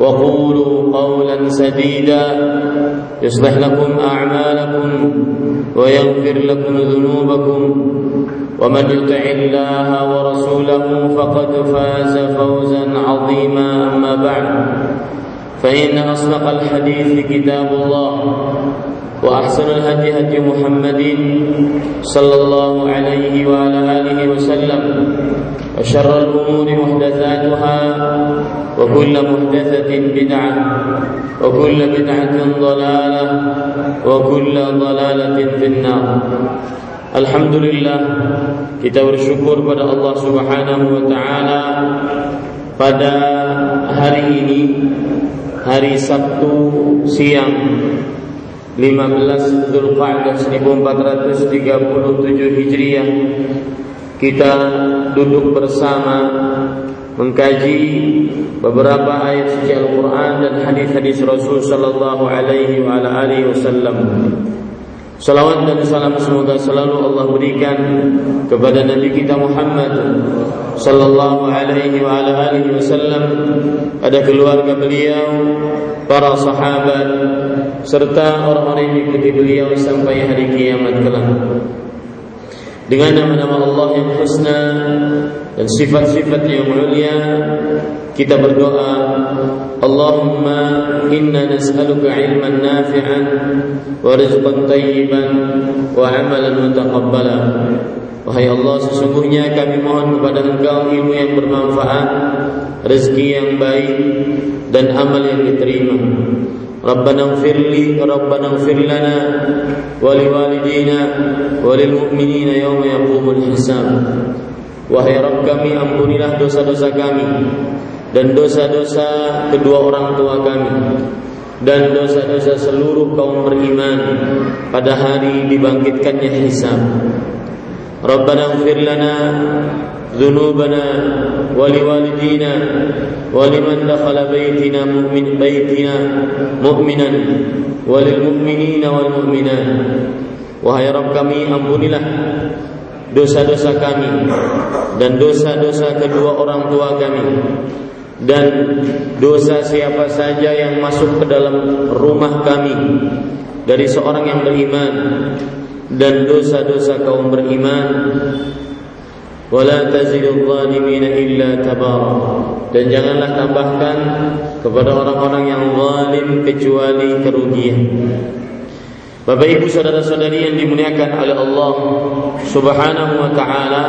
وقولوا قولا سديدا. يصلح لكم أعمالكم ويغفر لكم ذنوبكم. ومن يطع الله ورسوله فقد فاز فوزا عظيما. أما بعد فإن أصدق الحديث كتاب الله وأحسن الهدي هدي محمد صلى الله عليه وعلى آله وسلم. وشر الأمور محدثاتها وكل محدثة بدعة وكل بدعة ضلالة وكل ضلالة في النار Alhamdulillah kita bersyukur pada Allah Subhanahu wa taala pada hari ini hari Sabtu siang 15 Zulqa'dah 1437 Hijriah kita duduk bersama mengkaji beberapa ayat suci Al-Quran dan hadis-hadis Rasul Sallallahu Alaihi Wasallam. Salawat dan salam semoga selalu Allah berikan kepada Nabi kita Muhammad Sallallahu Alaihi Wasallam, ada keluarga beliau, para sahabat, serta orang-orang yang mengikuti beliau sampai hari kiamat kelak dengan nama-nama Allah yang husna dan sifat-sifat yang mulia kita berdoa Allahumma inna nas'aluka ilman nafi'an wa rizqan tayyiban wa amalan mutaqabbala. Wahai Allah sesungguhnya kami mohon kepada Engkau ilmu yang bermanfaat rezeki yang baik dan amal yang diterima ربنا اغفر لي ربنا اغفر لنا ولوالدينا وللمؤمنين يوم يقوم الحساب Wahai Rabb kami ampunilah dosa-dosa kami dan dosa-dosa kedua orang tua kami dan dosa-dosa seluruh kaum beriman pada hari dibangkitkannya hisab. Rabbana ighfir lana ذنوبنا ولوالدينا ولمن دخل بيتنا مؤمن بيتنا مؤمنا وللمؤمنين والمؤمنات Wahai Rabb kami ampunilah dosa-dosa kami dan dosa-dosa kedua orang tua kami dan dosa siapa saja yang masuk ke dalam rumah kami dari seorang yang beriman dan dosa-dosa kaum beriman wala tazidul zalimin illa tabara dan janganlah tambahkan kepada orang-orang yang zalim kecuali kerugian Bapak Ibu saudara-saudari yang dimuliakan oleh Allah Subhanahu wa taala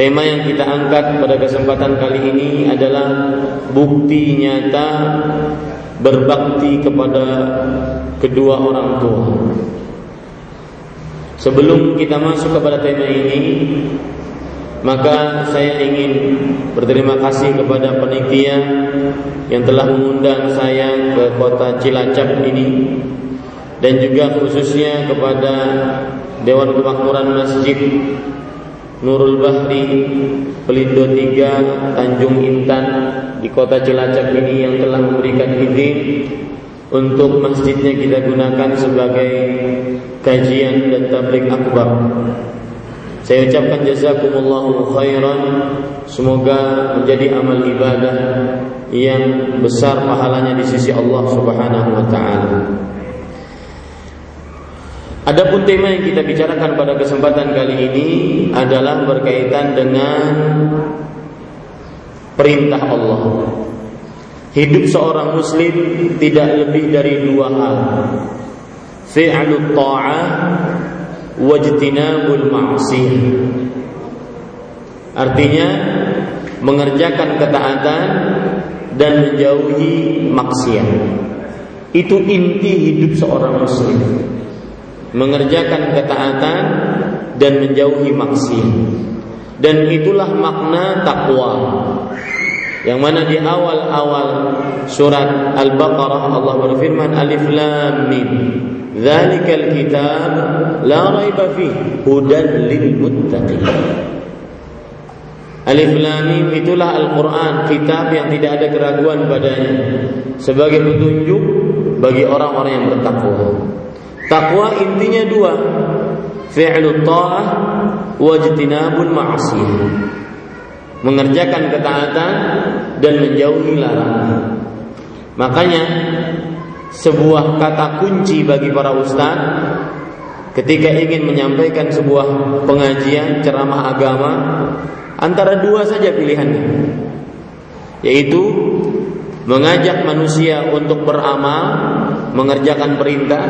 Tema yang kita angkat pada kesempatan kali ini adalah bukti nyata berbakti kepada kedua orang tua. Sebelum kita masuk kepada tema ini, maka saya ingin berterima kasih kepada panitia yang telah mengundang saya ke kota Cilacap ini dan juga khususnya kepada Dewan Kemakmuran Masjid Nurul Bahri Pelindo 3 Tanjung Intan di kota Cilacap ini yang telah memberikan izin untuk masjidnya kita gunakan sebagai kajian dan tablik akbar. Saya ucapkan jazakumullahu khairan Semoga menjadi amal ibadah Yang besar pahalanya di sisi Allah subhanahu wa ta'ala Adapun tema yang kita bicarakan pada kesempatan kali ini adalah berkaitan dengan perintah Allah. Hidup seorang muslim tidak lebih dari dua hal. Fi'lu ta'ah wajtinabul ma'siyah. Artinya mengerjakan ketaatan dan menjauhi maksiat. Itu inti hidup seorang muslim mengerjakan ketaatan dan menjauhi maksiat. Dan itulah makna takwa. Yang mana di awal-awal surat Al-Baqarah Allah berfirman Alif Lam Mim. Dzalikal kitab la raiba fih hudan lil muttaqin. Alif Lam Mim itulah Al-Qur'an, kitab yang tidak ada keraguan padanya sebagai petunjuk bagi orang-orang yang bertakwa. Takwa intinya dua. Fi'lu ta'ah wa ijtinabul ma'asiyah. Mengerjakan ketaatan dan menjauhi larangan. Makanya sebuah kata kunci bagi para ustaz ketika ingin menyampaikan sebuah pengajian ceramah agama antara dua saja pilihannya yaitu mengajak manusia untuk beramal mengerjakan perintah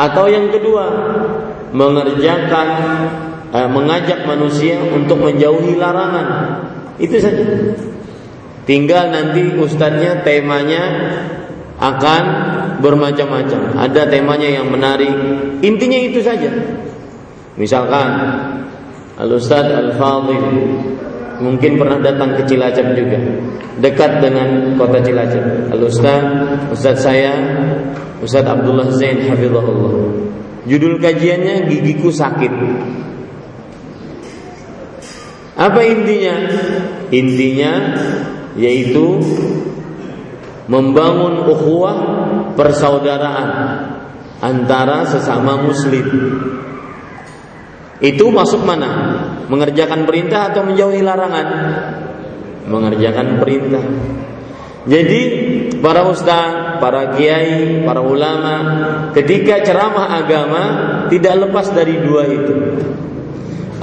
atau yang kedua, mengerjakan eh, mengajak manusia untuk menjauhi larangan. Itu saja. Tinggal nanti ustadznya temanya akan bermacam-macam. Ada temanya yang menarik. Intinya itu saja. Misalkan Al-Ustaz Al-Fadhil mungkin pernah datang ke Cilacap juga. Dekat dengan kota Cilacap. Al-Ustaz, Ustaz saya Ustaz Abdullah Zain hafizahullah. Judul kajiannya gigiku sakit. Apa intinya? Intinya yaitu membangun ukhuwah persaudaraan antara sesama muslim. Itu masuk mana? Mengerjakan perintah atau menjauhi larangan? Mengerjakan perintah. Jadi para ustaz, para kiai, para ulama ketika ceramah agama tidak lepas dari dua itu.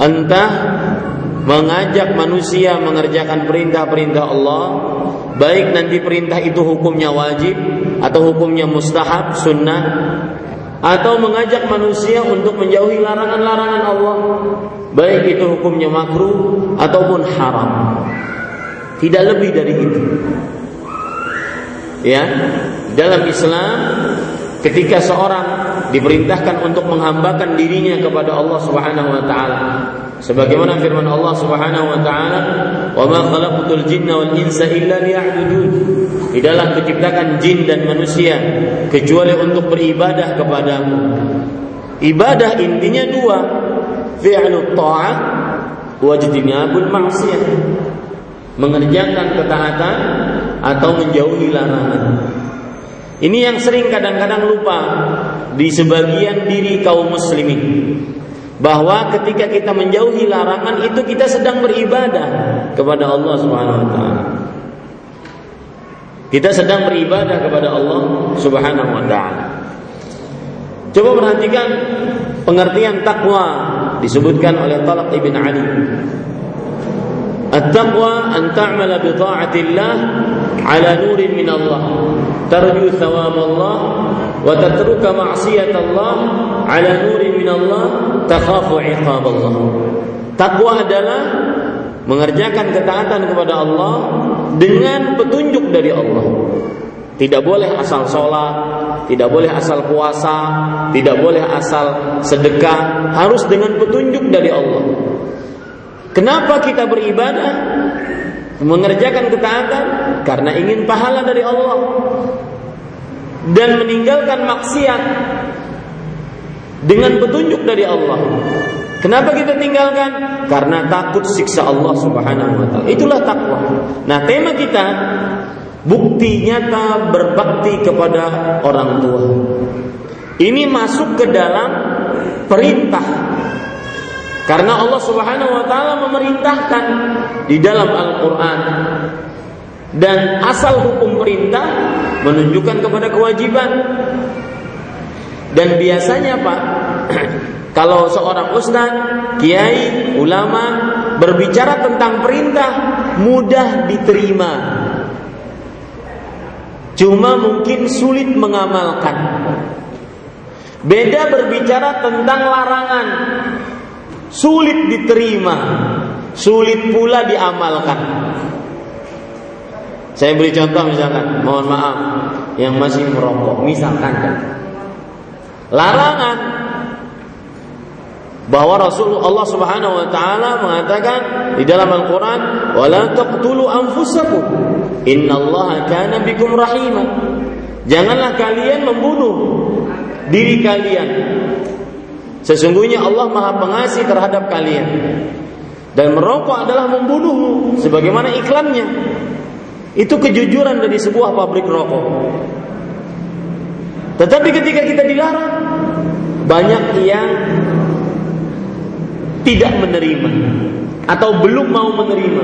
Entah mengajak manusia mengerjakan perintah-perintah Allah, baik nanti perintah itu hukumnya wajib atau hukumnya mustahab, sunnah, atau mengajak manusia untuk menjauhi larangan-larangan Allah, baik itu hukumnya makruh ataupun haram. Tidak lebih dari itu ya dalam Islam ketika seorang diperintahkan untuk menghambakan dirinya kepada Allah Subhanahu wa taala sebagaimana firman Allah Subhanahu wa taala wa ma khalaqtul jinna wal insa illa liya'budun. Tidaklah kuciptakan jin dan manusia kecuali untuk beribadah kepadamu. Ibadah intinya dua fi'lu ta'ah wa ijtinabul ma'siyah. Mengerjakan ketaatan atau menjauhi larangan. Ini yang sering kadang-kadang lupa di sebagian diri kaum muslimin bahwa ketika kita menjauhi larangan itu kita sedang beribadah kepada Allah Subhanahu wa taala. Kita sedang beribadah kepada Allah Subhanahu wa taala. Coba perhatikan pengertian takwa disebutkan oleh Talak ibn Ali. At-taqwa an ta'mala bi ta'atillah ala nurin min Allah tarju thawab Allah wa tatruka Allah ala nuri min Allah takhafu iqab Allah. Takwa adalah mengerjakan ketaatan kepada Allah dengan petunjuk dari Allah. Tidak boleh asal sholat, tidak boleh asal puasa, tidak boleh asal sedekah, harus dengan petunjuk dari Allah. Kenapa kita beribadah? Mengerjakan ketaatan karena ingin pahala dari Allah dan meninggalkan maksiat dengan petunjuk dari Allah. Kenapa kita tinggalkan? Karena takut siksa Allah Subhanahu wa taala. Itulah takwa. Nah, tema kita bukti nyata berbakti kepada orang tua. Ini masuk ke dalam perintah Karena Allah Subhanahu wa taala memerintahkan di dalam Al-Qur'an dan asal hukum perintah menunjukkan kepada kewajiban. Dan biasanya Pak, kalau seorang ustaz, kiai, ulama berbicara tentang perintah mudah diterima. Cuma mungkin sulit mengamalkan. Beda berbicara tentang larangan sulit diterima, sulit pula diamalkan. Saya beri contoh misalkan, mohon maaf, yang masih merokok, misalkan kan. Larangan bahwa Rasul Allah Subhanahu wa taala mengatakan di dalam Al-Qur'an, "Wala taqtulu anfusakum, innallaha kana bikum rahima." Janganlah kalian membunuh diri kalian Sesungguhnya Allah Maha Pengasih terhadap kalian. Dan merokok adalah membunuhmu sebagaimana iklannya. Itu kejujuran dari sebuah pabrik rokok. Tetapi ketika kita dilarang, banyak yang tidak menerima atau belum mau menerima.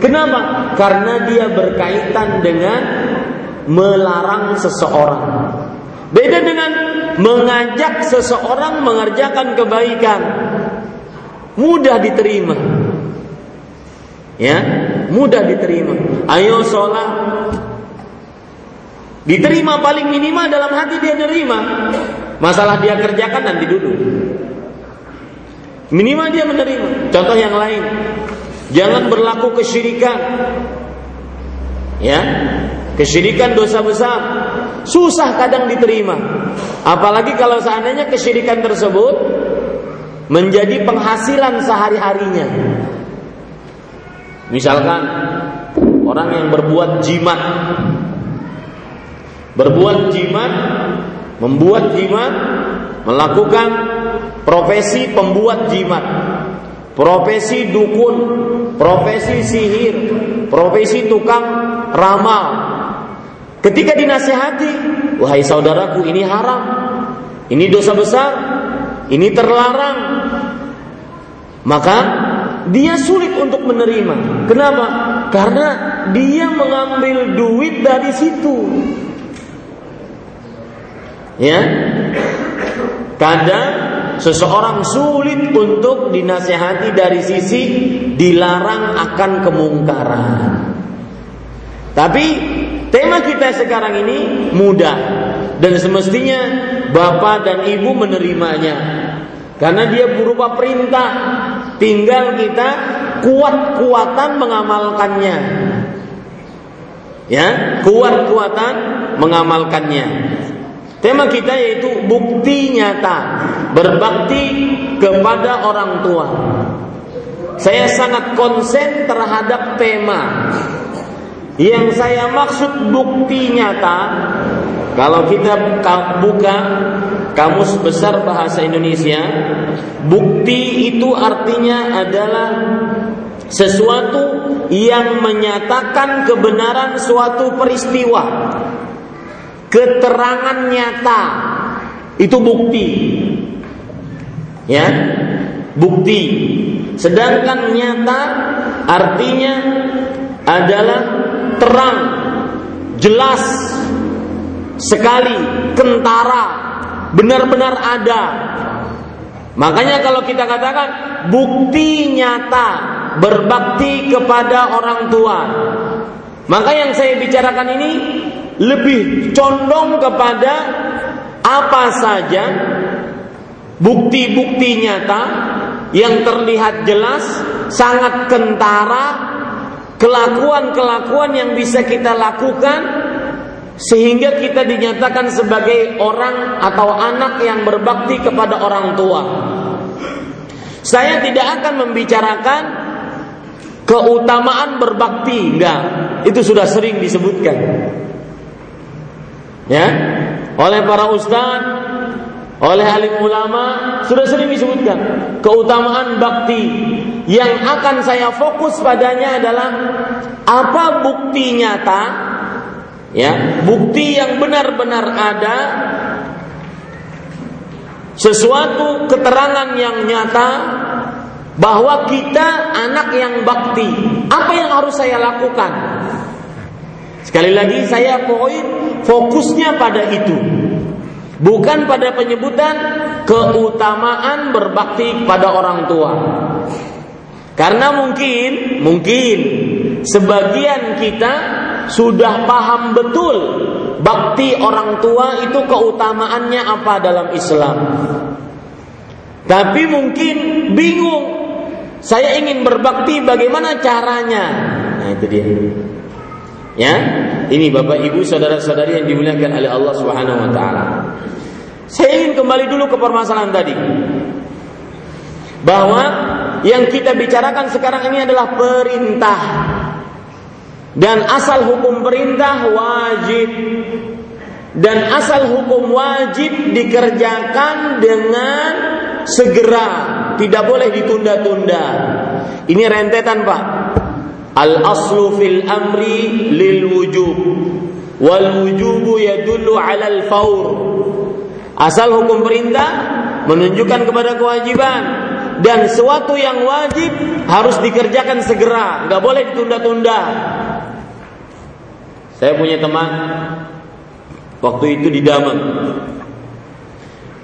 Kenapa? Karena dia berkaitan dengan melarang seseorang. Beda dengan mengajak seseorang mengerjakan kebaikan. Mudah diterima. Ya, mudah diterima. Ayo sholat. Diterima paling minimal dalam hati dia nerima. Masalah dia kerjakan nanti dulu. Minimal dia menerima. Contoh yang lain. Jangan berlaku kesyirikan. Ya, Kesyirikan dosa besar susah kadang diterima. Apalagi kalau seandainya kesyirikan tersebut menjadi penghasilan sehari-harinya. Misalkan orang yang berbuat jimat berbuat jimat, membuat jimat, melakukan profesi pembuat jimat, profesi dukun, profesi sihir, profesi tukang ramal, Ketika dinasehati, wahai saudaraku ini haram, ini dosa besar, ini terlarang, maka dia sulit untuk menerima. Kenapa? Karena dia mengambil duit dari situ. Ya, kadang seseorang sulit untuk dinasehati dari sisi dilarang akan kemungkaran. Tapi Tema kita sekarang ini mudah dan semestinya bapak dan ibu menerimanya karena dia berupa perintah. Tinggal kita kuat-kuatan mengamalkannya. Ya, kuat-kuatan mengamalkannya. Tema kita yaitu bukti nyata berbakti kepada orang tua. Saya sangat konsen terhadap tema yang saya maksud bukti nyata kalau kita buka kamus besar bahasa Indonesia, bukti itu artinya adalah sesuatu yang menyatakan kebenaran suatu peristiwa. Keterangan nyata itu bukti. Ya, bukti. Sedangkan nyata artinya adalah terang, jelas sekali, kentara, benar-benar ada. Makanya kalau kita katakan bukti nyata berbakti kepada orang tua. Maka yang saya bicarakan ini lebih condong kepada apa saja bukti-bukti nyata yang terlihat jelas, sangat kentara, kelakuan-kelakuan yang bisa kita lakukan sehingga kita dinyatakan sebagai orang atau anak yang berbakti kepada orang tua. Saya tidak akan membicarakan keutamaan berbakti, enggak. Itu sudah sering disebutkan. Ya, oleh para ustadz oleh alim ulama sudah sering disebutkan keutamaan bakti yang akan saya fokus padanya adalah apa bukti nyata ya bukti yang benar-benar ada sesuatu keterangan yang nyata bahwa kita anak yang bakti. Apa yang harus saya lakukan? Sekali lagi saya poin fokusnya pada itu. Bukan pada penyebutan keutamaan berbakti pada orang tua. Karena mungkin, mungkin sebagian kita sudah paham betul bakti orang tua itu keutamaannya apa dalam Islam. Tapi mungkin bingung. Saya ingin berbakti bagaimana caranya? Nah, itu dia. Ya, ini Bapak Ibu saudara-saudari yang dimuliakan oleh Allah Subhanahu wa taala. Saya ingin kembali dulu ke permasalahan tadi. Bahwa yang kita bicarakan sekarang ini adalah perintah. Dan asal hukum perintah wajib. Dan asal hukum wajib dikerjakan dengan segera, tidak boleh ditunda-tunda. Ini rentetan, Pak. Al aslu fil amri lil wujub wal wujubu yadullu ala al faur. Asal hukum perintah menunjukkan kepada kewajiban dan sesuatu yang wajib harus dikerjakan segera, nggak boleh ditunda-tunda. Saya punya teman waktu itu di Damam.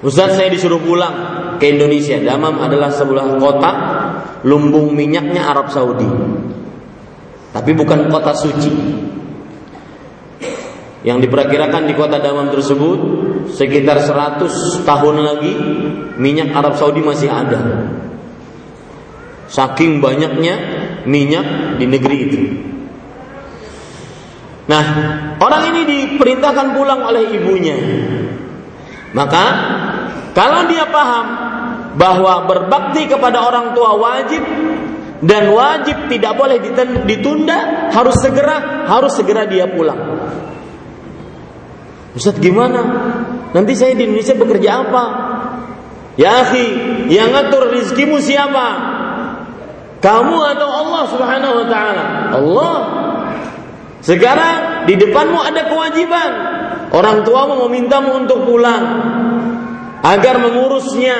Ustaz saya disuruh pulang ke Indonesia. Damam adalah sebuah kota lumbung minyaknya Arab Saudi. Tapi bukan kota suci. Yang diperkirakan di kota Damam tersebut sekitar 100 tahun lagi minyak Arab Saudi masih ada. Saking banyaknya minyak di negeri itu. Nah, orang ini diperintahkan pulang oleh ibunya. Maka, kalau dia paham bahwa berbakti kepada orang tua wajib dan wajib tidak boleh ditunda, harus segera, harus segera dia pulang. Ustaz gimana? Nanti saya di Indonesia bekerja apa? Ya akhi, yang ngatur rizkimu siapa? Kamu atau Allah Subhanahu wa taala? Allah. Sekarang di depanmu ada kewajiban. Orang tuamu memintamu untuk pulang agar mengurusnya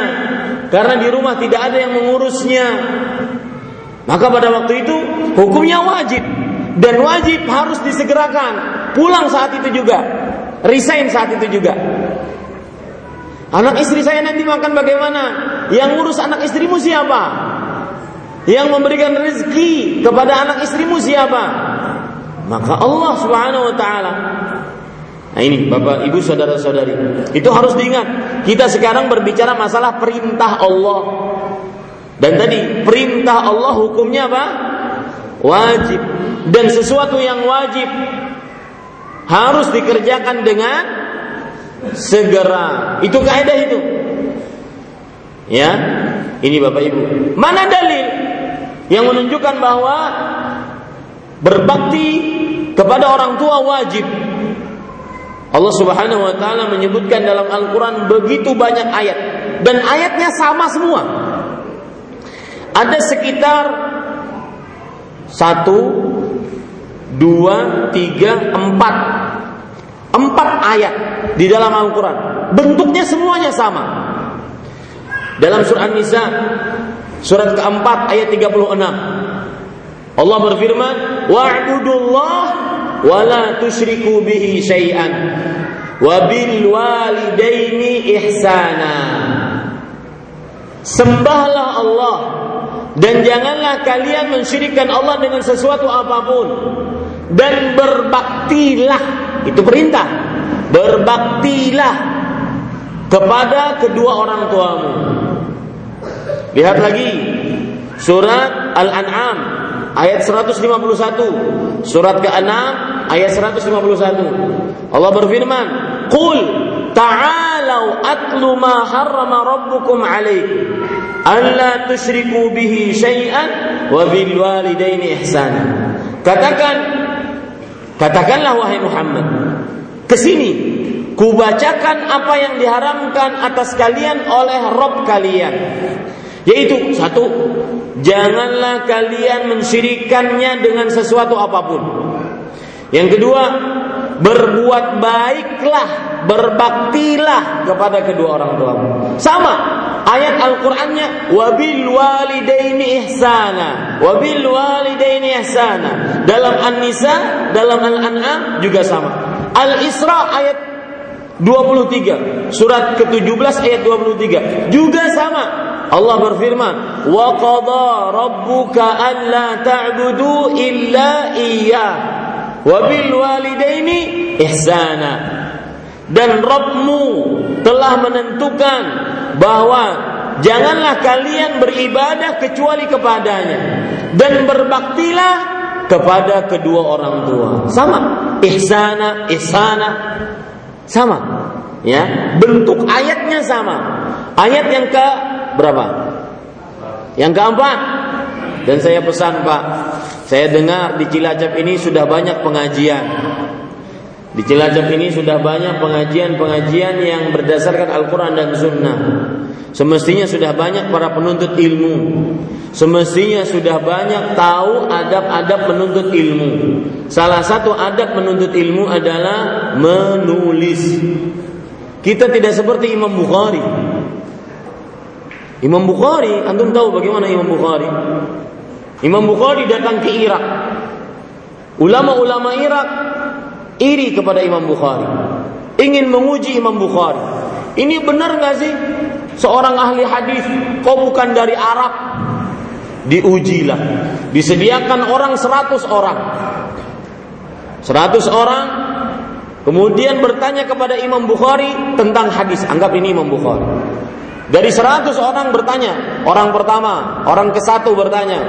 karena di rumah tidak ada yang mengurusnya. Maka pada waktu itu hukumnya wajib dan wajib harus disegerakan. Pulang saat itu juga. Resign saat itu juga. Anak istri saya nanti makan bagaimana? Yang ngurus anak istrimu siapa? Yang memberikan rezeki kepada anak istrimu siapa? Maka Allah Subhanahu wa taala. Nah ini Bapak Ibu saudara-saudari, itu harus diingat. Kita sekarang berbicara masalah perintah Allah. Dan tadi perintah Allah hukumnya apa? Wajib. Dan sesuatu yang wajib harus dikerjakan dengan segera. Itu kaidah itu. Ya, ini Bapak Ibu. Mana dalil yang menunjukkan bahwa berbakti kepada orang tua wajib. Allah Subhanahu wa taala menyebutkan dalam Al-Qur'an begitu banyak ayat dan ayatnya sama semua. Ada sekitar satu, dua, tiga, empat, empat ayat di dalam Al-Quran. Bentuknya semuanya sama. Dalam surah An-Nisa, surat keempat ayat 36. Allah berfirman, "Wa'budullah wa la tusyriku bihi syai'an. Wa bil walidaini ihsana." Sembahlah Allah. Dan janganlah kalian mensyirikkan Allah dengan sesuatu apa pun. Dan berbaktilah. Itu perintah. Berbaktilah kepada kedua orang tuamu. Lihat lagi. Surat Al-An'am ayat 151 surat ke-6 ayat 151 Allah berfirman qul ta'alau atlu ma harrama rabbukum alaikum alla tusyriku bihi syai'an wa bil walidaini ihsana. Katakan katakanlah wahai Muhammad ke sini kubacakan apa yang diharamkan atas kalian oleh Rob kalian. Yaitu satu janganlah kalian mensyirikannya dengan sesuatu apa pun yang kedua berbuat baiklah berbaktilah kepada kedua orang tuamu Sama ayat Al-Qur'annya wabil walidaini ihsana. Wabil walidaini ihsana. Dalam An-Nisa, dalam Al-An'am juga sama. Al-Isra ayat 23, surat ke-17 ayat 23 juga sama. Allah berfirman, "Wa qadha rabbuka alla ta'budu illa iyyah wa bil walidaini ihsana." Dan Rabbmu telah menentukan bahwa janganlah kalian beribadah kecuali kepadanya dan berbaktilah kepada kedua orang tua. Sama, ihsana, ihsana sama. Ya, bentuk ayatnya sama. Ayat yang ke berapa? Yang keempat. Dan saya pesan Pak, saya dengar di Cilacap ini sudah banyak pengajian. Di Cilacap ini sudah banyak pengajian-pengajian yang berdasarkan Al-Quran dan Sunnah. Semestinya sudah banyak para penuntut ilmu. Semestinya sudah banyak tahu adab-adab penuntut ilmu. Salah satu adab penuntut ilmu adalah menulis. Kita tidak seperti Imam Bukhari. Imam Bukhari, antum tahu bagaimana Imam Bukhari? Imam Bukhari datang ke Irak. Ulama-ulama Irak iri kepada Imam Bukhari. Ingin menguji Imam Bukhari. Ini benar nggak sih? Seorang ahli hadis, kau bukan dari Arab. Diujilah. Disediakan orang 100 orang. 100 orang kemudian bertanya kepada Imam Bukhari tentang hadis. Anggap ini Imam Bukhari. Dari 100 orang bertanya, orang pertama, orang ke satu bertanya,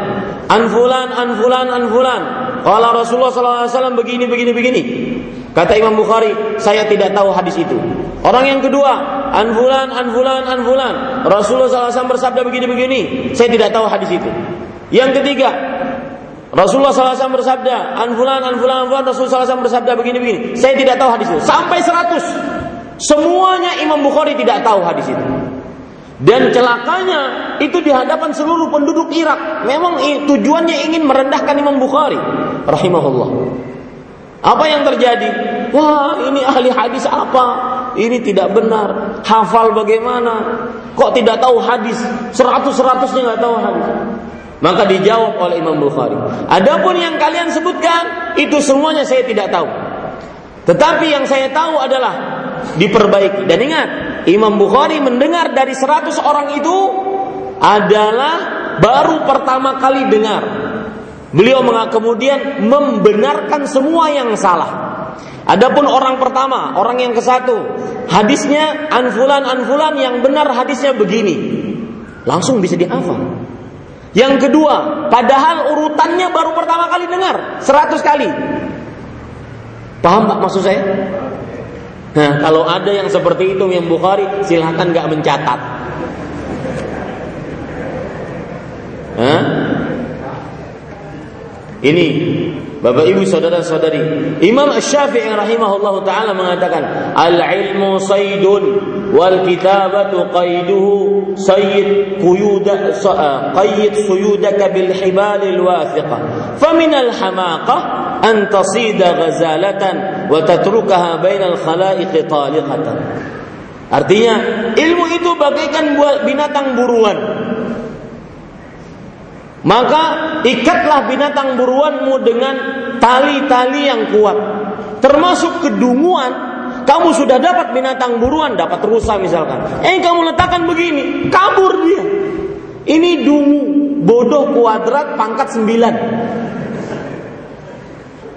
anfulan, anfulan, anfulan. Kalau Rasulullah SAW begini, begini, begini. Kata Imam Bukhari, saya tidak tahu hadis itu. Orang yang kedua, anfulan, anfulan, anfulan. Rasulullah SAW bersabda begini-begini. Saya tidak tahu hadis itu. Yang ketiga, Rasulullah SAW bersabda, anfulan, anfulan, anfulan. Rasulullah SAW bersabda begini-begini. Saya tidak tahu hadis itu. Sampai 100. Semuanya Imam Bukhari tidak tahu hadis itu. Dan celakanya itu di hadapan seluruh penduduk Irak. Memang tujuannya ingin merendahkan Imam Bukhari rahimahullah. Apa yang terjadi? Wah, ini ahli hadis apa? Ini tidak benar. Hafal bagaimana? Kok tidak tahu hadis? Seratus-seratusnya nggak tahu hadis. Maka dijawab oleh Imam Bukhari. Adapun yang kalian sebutkan itu semuanya saya tidak tahu. Tetapi yang saya tahu adalah diperbaiki. Dan ingat, Imam Bukhari mendengar dari 100 orang itu adalah baru pertama kali dengar. Beliau kemudian membenarkan semua yang salah. Adapun orang pertama, orang yang ke satu, hadisnya anfulan anfulan yang benar hadisnya begini. Langsung bisa dihafal. Yang kedua, padahal urutannya baru pertama kali dengar, 100 kali. Paham tak maksud saya? Nah, kalau ada yang seperti itu yang Bukhari, silahkan nggak mencatat. Hah? Ini Bapak Ibu saudara-saudari, Imam Asy-Syafi'i rahimahullahu taala mengatakan, "Al-ilmu saydun wal kitabatu qayduhu sayyid quyuda qayyid suyudaka bil hibal al wathiqa." Famin al-hamaqah an tasida ghazalatan wa tatrukaha bainal khalaiq taliqatan. Artinya, ilmu itu bagaikan binatang buruan maka ikatlah binatang buruanmu dengan tali-tali yang kuat. Termasuk kedunguan. Kamu sudah dapat binatang buruan, dapat rusa misalkan. Eh kamu letakkan begini, kabur dia. Ini dungu, bodoh kuadrat pangkat sembilan.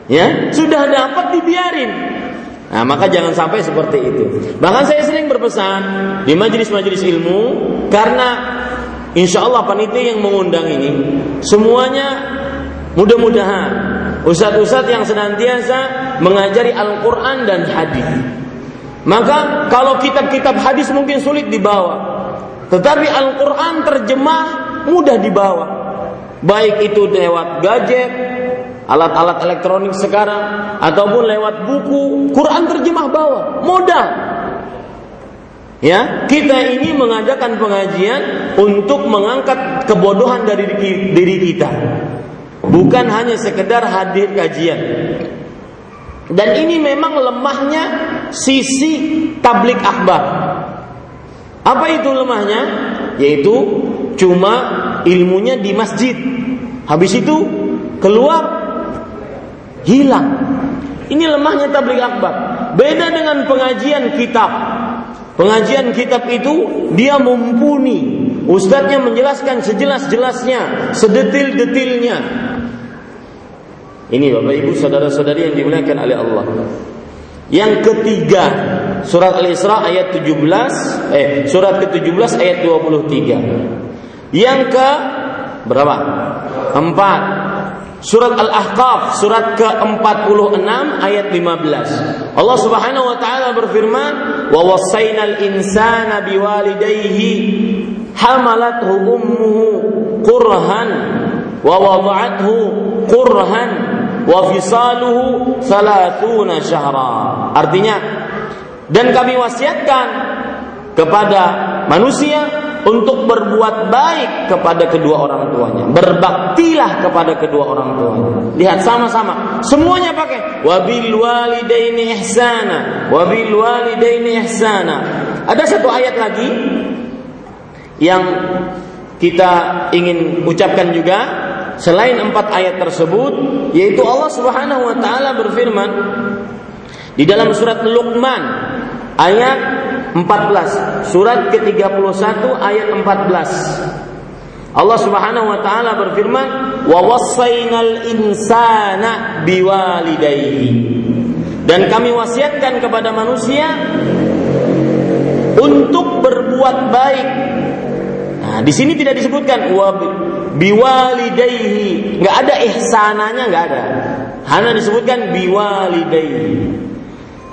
Ya, sudah dapat dibiarin. Nah, maka jangan sampai seperti itu. Bahkan saya sering berpesan di majelis-majelis ilmu karena Insya Allah panitia yang mengundang ini semuanya mudah-mudahan ustadz-ustadz yang senantiasa mengajari Al-Quran dan hadis. Maka kalau kitab-kitab hadis mungkin sulit dibawa, tetapi Al-Quran terjemah mudah dibawa. Baik itu lewat gadget, alat-alat elektronik sekarang, ataupun lewat buku, Quran terjemah bawa, mudah. Ya, kita ini mengadakan pengajian untuk mengangkat kebodohan dari diri kita. Bukan hanya sekedar hadir kajian. Dan ini memang lemahnya sisi tablik akbar. Apa itu lemahnya? Yaitu cuma ilmunya di masjid. Habis itu keluar hilang. Ini lemahnya tabligh akbar. Beda dengan pengajian kitab. Pengajian kitab itu dia mumpuni. Ustadznya menjelaskan sejelas-jelasnya, sedetil-detilnya. Ini Bapak Ibu saudara-saudari yang dimuliakan oleh Allah. Yang ketiga, surat Al-Isra ayat 17, eh surat ke-17 ayat 23. Yang ke berapa? Empat. Surat Al-Ahqaf surat ke-46 ayat 15. Allah Subhanahu wa taala berfirman, "Wa wassaynal insana biwalidayhi hamalathu ummuhu kurhan wa wada'athu kurhan wa fisaluhu salatuna syahra." Artinya, dan kami wasiatkan kepada manusia untuk berbuat baik kepada kedua orang tuanya. Berbaktilah kepada kedua orang tuanya. Lihat sama-sama, semuanya pakai wabil walidaini ihsana, wabil walidaini ihsana. Ada satu ayat lagi yang kita ingin ucapkan juga selain empat ayat tersebut yaitu Allah Subhanahu wa taala berfirman di dalam surat Luqman ayat 14 surat ke-31 ayat 14 Allah Subhanahu wa taala berfirman wa wassaynal insana biwalidayhi. Dan kami wasiatkan kepada manusia untuk berbuat baik. Nah, di sini tidak disebutkan wa biwalidayhi, nggak ada ihsananya nggak ada. Hanya disebutkan biwalidayhi.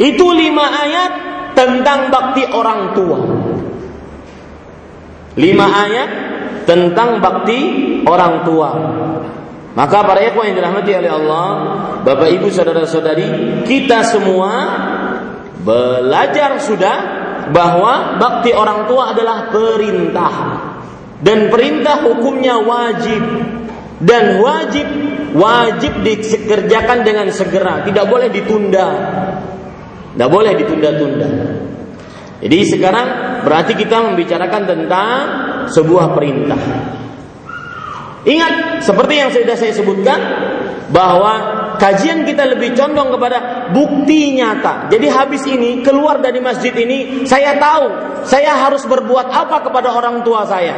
Itu lima ayat tentang bakti orang tua. Lima ayat tentang bakti orang tua. Maka para ikhwan yang dirahmati oleh Allah, Bapak Ibu saudara-saudari, kita semua belajar sudah bahwa bakti orang tua adalah perintah. Dan perintah hukumnya wajib dan wajib wajib dikerjakan dengan segera, tidak boleh ditunda. Tidak boleh ditunda-tunda. Jadi sekarang berarti kita membicarakan tentang sebuah perintah. Ingat, seperti yang sudah saya sebutkan, bahwa kajian kita lebih condong kepada bukti nyata. Jadi habis ini keluar dari masjid ini, saya tahu saya harus berbuat apa kepada orang tua saya.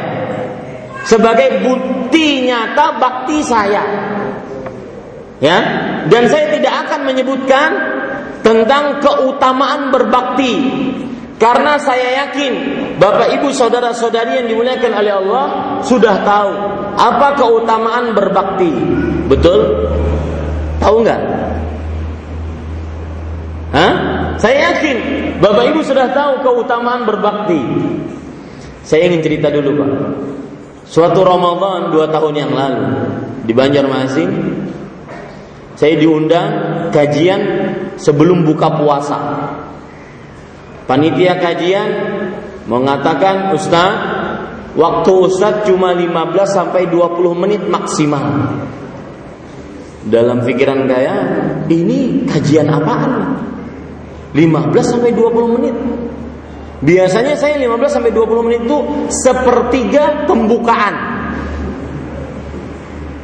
Sebagai bukti nyata bakti saya. Ya, dan saya tidak akan menyebutkan tentang keutamaan berbakti. Karena saya yakin Bapak Ibu saudara-saudari yang dimuliakan oleh Allah sudah tahu apa keutamaan berbakti. Betul? Tahu nggak? Hah? Saya yakin Bapak Ibu sudah tahu keutamaan berbakti. Saya ingin cerita dulu Pak. Suatu Ramadan dua tahun yang lalu di Banjarmasin saya diundang kajian sebelum buka puasa. Panitia kajian mengatakan Ustaz, waktu Ustaz cuma 15 sampai 20 menit maksimal. Dalam pikiran saya, ini kajian apaan? 15 sampai 20 menit. Biasanya saya 15 sampai 20 menit itu sepertiga pembukaan.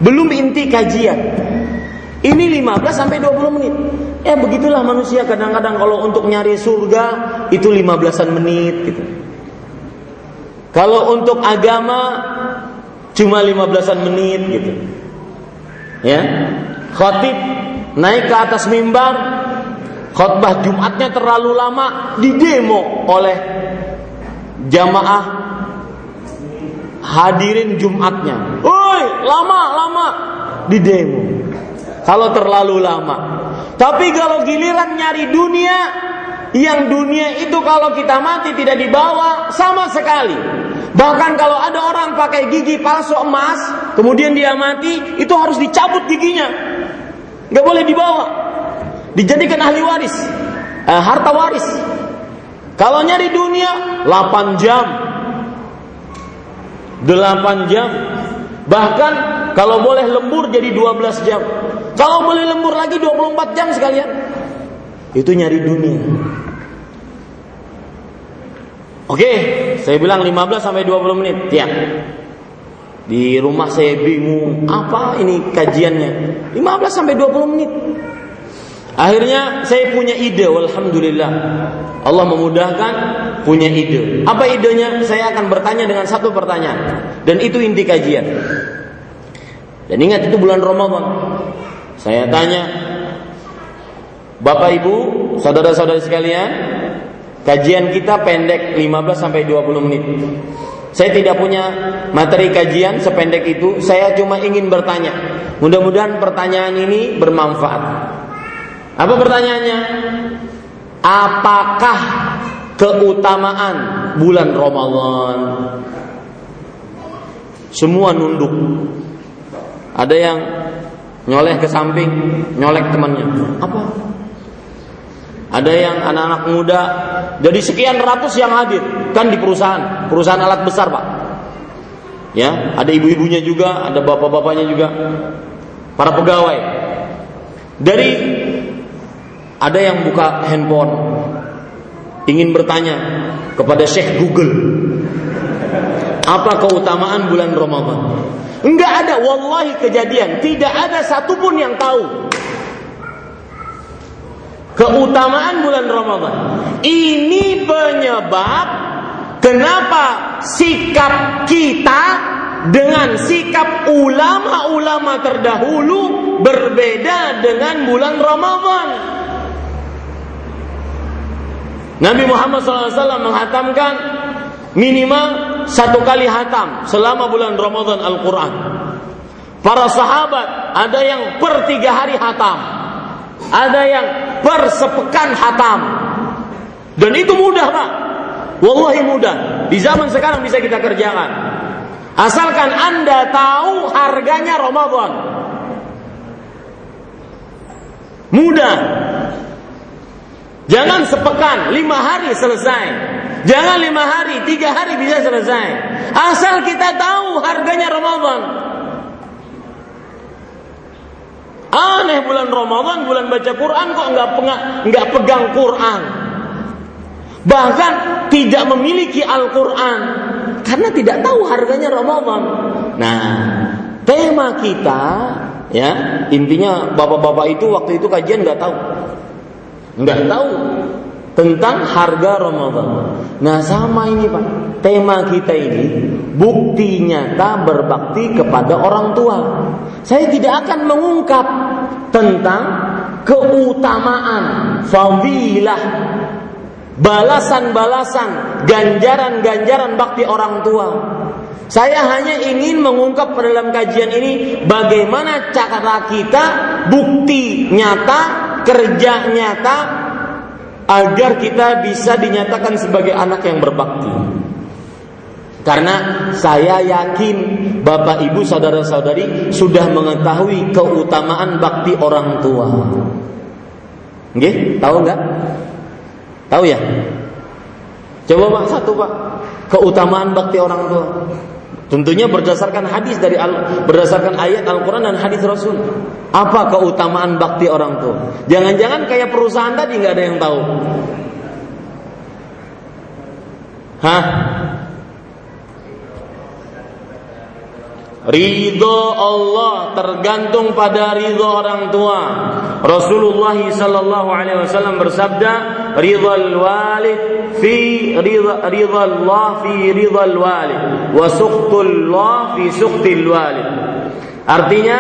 Belum inti kajian. Ini 15 sampai 20 menit. Ya begitulah manusia kadang-kadang kalau untuk nyari surga itu 15-an menit gitu. Kalau untuk agama cuma 15-an menit gitu. Ya. Khatib naik ke atas mimbar khotbah Jumatnya terlalu lama di demo oleh jamaah hadirin Jumatnya. Woi, lama lama di demo kalau terlalu lama. Tapi kalau giliran nyari dunia, yang dunia itu kalau kita mati tidak dibawa sama sekali. Bahkan kalau ada orang pakai gigi palsu emas, kemudian dia mati, itu harus dicabut giginya. Gak boleh dibawa. Dijadikan ahli waris, eh, harta waris. Kalau nyari dunia, 8 jam. 8 jam. Bahkan kalau boleh lembur jadi 12 jam. Kalau boleh lembur lagi 24 jam sekalian. Itu nyari dunia. Oke, saya bilang 15 sampai 20 menit. Ya. Di rumah saya bingung, apa ini kajiannya? 15 sampai 20 menit. Akhirnya saya punya ide, alhamdulillah. Allah memudahkan punya ide. Apa idenya? Saya akan bertanya dengan satu pertanyaan. Dan itu inti kajian. Dan ingat itu bulan Ramadan. Saya tanya, Bapak Ibu, saudara-saudari sekalian, kajian kita pendek 15 sampai 20 menit. Saya tidak punya materi kajian sependek itu, saya cuma ingin bertanya. Mudah-mudahan pertanyaan ini bermanfaat. Apa pertanyaannya? Apakah keutamaan bulan Ramadan? Semua nunduk. Ada yang nyoleh ke samping, nyolek temannya. Apa? Ada yang anak-anak muda, jadi sekian ratus yang hadir kan di perusahaan, perusahaan alat besar pak. Ya, ada ibu-ibunya juga, ada bapak-bapaknya juga, para pegawai. Dari ada yang buka handphone, ingin bertanya kepada Syekh Google, apa keutamaan bulan Ramadan? Enggak ada, wallahi kejadian, tidak ada satupun yang tahu keutamaan bulan Ramadan. Ini penyebab kenapa sikap kita dengan sikap ulama-ulama terdahulu berbeda dengan bulan Ramadan. Nabi Muhammad SAW menghatamkan minimal satu kali hatam selama bulan Ramadan Al-Quran. Para sahabat ada yang per tiga hari hatam, ada yang bersepekan hatam. Dan itu mudah, Pak. Wallahi mudah. Di zaman sekarang bisa kita kerjakan. Asalkan Anda tahu harganya Ramadan. Mudah. Jangan sepekan, lima hari selesai. Jangan lima hari, tiga hari bisa selesai. Asal kita tahu harganya Ramadan. Aneh bulan Ramadan, bulan baca Quran kok nggak nggak pegang Quran. Bahkan tidak memiliki Al-Quran karena tidak tahu harganya Ramadan. Nah, tema kita ya intinya bapak-bapak itu waktu itu kajian nggak tahu, nggak tahu tentang harga Ramadan. Nah sama ini pak, tema kita ini bukti nyata berbakti kepada orang tua. Saya tidak akan mengungkap tentang keutamaan, fadilah, balasan-balasan, ganjaran-ganjaran bakti orang tua. Saya hanya ingin mengungkap dalam kajian ini bagaimana cara kita bukti nyata, kerja nyata agar kita bisa dinyatakan sebagai anak yang berbakti. Karena saya yakin Bapak Ibu saudara-saudari sudah mengetahui keutamaan bakti orang tua. Nggih, tahu nggak? Tahu ya? Coba Pak satu Pak, keutamaan bakti orang tua. Tentunya berdasarkan hadis dari al, berdasarkan ayat Al-Qur'an dan hadis Rasul. Apa keutamaan bakti orang tua? Jangan-jangan kayak perusahaan tadi nggak ada yang tahu. Hah? Ridho Allah tergantung pada ridho orang tua. Rasulullah sallallahu alaihi wasallam bersabda, "Ridhal walid fi ridha Allah fi ridhal walid wa Allah fi sukhtil walid." Artinya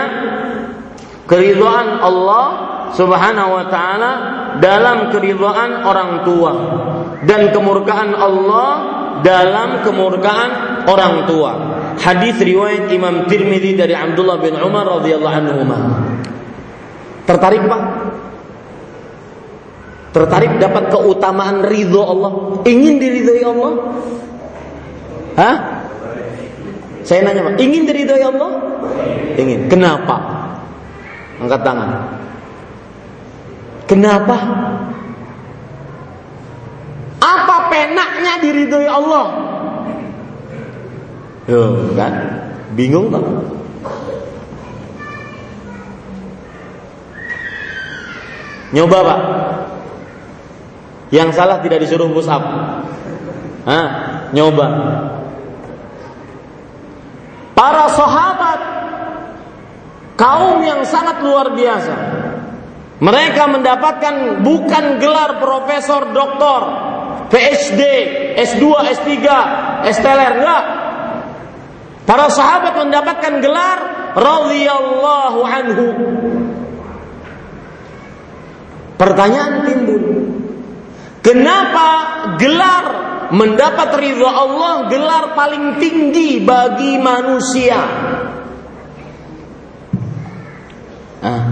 keridhaan Allah Subhanahu wa taala dalam keridhaan orang tua dan kemurkaan Allah dalam kemurkaan orang tua. Hadis riwayat Imam Tirmidzi dari Abdullah bin Umar radhiyallahu anhu. Tertarik Pak? Tertarik dapat keutamaan ridho Allah? Ingin diridhoi Allah? Hah? Saya nanya Pak, ingin diridhoi Allah? Ingin. Kenapa? Angkat tangan. Kenapa? Apa penaknya diridhoi Allah? Yo, kan? Bingung tak? Nyoba pak Yang salah tidak disuruh push up Hah, nyoba. Para sahabat kaum yang sangat luar biasa. Mereka mendapatkan bukan gelar profesor, doktor, PhD, S2, S3, Esteller, enggak. Para sahabat mendapatkan gelar radhiyallahu anhu. Pertanyaan timbul. Kenapa gelar mendapat ridha Allah gelar paling tinggi bagi manusia? Ah.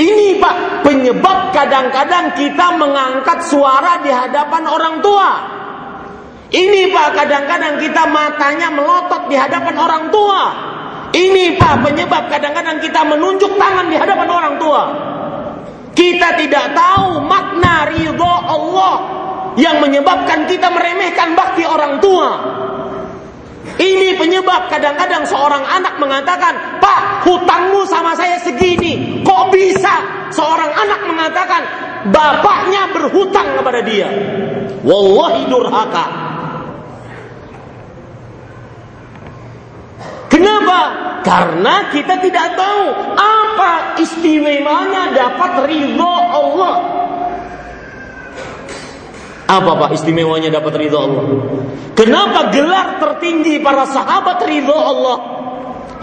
Ini Pak penyebab kadang-kadang kita mengangkat suara di hadapan orang tua. Ini Pak kadang-kadang kita matanya melotot di hadapan orang tua. Ini Pak penyebab kadang-kadang kita menunjuk tangan di hadapan orang tua. Kita tidak tahu makna ridho Allah yang menyebabkan kita meremehkan bakti orang tua. Ini penyebab kadang-kadang seorang anak mengatakan, Pak, hutangmu sama saya segini. Kok bisa seorang anak mengatakan, bapaknya berhutang kepada dia? Wallahi durhaka. Kenapa? Karena kita tidak tahu apa istimewanya dapat ridho Allah. Apa Pak istimewanya dapat ridho Allah? Kenapa gelar tertinggi para sahabat ridho Allah?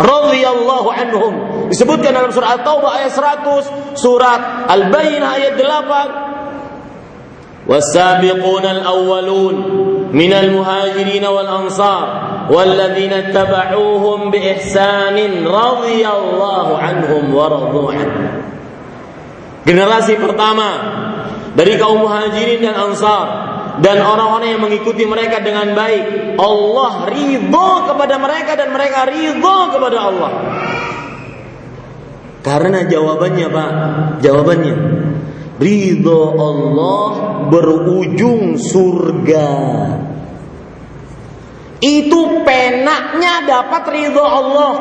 radhiyallahu anhum disebutkan dalam surah At-Taubah ayat 100, surat Al-Bayyinah ayat 8. Was-sabiquna al-awwalun minal muhajirin wal ansar والذين اتبعوهم بإحسان رضي الله عنهم ورضوا عنه Generasi pertama dari kaum muhajirin dan ansar dan orang-orang yang mengikuti mereka dengan baik. Allah ridho kepada mereka dan mereka ridho kepada Allah. Karena jawabannya Pak, jawabannya ridho Allah berujung surga itu penaknya dapat ridho Allah.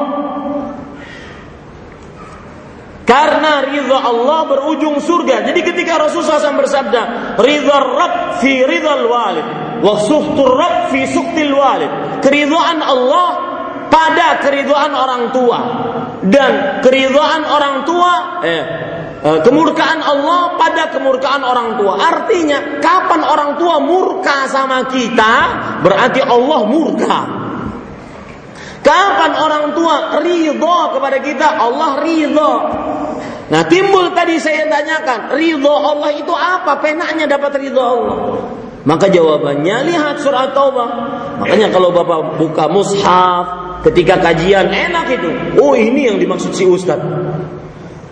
Karena ridho Allah berujung surga. Jadi ketika Rasulullah SAW bersabda, ridho Rabb fi ridho walid, wa suhtur Rabb fi suktil walid. Keridhaan Allah pada keridhaan orang tua dan keridhaan orang tua eh kemurkaan Allah pada kemurkaan orang tua. Artinya, kapan orang tua murka sama kita, berarti Allah murka. Kapan orang tua ridho kepada kita, Allah ridho. Nah timbul tadi saya tanyakan, ridho Allah itu apa? Penaknya dapat ridho Allah. Maka jawabannya lihat surat Taubah. Makanya kalau Bapak buka mushaf ketika kajian enak itu. Oh ini yang dimaksud si Ustadz.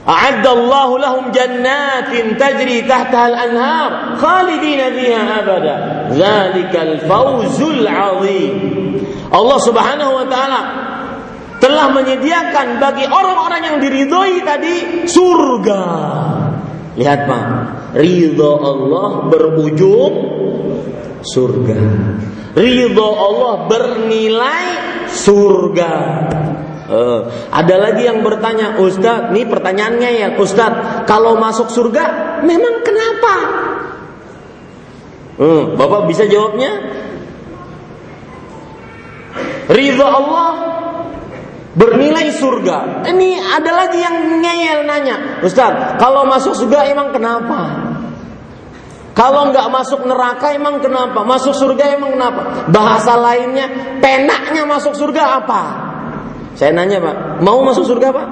A'addallahu lahum jannatin tajri tahtaha al-anhar khalidina fiha abada. Dzalikal fawzul 'adzim. Allah Subhanahu wa taala telah menyediakan bagi orang-orang yang diridhoi tadi surga. Lihat Pak, ridho Allah berujung surga. Ridho Allah bernilai surga. Uh, ada lagi yang bertanya, Ustaz, ini pertanyaannya ya, Ustaz, kalau masuk surga, memang kenapa? Uh, Bapak bisa jawabnya? Ridho Allah bernilai surga. Ini ada lagi yang ngeyel nanya, Ustaz, kalau masuk surga emang kenapa? Kalau nggak masuk neraka emang kenapa? Masuk surga emang kenapa? Bahasa lainnya, penaknya masuk surga apa? Saya nanya Pak, mau masuk surga Pak?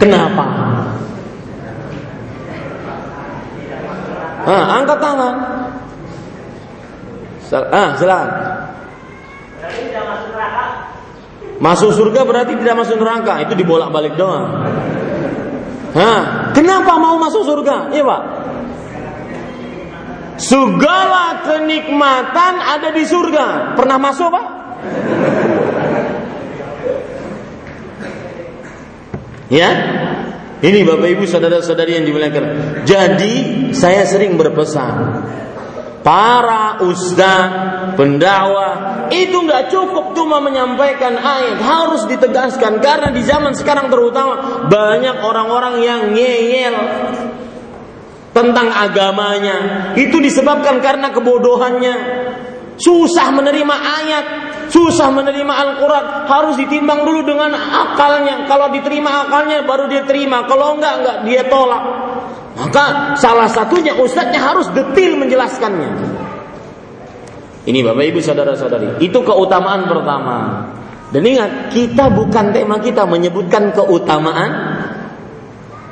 Kenapa? Ah, angkat tangan. Ah, silakan. masuk surga berarti tidak masuk neraka. Itu dibolak-balik doang. Hah, kenapa mau masuk surga? Iya, Pak. Segala kenikmatan ada di surga. Pernah masuk, Pak? Ya, ini Bapak Ibu saudara-saudari yang dimuliakan. Jadi saya sering berpesan para ustaz, pendakwah itu nggak cukup cuma menyampaikan ayat, harus ditegaskan karena di zaman sekarang terutama banyak orang-orang yang ngeyel. tentang agamanya. Itu disebabkan karena kebodohannya. Susah menerima ayat, susah menerima Al-Quran. Harus ditimbang dulu dengan akalnya. Kalau diterima akalnya baru dia terima. Kalau enggak, enggak dia tolak. Maka salah satunya ustadznya harus detil menjelaskannya. Ini Bapak Ibu saudara-saudari, itu keutamaan pertama. Dan ingat, kita bukan tema kita menyebutkan keutamaan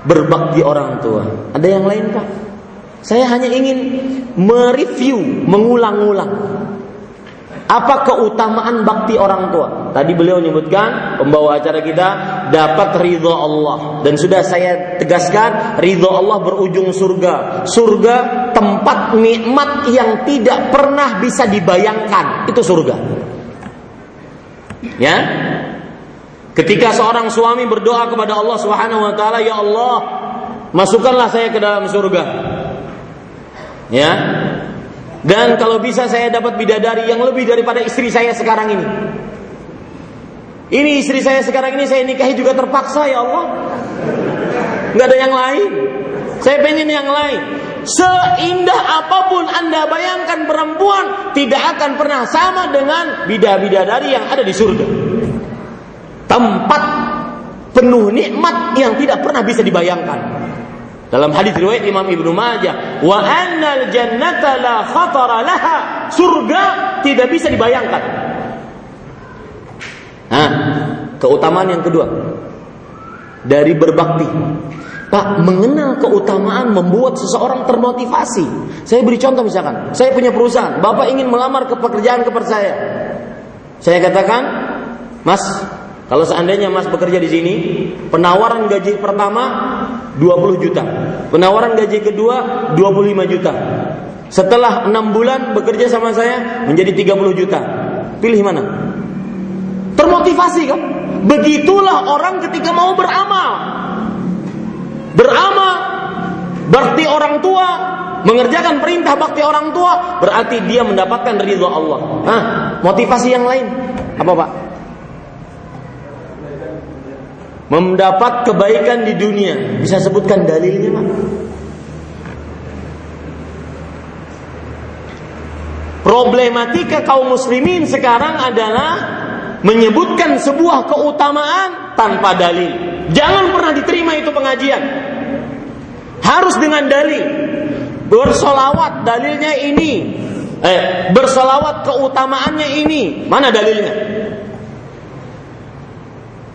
berbakti orang tua. Ada yang lain Pak? Saya hanya ingin mereview, mengulang-ulang apa keutamaan bakti orang tua? Tadi beliau menyebutkan pembawa acara kita dapat ridho Allah dan sudah saya tegaskan ridho Allah berujung surga. Surga tempat nikmat yang tidak pernah bisa dibayangkan itu surga. Ya, Ketika seorang suami berdoa kepada Allah Subhanahu wa taala, "Ya Allah, masukkanlah saya ke dalam surga." Ya. Dan kalau bisa saya dapat bidadari yang lebih daripada istri saya sekarang ini. Ini istri saya sekarang ini saya nikahi juga terpaksa ya Allah. Nggak ada yang lain. Saya pengen yang lain. Seindah apa pun Anda bayangkan perempuan tidak akan pernah sama dengan bidadari yang ada di surga tempat penuh nikmat yang tidak pernah bisa dibayangkan. Dalam hadis riwayat Imam Ibnu Majah, wa annal jannata la khatara laha. Surga tidak bisa dibayangkan. Nah, keutamaan yang kedua dari berbakti. Pak, mengenal keutamaan membuat seseorang termotivasi. Saya beri contoh misalkan, saya punya perusahaan, Bapak ingin melamar ke pekerjaan kepada saya. Saya katakan, Mas, kalau seandainya Mas bekerja di sini, penawaran gaji pertama 20 juta. Penawaran gaji kedua 25 juta. Setelah 6 bulan bekerja sama saya menjadi 30 juta. Pilih mana? Termotivasi kan? Begitulah orang ketika mau beramal. Beramal berarti orang tua mengerjakan perintah bakti orang tua berarti dia mendapatkan ridho Allah. Hah? Motivasi yang lain apa Pak? Mendapat kebaikan di dunia. Bisa sebutkan dalilnya, Pak? Problematika kaum muslimin sekarang adalah menyebutkan sebuah keutamaan tanpa dalil. Jangan pernah diterima itu pengajian. Harus dengan dalil. Bersolawat dalilnya ini. Eh, bersolawat keutamaannya ini. Mana dalilnya?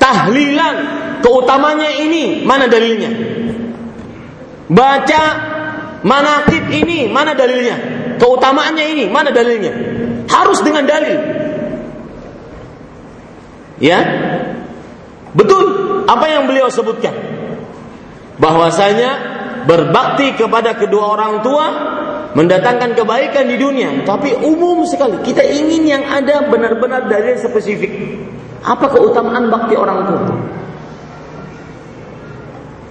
Tahlilan. Keutamanya ini mana dalilnya? Baca manakib ini mana dalilnya? Keutamaannya ini mana dalilnya? Harus dengan dalil. Ya? Betul apa yang beliau sebutkan? Bahwasanya berbakti kepada kedua orang tua mendatangkan kebaikan di dunia tapi umum sekali. Kita ingin yang ada benar-benar dalil spesifik apa keutamaan bakti orang tua?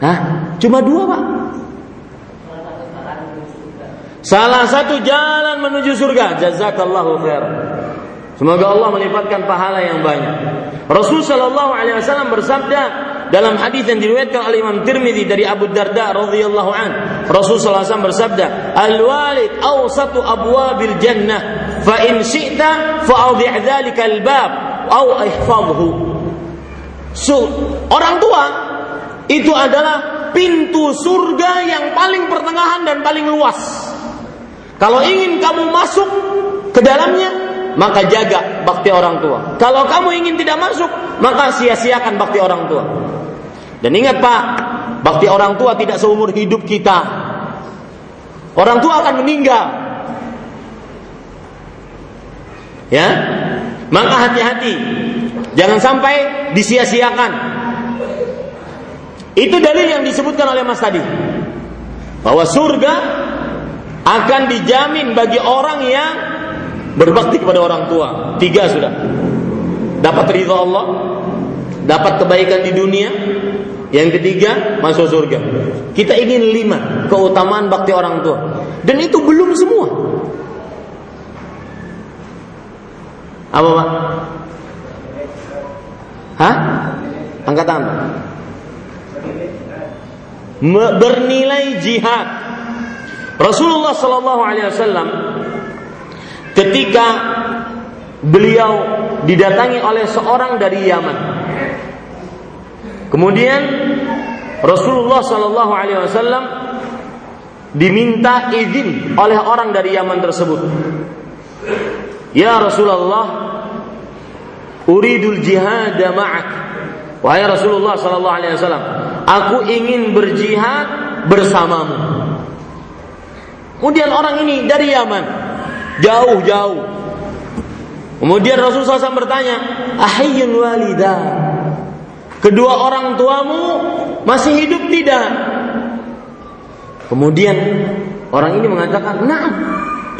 Hah? Cuma dua pak. Salah satu jalan menuju surga. Jazakallahu khair. Semoga Allah melipatkan pahala yang banyak. Rasul Shallallahu Alaihi Wasallam bersabda dalam hadis yang diriwayatkan oleh Imam Tirmidzi dari Abu Darda radhiyallahu an. Rasul Shallallahu Wasallam bersabda, "Al walid awsatu abwabil jannah, fa in syi'ta fa awdi' dzalika al bab au ihfadhu. So, orang tua itu adalah pintu surga yang paling pertengahan dan paling luas. Kalau ingin kamu masuk ke dalamnya, maka jaga bakti orang tua. Kalau kamu ingin tidak masuk, maka sia-siakan bakti orang tua. Dan ingat Pak, bakti orang tua tidak seumur hidup kita. Orang tua akan meninggal. Ya, maka hati-hati, jangan sampai disia-siakan. Itu dalil yang disebutkan oleh Mas tadi. Bahwa surga akan dijamin bagi orang yang berbakti kepada orang tua. Tiga sudah. Dapat ridho Allah, dapat kebaikan di dunia, yang ketiga masuk surga. Kita ingin lima keutamaan bakti orang tua. Dan itu belum semua. Apa Pak? Hah? Angkat tangan. Bernilai jihad. Rasulullah Shallallahu Alaihi Wasallam ketika beliau didatangi oleh seorang dari Yaman. Kemudian Rasulullah Shallallahu Alaihi Wasallam diminta izin oleh orang dari Yaman tersebut. Ya Rasulullah, uridul jihad ma'ak. Wahai Rasulullah Shallallahu Alaihi Wasallam, aku ingin berjihad bersamamu. Kemudian orang ini dari Yaman, jauh-jauh. Kemudian Rasulullah SAW bertanya, Ahayyun walida. Kedua orang tuamu masih hidup tidak? Kemudian orang ini mengatakan, nah,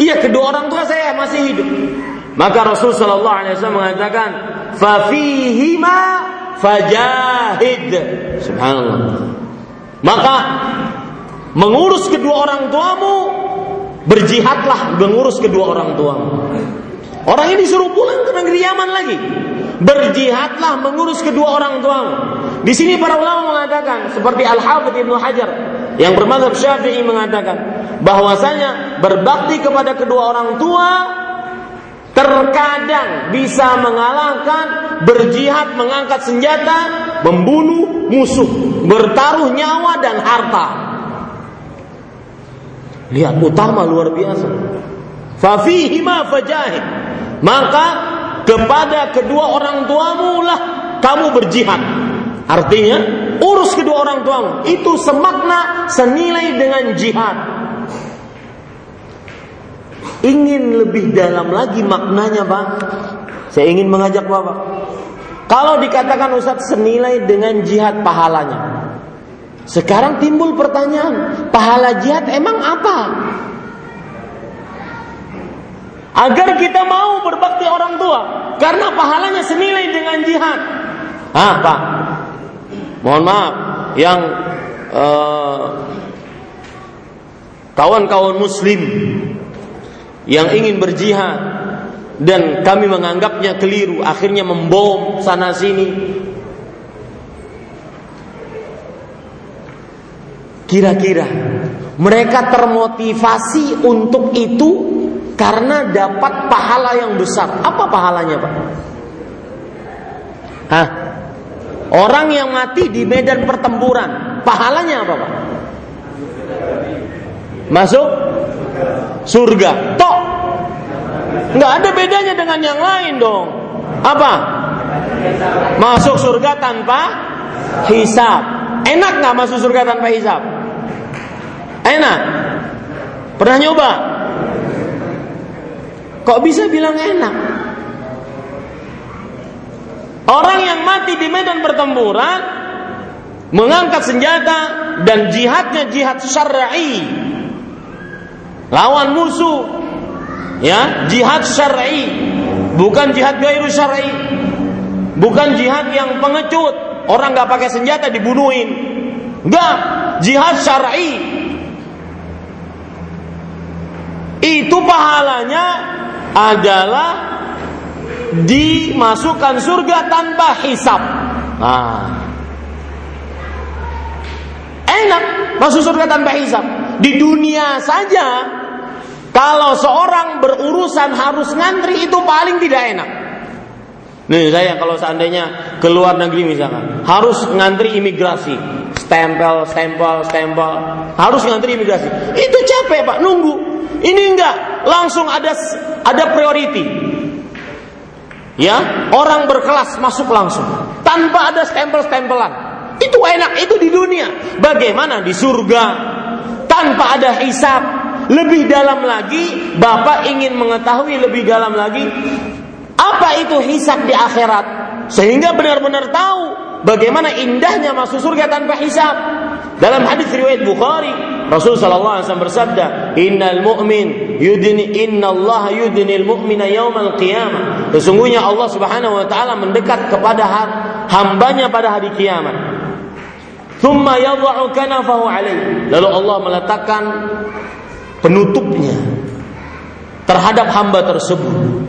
iya kedua orang tua saya masih hidup. Maka Rasul Shallallahu Alaihi Wasallam mengatakan, fafihima fajahid. Subhanallah. Maka mengurus kedua orang tuamu berjihadlah mengurus kedua orang tua. Orang ini suruh pulang ke negeri Yaman lagi. Berjihadlah mengurus kedua orang tua. Di sini para ulama mengatakan seperti Al Hafidh Ibnu Hajar yang bermadzhab Syafi'i mengatakan bahwasanya berbakti kepada kedua orang tua terkadang bisa mengalahkan berjihad mengangkat senjata membunuh musuh bertaruh nyawa dan harta Lihat utama luar biasa. Fafihi ma fajahid. Maka kepada kedua orang tuamu lah kamu berjihad. Artinya urus kedua orang tuamu. Itu semakna senilai dengan jihad. Ingin lebih dalam lagi maknanya Pak. Saya ingin mengajak Bapak. Kalau dikatakan Ustaz senilai dengan jihad pahalanya. Sekarang timbul pertanyaan, pahala jihad emang apa? Agar kita mau berbakti orang tua, karena pahalanya senilai dengan jihad. Ah, Pak. Mohon maaf, yang eh, kawan-kawan muslim yang ingin berjihad dan kami menganggapnya keliru, akhirnya membom sana sini, Kira-kira mereka termotivasi untuk itu karena dapat pahala yang besar. Apa pahalanya, Pak? Hah? Orang yang mati di medan pertempuran, pahalanya apa, Pak? Masuk surga. Tok. Nggak ada bedanya dengan yang lain dong. Apa? Masuk surga tanpa hisab. Enak nggak masuk surga tanpa hisab? Enak. Pernah nyoba? Kok bisa bilang enak? Orang yang mati di medan pertempuran mengangkat senjata dan jihadnya jihad syar'i. Lawan musuh ya jihad syar'i bukan jihad gairu syar'i. Bukan jihad yang pengecut orang nggak pakai senjata dibunuhin. Enggak jihad syar'i. Itu pahalanya adalah dimasukkan surga tanpa hisap. Nah. Enak masuk surga tanpa hisap. Di dunia saja kalau seorang berurusan harus ngantri itu paling tidak enak. Nih saya kalau seandainya ke luar negeri misalkan harus ngantri imigrasi, stempel, stempel, stempel, harus ngantri imigrasi. Itu capek pak, nunggu. Ini enggak, langsung ada ada priority. Ya, orang berkelas masuk langsung tanpa ada stempel-stempelan. Itu enak, itu di dunia. Bagaimana di surga tanpa ada hisap? Lebih dalam lagi, Bapak ingin mengetahui lebih dalam lagi apa itu hisap di akhirat sehingga benar-benar tahu bagaimana indahnya masuk surga tanpa hisap. Dalam hadis riwayat Bukhari, Rasul sallallahu alaihi wasallam bersabda, "Innal mu'min yudni inna Allah yudni al-mu'mina yaumal qiyamah." Sesungguhnya Allah Subhanahu wa taala mendekat kepada hambanya pada hari kiamat. Thumma yadh'u kanafahu alaih. Lalu Allah meletakkan penutupnya terhadap hamba tersebut.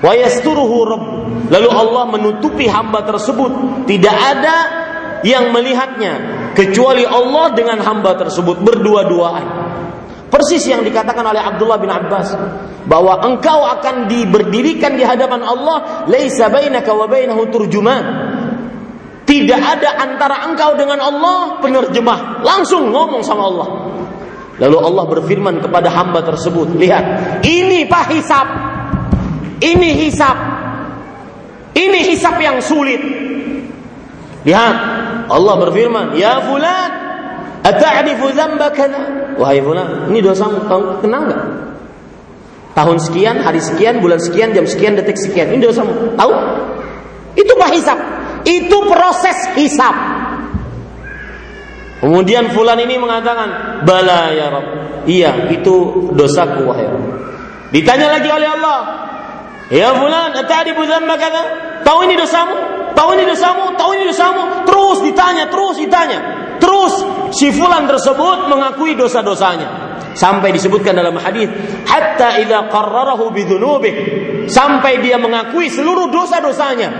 Wa yasturuhu rabb. Lalu Allah menutupi hamba tersebut. Tidak ada yang melihatnya kecuali Allah dengan hamba tersebut berdua-duaan. Persis yang dikatakan oleh Abdullah bin Abbas bahwa engkau akan diberdirikan di hadapan Allah laisa bainaka wa bainahu turjuman. Tidak ada antara engkau dengan Allah penerjemah. Langsung ngomong sama Allah. Lalu Allah berfirman kepada hamba tersebut, lihat, ini pak hisap. Ini hisap. Ini hisap yang sulit. Lihat, Allah berfirman, "Ya fulan, ata'rifu dzamba kadza?" Wahai fulan, ini dosamu, kau kenal? Tahun sekian, hari sekian, bulan sekian, jam sekian, detik sekian. Ini dosamu. Tahu? Itu hisap. Itu proses hisap. Kemudian fulan ini mengatakan, "Bala ya Rabb." Iya, itu dosaku wahai Rabb. Ditanya lagi oleh Allah, "Ya fulan, ata'rifu dzamba kadza?" Tahu ini dosamu? Tahu ini dosamu? Tahu ini dosamu? Terus ditanya, terus ditanya. Terus si fulan tersebut mengakui dosa-dosanya. Sampai disebutkan dalam hadis, hatta idza qarrarahu bidzunubih. Sampai dia mengakui seluruh dosa-dosanya.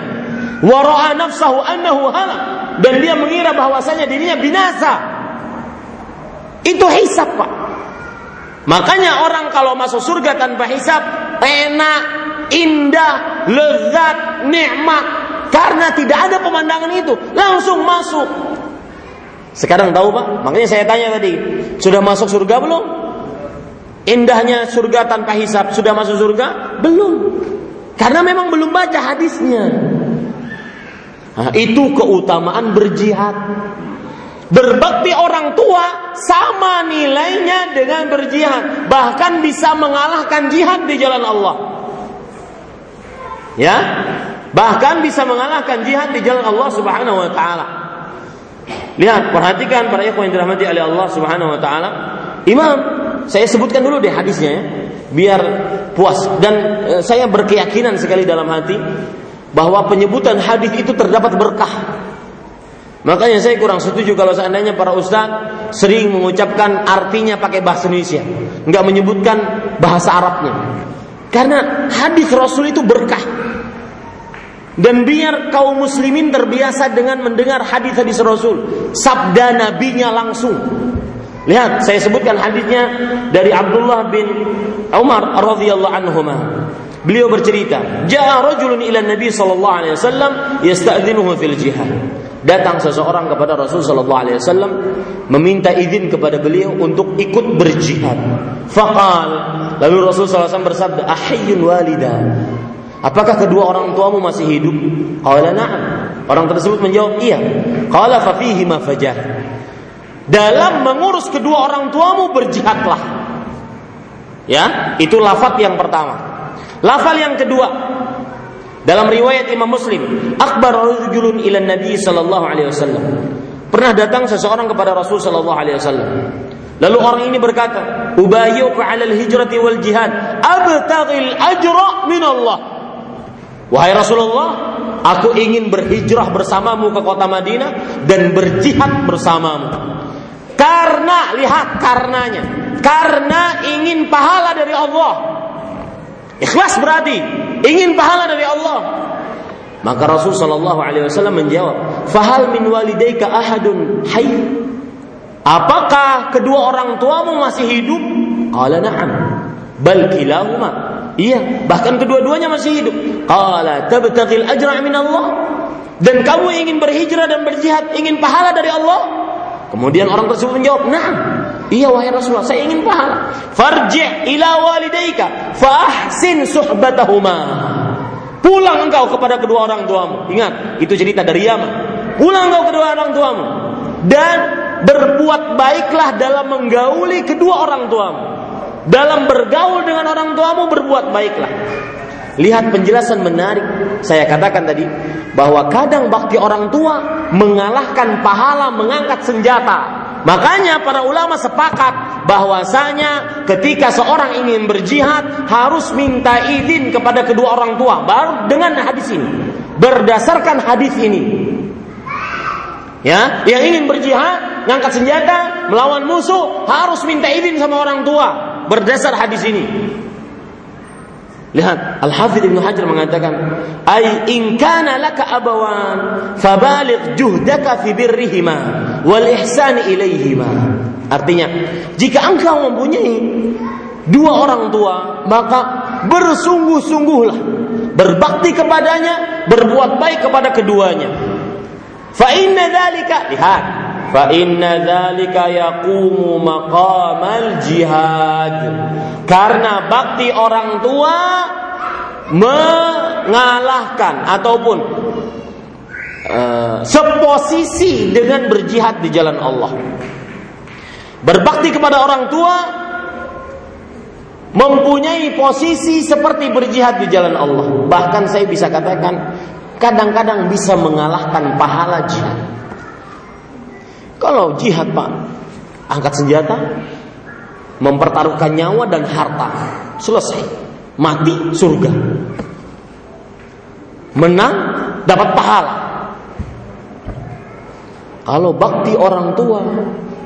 Wa ra'a nafsahu annahu halak dan dia mengira bahwasanya dirinya binasa. Itu hisab, Pak. Makanya orang kalau masuk surga tanpa hisab enak, indah, lezat, nikmat karena tidak ada pemandangan itu, langsung masuk. Sekarang tahu Pak? Makanya saya tanya tadi, sudah masuk surga belum? Indahnya surga tanpa hisap, sudah masuk surga? Belum. Karena memang belum baca hadisnya. Nah, itu keutamaan berjihad. Berbakti orang tua sama nilainya dengan berjihad, bahkan bisa mengalahkan jihad di jalan Allah. Ya, bahkan bisa mengalahkan jihad di jalan Allah Subhanahu wa taala. Lihat, perhatikan para ikhwan yang dirahmati oleh Allah Subhanahu wa taala. Imam, saya sebutkan dulu deh hadisnya ya, biar puas dan e, saya berkeyakinan sekali dalam hati bahwa penyebutan hadis itu terdapat berkah. Makanya saya kurang setuju kalau seandainya para ustaz sering mengucapkan artinya pakai bahasa Indonesia, nggak menyebutkan bahasa Arabnya. Karena hadis Rasul itu berkah. Dan biar kaum muslimin terbiasa dengan mendengar hadis-hadis Rasul, sabda nabinya langsung. Lihat, saya sebutkan hadisnya dari Abdullah bin Umar radhiyallahu anhu. Beliau bercerita, "Ja'a rajulun ila Nabi sallallahu alaihi wasallam yasta'dzinuhu fil jihad." Datang seseorang kepada Rasul sallallahu alaihi wasallam meminta izin kepada beliau untuk ikut berjihad. Faqal, lalu Rasul sallallahu bersabda, "Ahayyun walida?" Apakah kedua orang tuamu masih hidup? Qala na'am. Orang tersebut menjawab, "Iya." Qala fa fihi ma fajah. Dalam mengurus kedua orang tuamu berjihadlah. Ya, itu lafaz yang pertama. Lafal yang kedua dalam riwayat Imam Muslim, akbar rajulun ila Nabi sallallahu alaihi wasallam. Pernah datang seseorang kepada Rasul sallallahu alaihi wasallam. Lalu orang ini berkata, "Ubayyuka 'ala al-hijrati wal jihad, abtaghil ajra min Allah." Wahai Rasulullah, aku ingin berhijrah bersamamu ke kota Madinah dan berjihad bersamamu. Karena lihat karenanya, karena ingin pahala dari Allah. Ikhlas berarti ingin pahala dari Allah. Maka Rasul Shallallahu Alaihi Wasallam menjawab, "Fahal min walidaika ahadun hayy?" Apakah kedua orang tuamu masih hidup? Qala na'am. Bal kilahuma Iya, bahkan kedua-duanya masih hidup. Qala tabtaghil ajra min Allah? Dan kamu ingin berhijrah dan berjihad, ingin pahala dari Allah? Kemudian orang tersebut menjawab, "Na'am." Iya wahai Rasulullah, saya ingin pahala. Farji' ila fa ahsin suhbatahuma. Pulang engkau kepada kedua orang tuamu. Ingat, itu cerita dari Yaman. Pulang engkau kedua orang tuamu dan berbuat baiklah dalam menggauli kedua orang tuamu. Dalam bergaul dengan orang tuamu berbuat baiklah. Lihat penjelasan menarik. Saya katakan tadi bahwa kadang bakti orang tua mengalahkan pahala mengangkat senjata. Makanya para ulama sepakat bahwasanya ketika seorang ingin berjihad harus minta izin kepada kedua orang tua baru dengan hadis ini. Berdasarkan hadis ini. Ya, yang ingin berjihad, ngangkat senjata, melawan musuh harus minta izin sama orang tua berdasar hadis ini. Lihat, Al-Hafidh Ibn Hajar mengatakan, "Ai in kana laka abawan, fabaligh juhdaka fi birrihima wal ihsan ilaihima." Artinya, jika engkau mempunyai dua orang tua, maka bersungguh-sungguhlah berbakti kepadanya, berbuat baik kepada keduanya. Fa inna dzalika lihat, fa inna dzalika yaqumu maqamal jihad. Karena bakti orang tua mengalahkan ataupun uh, seposisi dengan berjihad di jalan Allah. Berbakti kepada orang tua mempunyai posisi seperti berjihad di jalan Allah. Bahkan saya bisa katakan kadang-kadang bisa mengalahkan pahala jihad. Kalau jihad Pak, angkat senjata, mempertaruhkan nyawa dan harta, selesai mati surga. Menang dapat pahala. Kalau bakti orang tua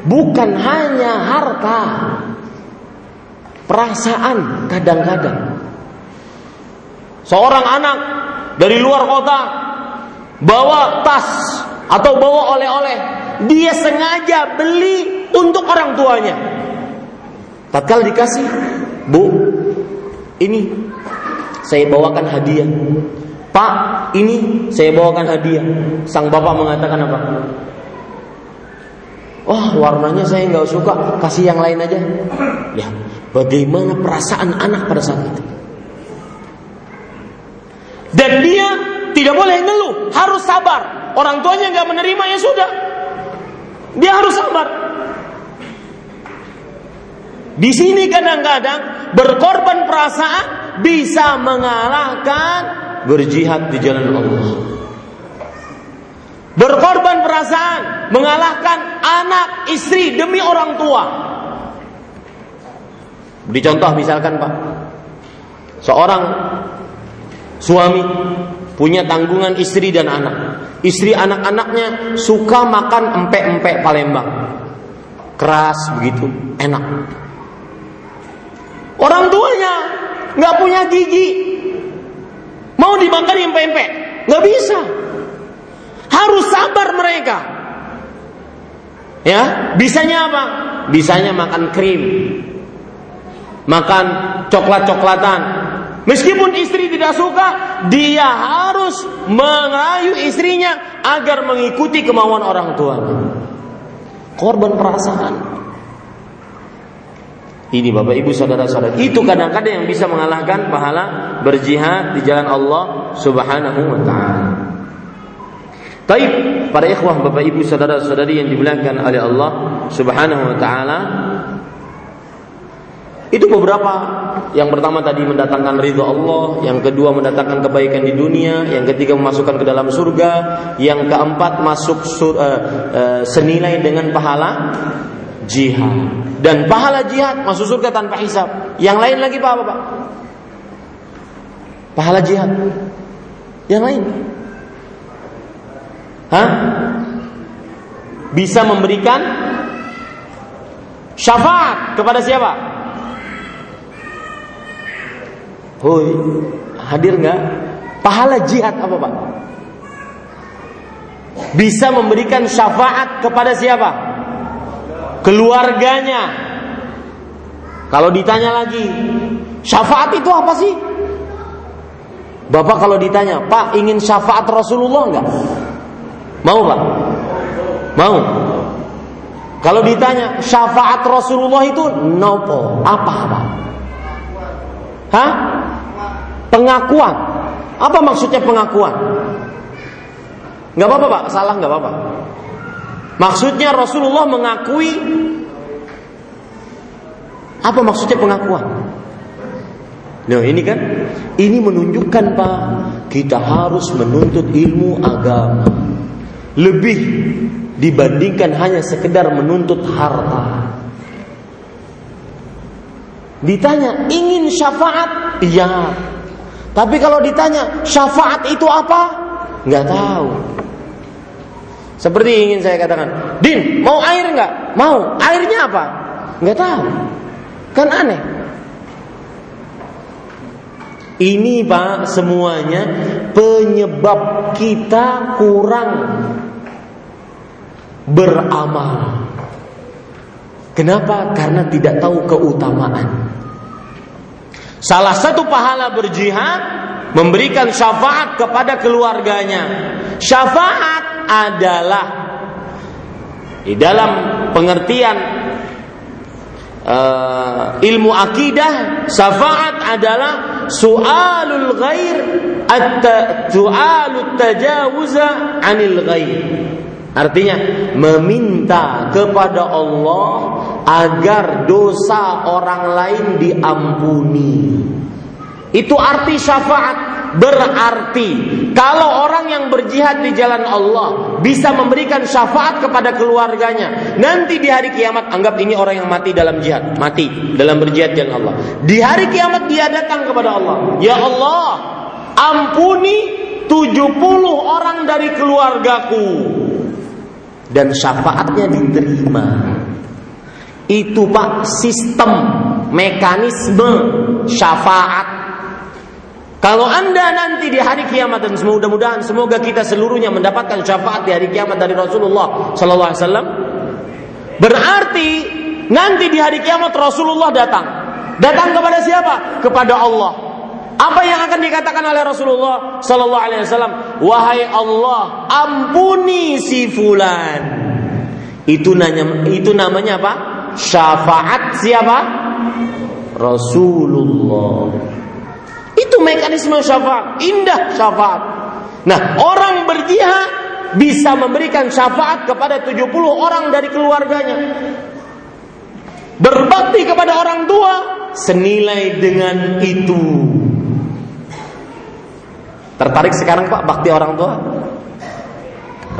bukan hanya harta, perasaan kadang-kadang. Seorang anak dari luar kota bawa tas atau bawa oleh-oleh, dia sengaja beli untuk orang tuanya. Tatkala dikasih, "Bu, ini saya bawakan hadiah. Pak, ini saya bawakan hadiah. Sang bapak mengatakan apa? Oh, warnanya saya nggak suka, kasih yang lain aja. Ya, bagaimana perasaan anak pada saat itu? Dan dia tidak boleh ngeluh, harus sabar. Orang tuanya nggak menerima ya sudah. Dia harus sabar. Di sini kadang-kadang berkorban perasaan bisa mengalahkan berjihad di jalan Allah. Berkorban perasaan mengalahkan anak, istri demi orang tua. Dicontoh misalkan Pak, seorang suami punya tanggungan istri dan anak. Istri anak-anaknya suka makan empek-empek Palembang. Keras begitu, enak. Orang tuanya nggak punya gigi, mau dimakan empe-empe, nggak bisa. Harus sabar mereka. Ya, bisanya apa? Bisanya makan krim, makan coklat-coklatan. Meskipun istri tidak suka, dia harus merayu istrinya agar mengikuti kemauan orang tuanya. Korban perasaan. Ini Bapak Ibu saudara-saudara, itu kadang-kadang yang bisa mengalahkan pahala berjihad di jalan Allah Subhanahu wa taala. Taib, para ikhwah Bapak Ibu saudara-saudari yang dimuliakan oleh Allah Subhanahu wa taala. Itu beberapa yang pertama tadi mendatangkan ridho Allah, yang kedua mendatangkan kebaikan di dunia, yang ketiga memasukkan ke dalam surga, yang keempat masuk sur, uh, uh, senilai dengan pahala jihad. Dan pahala jihad masuk surga tanpa hisap. Yang lain lagi apa, Pak? Pahala jihad. Yang lain. Hah? Bisa memberikan syafaat kepada siapa? Hoi, hadir nggak? Pahala jihad apa pak? Bisa memberikan syafaat kepada siapa? keluarganya. Kalau ditanya lagi, syafaat itu apa sih? Bapak kalau ditanya, Pak ingin syafaat Rasulullah enggak? Mau Pak? Mau? Kalau ditanya syafaat Rasulullah itu nopo apa Pak? Hah? Pengakuan. Apa maksudnya pengakuan? Enggak apa-apa Pak, salah enggak apa-apa. Maksudnya Rasulullah mengakui apa maksudnya pengakuan? Nah ini kan ini menunjukkan Pak kita harus menuntut ilmu agama lebih dibandingkan hanya sekedar menuntut harta. Ditanya ingin syafaat, iya. Tapi kalau ditanya syafaat itu apa, nggak tahu. Seperti ingin saya katakan, Din, mau air nggak? Mau. Airnya apa? Nggak tahu. Kan aneh. Ini pak semuanya penyebab kita kurang beramal. Kenapa? Karena tidak tahu keutamaan. Salah satu pahala berjihad memberikan syafaat kepada keluarganya. Syafaat adalah di dalam pengertian uh, ilmu akidah, syafaat adalah su'alul ghair at su'alut tajawuza anil ghair. Artinya meminta kepada Allah agar dosa orang lain diampuni. Itu arti syafaat. Berarti kalau orang yang berjihad di jalan Allah bisa memberikan syafaat kepada keluarganya, nanti di hari kiamat anggap ini orang yang mati dalam jihad, mati dalam berjihad jalan Allah. Di hari kiamat dia datang kepada Allah, "Ya Allah, ampuni 70 orang dari keluargaku." Dan syafaatnya diterima. Itu Pak sistem mekanisme syafaat kalau anda nanti di hari kiamat dan mudah-mudahan semoga kita seluruhnya mendapatkan syafaat di hari kiamat dari Rasulullah Sallallahu Alaihi Wasallam, berarti nanti di hari kiamat Rasulullah datang. Datang kepada siapa? Kepada Allah. Apa yang akan dikatakan oleh Rasulullah Sallallahu Alaihi Wasallam? Wahai Allah, ampuni si fulan. Itu nanya, itu namanya apa? Syafaat siapa? Rasulullah. Itu mekanisme syafaat, indah syafaat. Nah, orang berjihad bisa memberikan syafaat kepada 70 orang dari keluarganya. Berbakti kepada orang tua senilai dengan itu. Tertarik sekarang Pak bakti orang tua?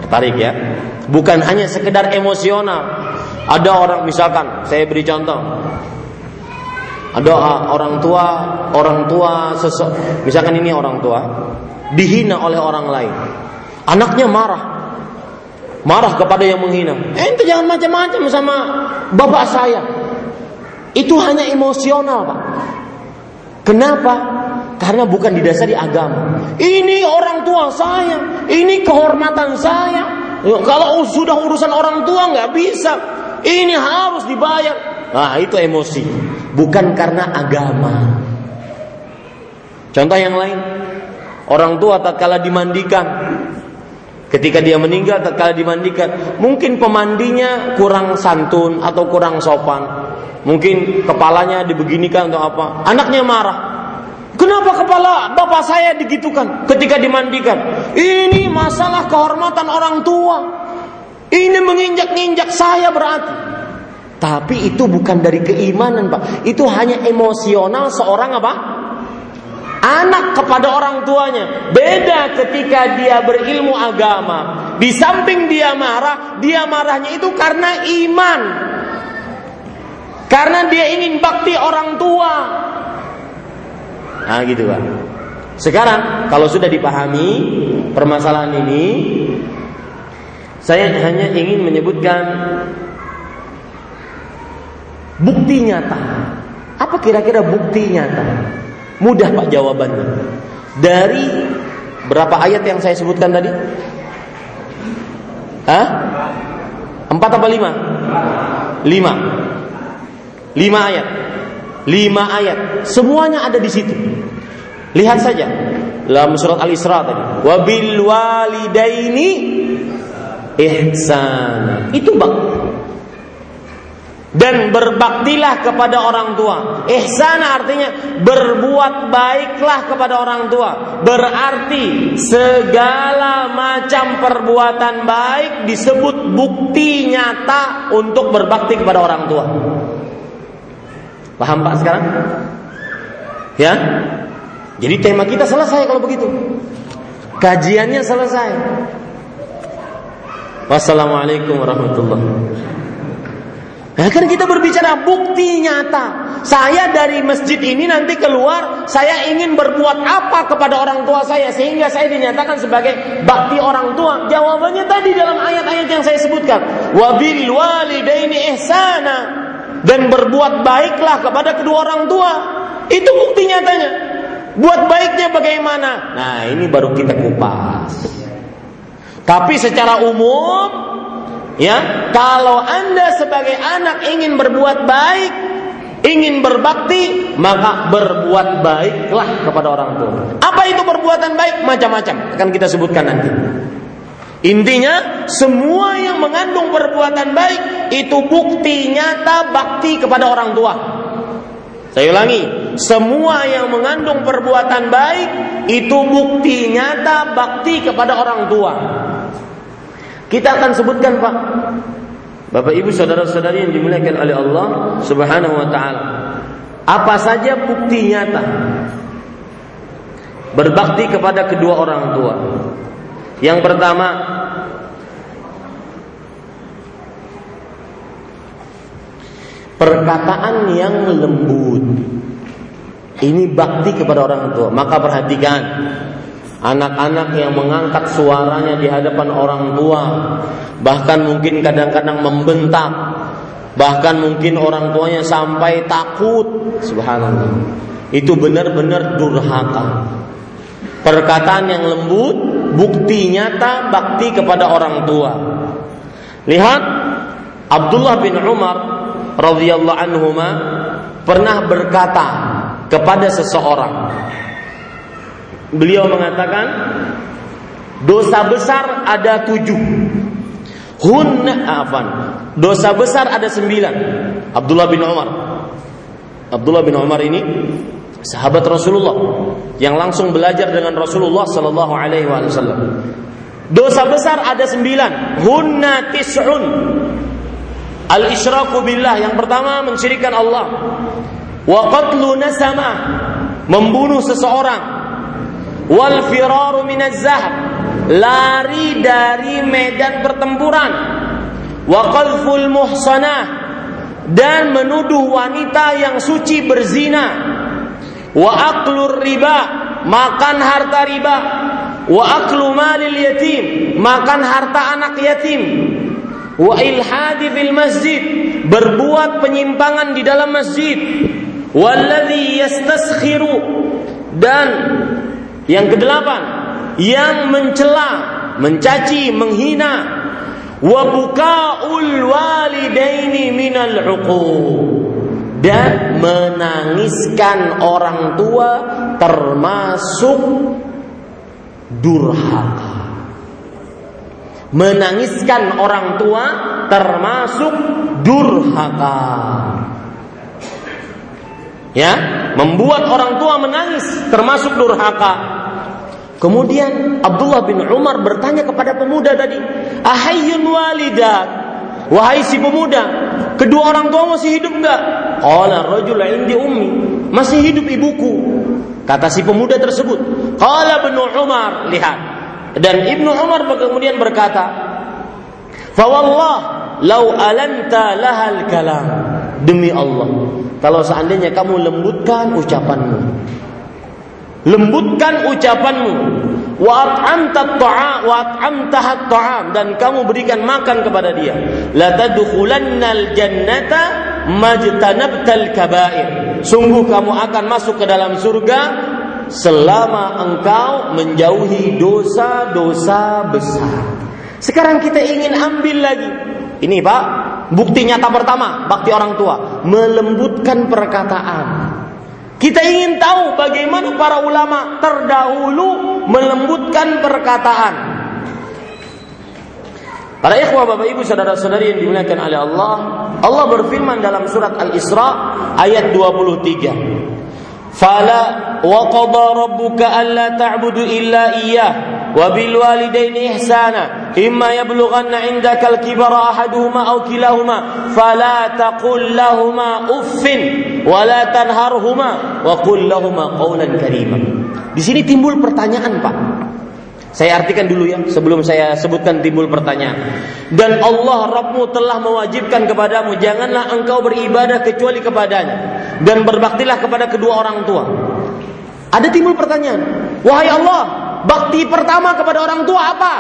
Tertarik ya? Bukan hanya sekedar emosional. Ada orang misalkan, saya beri contoh, doa orang tua, orang tua misalkan ini orang tua dihina oleh orang lain. Anaknya marah. Marah kepada yang menghina. Ente jangan macam-macam sama bapak saya. Itu hanya emosional, Pak. Kenapa? Karena bukan didasari agama. Ini orang tua saya, ini kehormatan saya. Kalau sudah urusan orang tua nggak bisa, ini harus dibayar. Nah, itu emosi, bukan karena agama. Contoh yang lain, orang tua tatkala dimandikan, ketika dia meninggal tatkala dimandikan, mungkin pemandinya kurang santun atau kurang sopan. Mungkin kepalanya dibeginikan atau apa. Anaknya marah. Kenapa kepala bapak saya digitukan ketika dimandikan? Ini masalah kehormatan orang tua. Ini menginjak-injak saya berarti. Tapi itu bukan dari keimanan, Pak. Itu hanya emosional seorang apa? Anak kepada orang tuanya. Beda ketika dia berilmu agama. Di samping dia marah, dia marahnya itu karena iman. Karena dia ingin bakti orang tua. Nah, gitu, Pak. Sekarang kalau sudah dipahami permasalahan ini, saya hanya ingin menyebutkan Bukti nyata. Apa kira-kira bukti nyata? Mudah Pak jawabannya. Dari berapa ayat yang saya sebutkan tadi? Hah? Empat apa lima? Lima. Lima ayat. Lima ayat. Semuanya ada di situ. Lihat saja dalam surat Al-Isra tadi. Wabil walidaini ihsan. Itu bang dan berbaktilah kepada orang tua. Ihsan artinya berbuat baiklah kepada orang tua. Berarti segala macam perbuatan baik disebut bukti nyata untuk berbakti kepada orang tua. Paham Pak sekarang? Ya? Jadi tema kita selesai kalau begitu. Kajiannya selesai. Wassalamualaikum warahmatullahi. Nah, kan kita berbicara bukti nyata. Saya dari masjid ini nanti keluar, saya ingin berbuat apa kepada orang tua saya sehingga saya dinyatakan sebagai bakti orang tua. Jawabannya tadi dalam ayat-ayat yang saya sebutkan. Wabil walidaini ihsana dan berbuat baiklah kepada kedua orang tua. Itu bukti nyatanya. Buat baiknya bagaimana? Nah, ini baru kita kupas. Tapi secara umum Ya, kalau Anda sebagai anak ingin berbuat baik, ingin berbakti, maka berbuat baiklah kepada orang tua. Apa itu perbuatan baik? Macam-macam. Akan kita sebutkan nanti. Intinya, semua yang mengandung perbuatan baik itu bukti nyata bakti kepada orang tua. Saya ulangi, semua yang mengandung perbuatan baik itu bukti nyata bakti kepada orang tua. Kita akan sebutkan Pak Bapak Ibu saudara-saudari yang dimuliakan oleh Allah Subhanahu wa taala. Apa saja bukti nyata berbakti kepada kedua orang tua? Yang pertama perkataan yang lembut. Ini bakti kepada orang tua. Maka perhatikan Anak-anak yang mengangkat suaranya di hadapan orang tua, bahkan mungkin kadang-kadang membentak, bahkan mungkin orang tuanya sampai takut. Subhanallah. Itu benar-benar durhaka. Perkataan yang lembut, bukti nyata bakti kepada orang tua. Lihat Abdullah bin Umar radhiyallahu anhu pernah berkata kepada seseorang Beliau mengatakan dosa besar ada tujuh. Hunna afan. Dosa besar ada sembilan. Abdullah bin Umar. Abdullah bin Umar ini sahabat Rasulullah yang langsung belajar dengan Rasulullah Sallallahu Alaihi Wasallam. Dosa besar ada sembilan. Hunna tis'un. Al isyraku billah yang pertama mensyirikan Allah. Wa qatlu nasama membunuh seseorang wal firaru minaz lari dari medan pertempuran wa qadful muhsanah dan menuduh wanita yang suci berzina wa aklur riba makan harta riba. Wa aklu malil yatim makan harta anak yatim. Wa ilhadi fil masjid berbuat penyimpangan di dalam masjid. Walladhi yastaskhiru dan yang kedelapan, yang mencela, mencaci, menghina. Wa bukaul walidaini minal dan menangiskan orang tua termasuk durhaka. Menangiskan orang tua termasuk durhaka. Ya, membuat orang tua menangis termasuk durhaka. Kemudian Abdullah bin Umar bertanya kepada pemuda tadi, "Ahayyun walidat?" Wahai si pemuda, kedua orang tua masih hidup enggak? Qala rajul indi ummi, masih hidup ibuku. Kata si pemuda tersebut. Qala bin Umar, lihat. Dan Ibnu Umar kemudian berkata, "Fa wallah lau alanta lahal kalam." Demi Allah, kalau seandainya kamu lembutkan ucapanmu, lembutkan ucapanmu wa at'amta wa dan kamu berikan makan kepada dia. La tadkhulannal jannata majtanabtal kaba'ir sungguh kamu akan masuk ke dalam surga selama engkau menjauhi dosa-dosa besar. Sekarang kita ingin ambil lagi. Ini Pak bukti nyata pertama bakti orang tua. Melembutkan perkataan kita ingin tahu bagaimana para ulama terdahulu melembutkan perkataan. Para ikhwah Bapak Ibu saudara-saudari yang dimuliakan oleh Allah, Allah berfirman dalam surat Al-Isra ayat 23. Alla ta'budu illa iyyah wa bil walidaini ihsana imma yablughanna 'indaka al-kibara ahaduhuma aw kilahuma fala taqul lahumā uffin wala tanharhuma wa qul lahumā qawlan karima. Di sini timbul pertanyaan, Pak. Saya artikan dulu ya sebelum saya sebutkan timbul pertanyaan. Dan Allah Rabbmu telah mewajibkan kepadamu janganlah engkau beribadah kecuali kepadanya dan berbaktilah kepada kedua orang tua. Ada timbul pertanyaan, wahai Allah, bakti pertama kepada orang tua apa?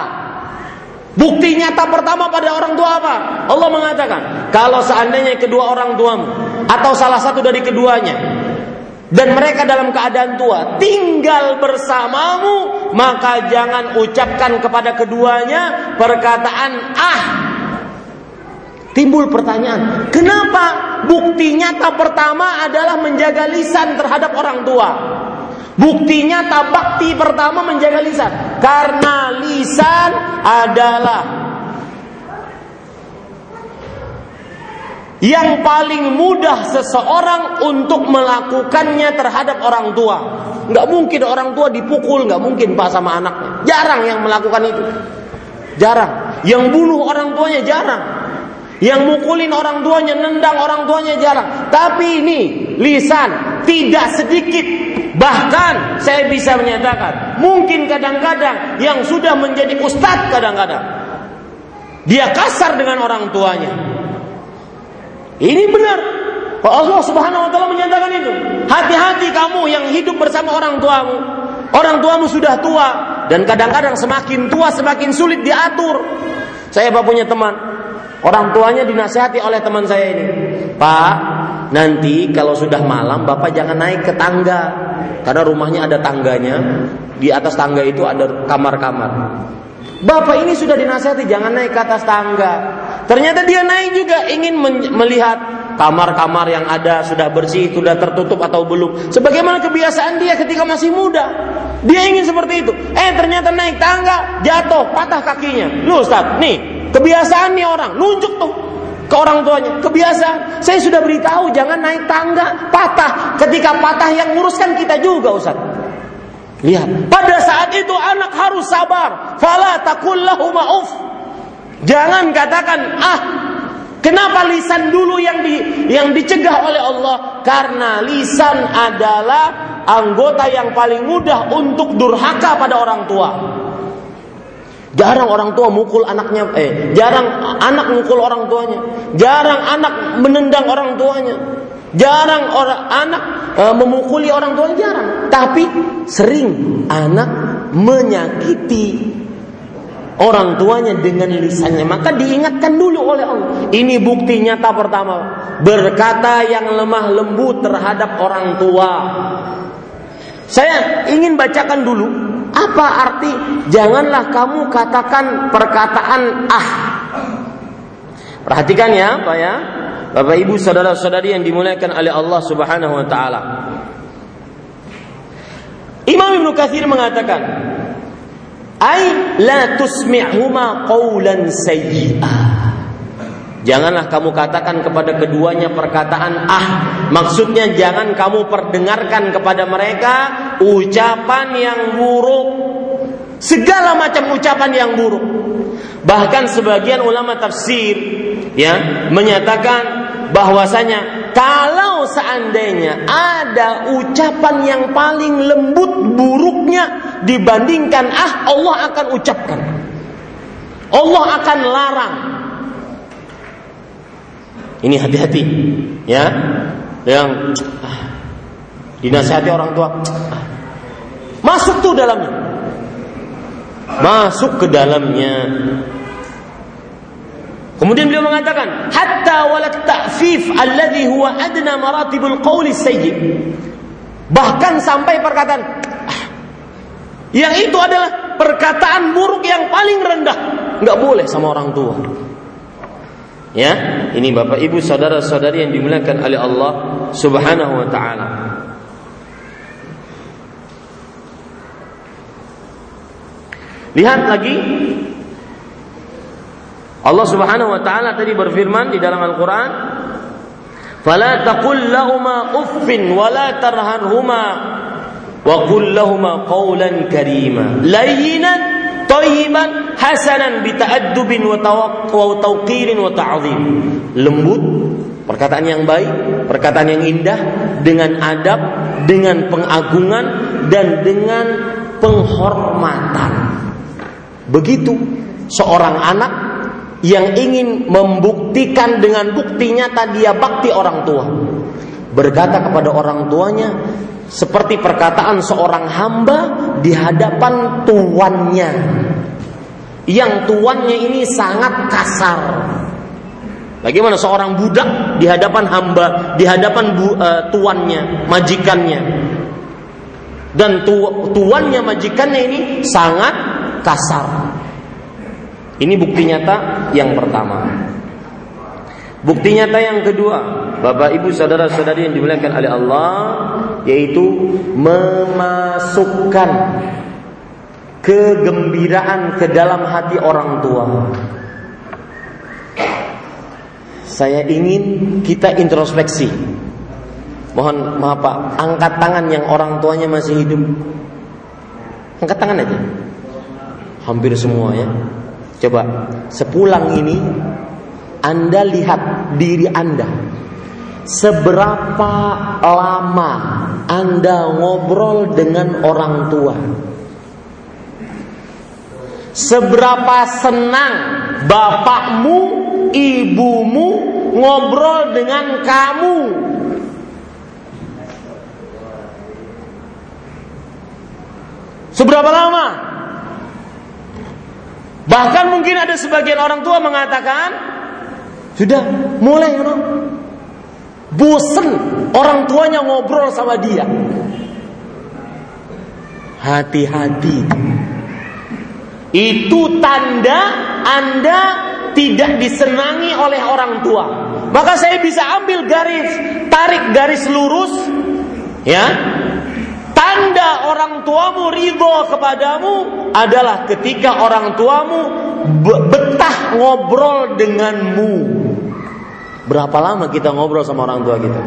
Bukti nyata pertama pada orang tua apa? Allah mengatakan, kalau seandainya kedua orang tuamu atau salah satu dari keduanya dan mereka dalam keadaan tua tinggal bersamamu, maka jangan ucapkan kepada keduanya perkataan ah Timbul pertanyaan, kenapa bukti nyata pertama adalah menjaga lisan terhadap orang tua? Bukti nyata bakti pertama menjaga lisan. Karena lisan adalah yang paling mudah seseorang untuk melakukannya terhadap orang tua. Nggak mungkin orang tua dipukul, nggak mungkin pak sama anaknya. Jarang yang melakukan itu. Jarang. Yang bunuh orang tuanya jarang. Yang mukulin orang tuanya, nendang orang tuanya jarang. Tapi ini lisan tidak sedikit. Bahkan saya bisa menyatakan, mungkin kadang-kadang yang sudah menjadi ustadz kadang-kadang. Dia kasar dengan orang tuanya. Ini benar. Allah Subhanahu wa taala menyatakan itu. Hati-hati kamu yang hidup bersama orang tuamu. Orang tuamu sudah tua dan kadang-kadang semakin tua semakin sulit diatur. Saya apa punya teman, Orang tuanya dinasihati oleh teman saya ini, Pak, nanti kalau sudah malam Bapak jangan naik ke tangga, karena rumahnya ada tangganya. Di atas tangga itu ada kamar-kamar. Bapak ini sudah dinasihati jangan naik ke atas tangga. Ternyata dia naik juga ingin melihat kamar-kamar yang ada sudah bersih, sudah tertutup atau belum. Sebagaimana kebiasaan dia ketika masih muda. Dia ingin seperti itu. Eh ternyata naik tangga, jatuh, patah kakinya. Lu Ustaz, nih Kebiasaan nih orang, nunjuk tuh ke orang tuanya. Kebiasaan. Saya sudah beritahu jangan naik tangga, patah. Ketika patah yang nguruskan kita juga Ustaz. Lihat, pada saat itu anak harus sabar. Fala takullahu ma'uf. Jangan katakan, ah, kenapa lisan dulu yang di, yang dicegah oleh Allah? Karena lisan adalah anggota yang paling mudah untuk durhaka pada orang tua. Jarang orang tua mukul anaknya, eh, jarang anak mukul orang tuanya. Jarang anak menendang orang tuanya. Jarang orang anak e, memukuli orang tuanya jarang. Tapi sering anak menyakiti orang tuanya dengan lisannya. Maka diingatkan dulu oleh Allah. Ini bukti nyata pertama. Berkata yang lemah lembut terhadap orang tua. Saya ingin bacakan dulu apa arti janganlah kamu katakan perkataan ah. Perhatikan ya, Pak ya. Bapak Ibu saudara-saudari yang dimuliakan oleh Allah Subhanahu wa taala. Imam Ibnu Katsir mengatakan, "Ai la tusmi'huma qawlan sayyi'a." Janganlah kamu katakan kepada keduanya perkataan ah. Maksudnya jangan kamu perdengarkan kepada mereka ucapan yang buruk. Segala macam ucapan yang buruk. Bahkan sebagian ulama tafsir ya menyatakan bahwasanya kalau seandainya ada ucapan yang paling lembut buruknya dibandingkan ah Allah akan ucapkan. Allah akan larang ini hati-hati, ya. Yang ah, dinasihati orang tua, ah, masuk tuh dalamnya, masuk ke dalamnya. Kemudian beliau mengatakan, hatta walat ta'fif alladhi huwa adna maratibul qawli sayyi. Bahkan sampai perkataan yang itu adalah perkataan buruk yang paling rendah, nggak boleh sama orang tua. Ya, ini Bapak Ibu saudara-saudari yang dimuliakan oleh Allah Subhanahu wa taala. Lihat lagi Allah Subhanahu wa taala tadi berfirman di dalam Al-Qur'an, "Fala uffin wa la qawlan karīmā." Layyinan Toyiban hasanan bita'addubin wa tawqirin wa ta'zim. Lembut, perkataan yang baik, perkataan yang indah dengan adab, dengan pengagungan dan dengan penghormatan. Begitu seorang anak yang ingin membuktikan dengan bukti nyata dia bakti orang tua. Berkata kepada orang tuanya, seperti perkataan seorang hamba di hadapan tuannya. Yang tuannya ini sangat kasar. Bagaimana seorang budak di hadapan hamba, di hadapan bu, uh, tuannya, majikannya. Dan tu, tuannya, majikannya ini sangat kasar. Ini bukti nyata yang pertama. Bukti nyata yang kedua, Bapak Ibu saudara-saudari yang dimuliakan oleh Allah, yaitu memasukkan kegembiraan ke dalam hati orang tua. Saya ingin kita introspeksi. Mohon maaf Pak, angkat tangan yang orang tuanya masih hidup. Angkat tangan aja. Hampir semua ya. Coba sepulang ini anda lihat diri Anda. Seberapa lama Anda ngobrol dengan orang tua? Seberapa senang bapakmu, ibumu ngobrol dengan kamu? Seberapa lama? Bahkan mungkin ada sebagian orang tua mengatakan, sudah mulai you know, bosen orang tuanya ngobrol sama dia. Hati-hati. Itu tanda Anda tidak disenangi oleh orang tua. Maka saya bisa ambil garis, tarik garis lurus, ya. Tanda orang tuamu ridho kepadamu adalah ketika orang tuamu betah ngobrol denganmu. Berapa lama kita ngobrol sama orang tua kita?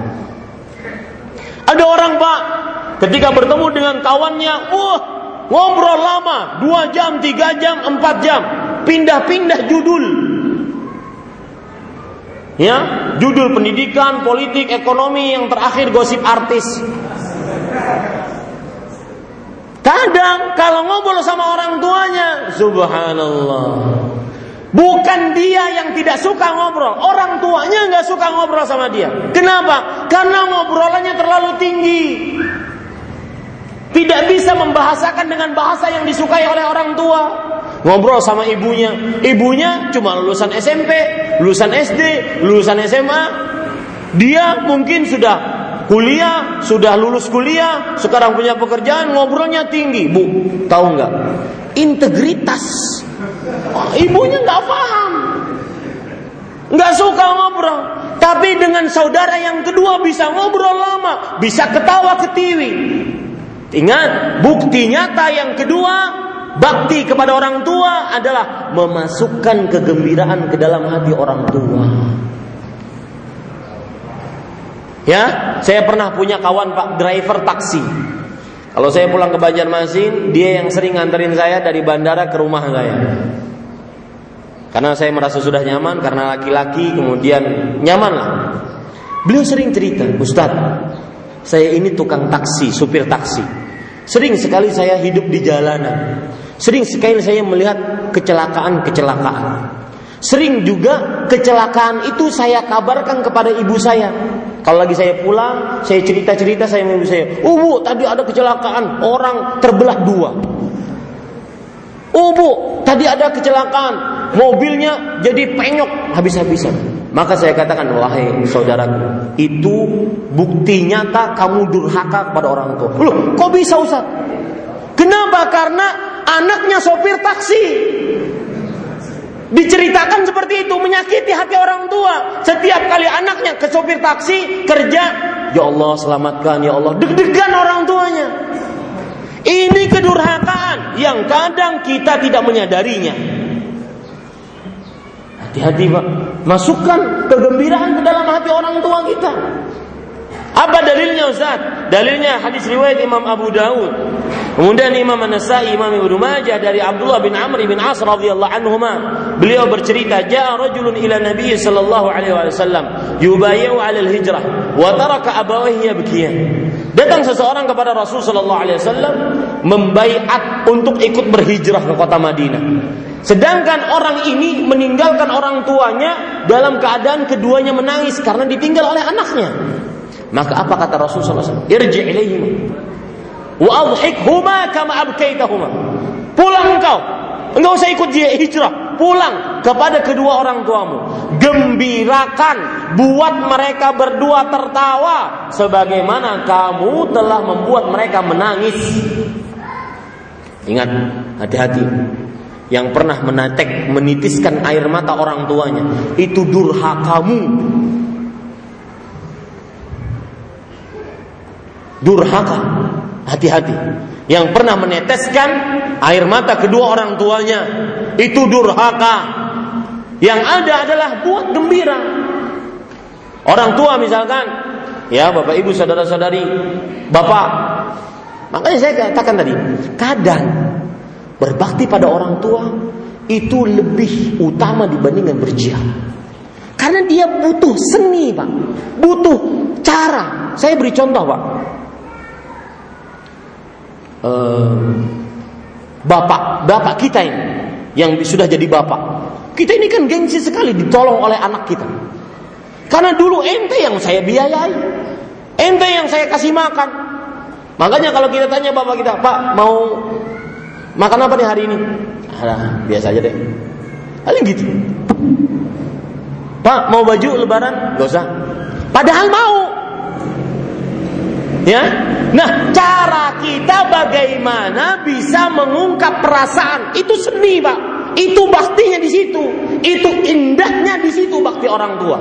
Ada orang pak, ketika bertemu dengan kawannya, wah ngobrol lama, dua jam, tiga jam, empat jam, pindah-pindah judul. Ya, judul pendidikan, politik, ekonomi, yang terakhir gosip artis. Kadang kalau ngobrol sama orang tuanya, subhanallah. Bukan dia yang tidak suka ngobrol, orang tuanya nggak suka ngobrol sama dia. Kenapa? Karena ngobrolannya terlalu tinggi. Tidak bisa membahasakan dengan bahasa yang disukai oleh orang tua. Ngobrol sama ibunya, ibunya cuma lulusan SMP, lulusan SD, lulusan SMA. Dia mungkin sudah kuliah, sudah lulus kuliah, sekarang punya pekerjaan, ngobrolnya tinggi. Bu, tahu nggak? Integritas ibunya nggak paham, nggak suka ngobrol. Tapi dengan saudara yang kedua bisa ngobrol lama, bisa ketawa ketiwi. Ingat, bukti nyata yang kedua bakti kepada orang tua adalah memasukkan kegembiraan ke dalam hati orang tua. Ya, saya pernah punya kawan Pak driver taksi. Kalau saya pulang ke Banjarmasin, dia yang sering nganterin saya dari bandara ke rumah saya. Karena saya merasa sudah nyaman karena laki-laki kemudian nyaman lah. Beliau sering cerita, Ustaz, saya ini tukang taksi, supir taksi. Sering sekali saya hidup di jalanan. Sering sekali saya melihat kecelakaan-kecelakaan. Sering juga kecelakaan itu saya kabarkan kepada ibu saya. Kalau lagi saya pulang, saya cerita-cerita saya ibu saya. Bu, tadi ada kecelakaan, orang terbelah dua. Oh bu, tadi ada kecelakaan, mobilnya jadi penyok habis-habisan. Maka saya katakan, wahai saudaraku, itu bukti nyata kamu durhaka kepada orang tua. Loh, kok bisa Ustaz? Kenapa? Karena anaknya sopir taksi. Diceritakan seperti itu menyakiti hati orang tua. Setiap kali anaknya ke sopir taksi kerja, ya Allah selamatkan ya Allah. Deg-degan orang tuanya. Ini kedurhakaan yang kadang kita tidak menyadarinya. Hati-hati Pak. Masukkan kegembiraan ke dalam hati orang tua kita. Apa dalilnya Ustaz? Dalilnya hadis riwayat Imam Abu Dawud. Kemudian Imam An-Nasai, Imam Ibnu Majah dari Abdullah bin Amr bin As radhiyallahu anhuma. Beliau bercerita, "Ja'a rajulun ila Nabi sallallahu alaihi wasallam yubayyi'u 'ala al-hijrah wa taraka abawayhi yabkiyan." Datang seseorang kepada Rasul sallallahu alaihi wasallam membaiat untuk ikut berhijrah ke kota Madinah. Sedangkan orang ini meninggalkan orang tuanya dalam keadaan keduanya menangis karena ditinggal oleh anaknya. Maka apa kata Rasul SAW? Irji ilaihim. Wa kama abkaitahuma. Pulang engkau. Enggak usah ikut dia hijrah. Pulang kepada kedua orang tuamu. Gembirakan. Buat mereka berdua tertawa. Sebagaimana kamu telah membuat mereka menangis. Ingat, hati-hati. yang pernah menetek menitiskan air mata orang tuanya itu durhakamu durhaka hati-hati yang pernah meneteskan air mata kedua orang tuanya itu durhaka yang ada adalah buat gembira orang tua misalkan ya bapak ibu saudara-saudari bapak makanya saya katakan tadi kadang Berbakti pada orang tua itu lebih utama dibandingkan berjihad. Karena dia butuh seni, Pak. Butuh cara. Saya beri contoh, Pak. Uh, bapak, bapak kita ini yang sudah jadi bapak. Kita ini kan gengsi sekali ditolong oleh anak kita. Karena dulu ente yang saya biayai. Ente yang saya kasih makan. Makanya kalau kita tanya bapak kita, Pak mau Makan apa nih hari ini? Alah, biasa aja deh. Paling gitu. Pak, mau baju lebaran? Gak usah. Padahal mau. Ya. Nah, cara kita bagaimana bisa mengungkap perasaan itu seni, Pak. Itu baktinya di situ. Itu indahnya di situ bakti orang tua.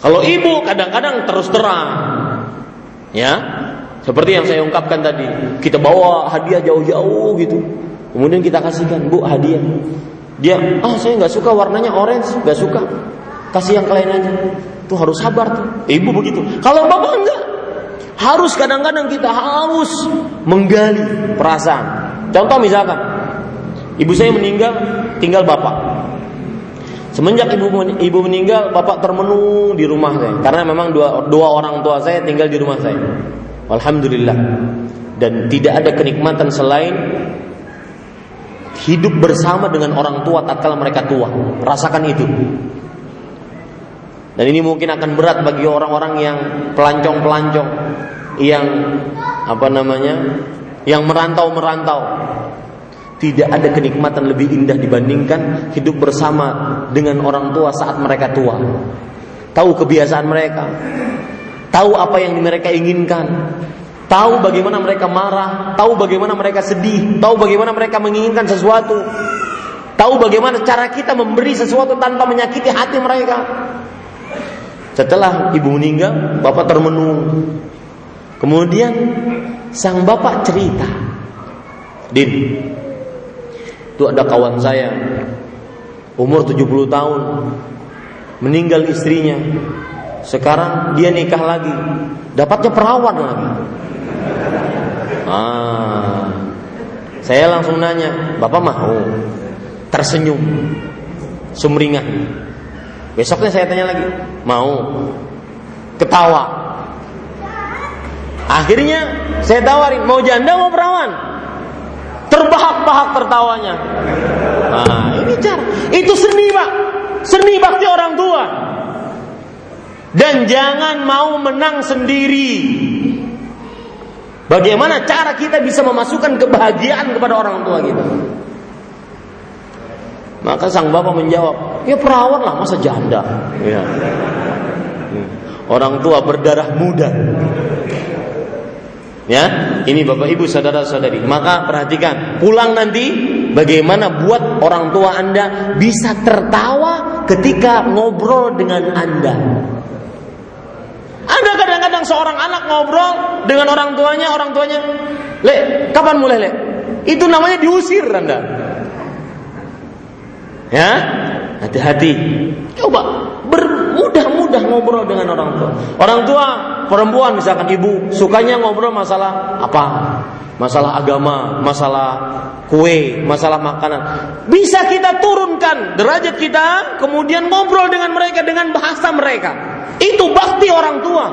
Kalau ibu kadang-kadang terus terang, ya, seperti yang saya ungkapkan tadi, kita bawa hadiah jauh-jauh gitu. Kemudian kita kasihkan, Bu, hadiah. Dia, ah saya nggak suka warnanya orange, nggak suka. Kasih yang lain aja. Tuh harus sabar tuh. Ibu begitu. Kalau bapak enggak, harus kadang-kadang kita harus menggali perasaan. Contoh misalkan, ibu saya meninggal, tinggal bapak. Semenjak ibu ibu meninggal, bapak termenung di rumah saya. Karena memang dua, dua orang tua saya tinggal di rumah saya. Alhamdulillah dan tidak ada kenikmatan selain hidup bersama dengan orang tua tatkala mereka tua. Rasakan itu. Dan ini mungkin akan berat bagi orang-orang yang pelancong-pelancong yang apa namanya? yang merantau-merantau. Tidak ada kenikmatan lebih indah dibandingkan hidup bersama dengan orang tua saat mereka tua. Tahu kebiasaan mereka, tahu apa yang mereka inginkan, tahu bagaimana mereka marah, tahu bagaimana mereka sedih, tahu bagaimana mereka menginginkan sesuatu, tahu bagaimana cara kita memberi sesuatu tanpa menyakiti hati mereka. Setelah ibu meninggal, bapak termenung. Kemudian sang bapak cerita, Din, itu ada kawan saya, umur 70 tahun, meninggal istrinya, sekarang dia nikah lagi, dapatnya perawan lagi. Ah, saya langsung nanya, bapak mau? Tersenyum, sumringah. Besoknya saya tanya lagi, mau? Ketawa. Akhirnya saya tawarin, mau janda mau perawan? Terbahak-bahak tertawanya. Nah, ini cara. Itu seni, Pak. Seni bakti orang tua. Dan jangan mau menang sendiri. Bagaimana cara kita bisa memasukkan kebahagiaan kepada orang tua kita? Maka sang bapak menjawab, ya perawan lah masa janda. Ya. Orang tua berdarah muda. Ya, ini bapak ibu saudara saudari. Maka perhatikan, pulang nanti bagaimana buat orang tua anda bisa tertawa ketika ngobrol dengan anda. Ada kadang-kadang seorang anak ngobrol dengan orang tuanya, orang tuanya, "Le, kapan mulai, Le?" Itu namanya diusir Anda. Ya, hati-hati. Coba bermudah-mudah ngobrol dengan orang tua. Orang tua perempuan misalkan ibu sukanya ngobrol masalah apa? Masalah agama, masalah kue, masalah makanan. Bisa kita turunkan derajat kita, kemudian ngobrol dengan mereka dengan bahasa mereka. Itu bakti orang tua.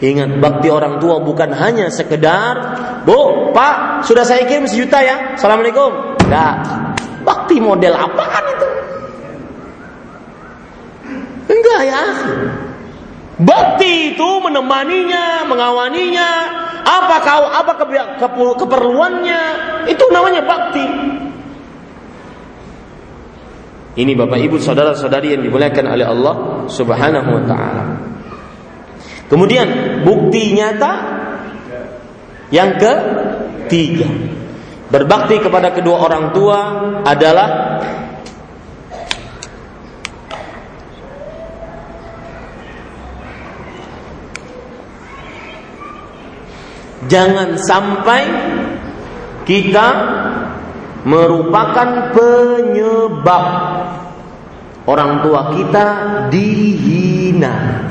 Ingat bakti orang tua bukan hanya sekedar Bu, Pak, sudah saya kirim sejuta ya. Assalamualaikum. Enggak. Bakti model apaan itu? Enggak ya. Bakti itu menemaninya, mengawaninya, apa kau apa keperluannya, itu namanya bakti. Ini Bapak Ibu saudara-saudari yang dimuliakan oleh Allah Subhanahu wa taala. Kemudian bukti nyata yang ke tiga. Berbakti kepada kedua orang tua adalah jangan sampai kita merupakan penyebab orang tua kita dihina.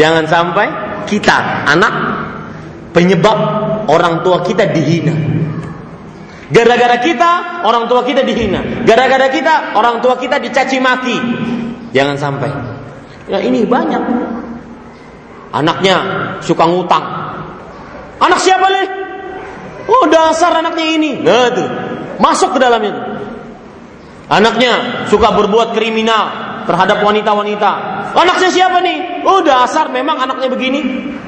Jangan sampai kita anak penyebab orang tua kita dihina. Gara-gara kita orang tua kita dihina. Gara-gara kita orang tua kita dicaci maki. Jangan sampai. Ya ini banyak. Anaknya suka ngutang. Anak siapa nih? Oh dasar anaknya ini. Nah tuh. Masuk ke dalamnya. Anaknya suka berbuat kriminal terhadap wanita-wanita. Anaknya siapa nih? Oh dasar memang anaknya begini.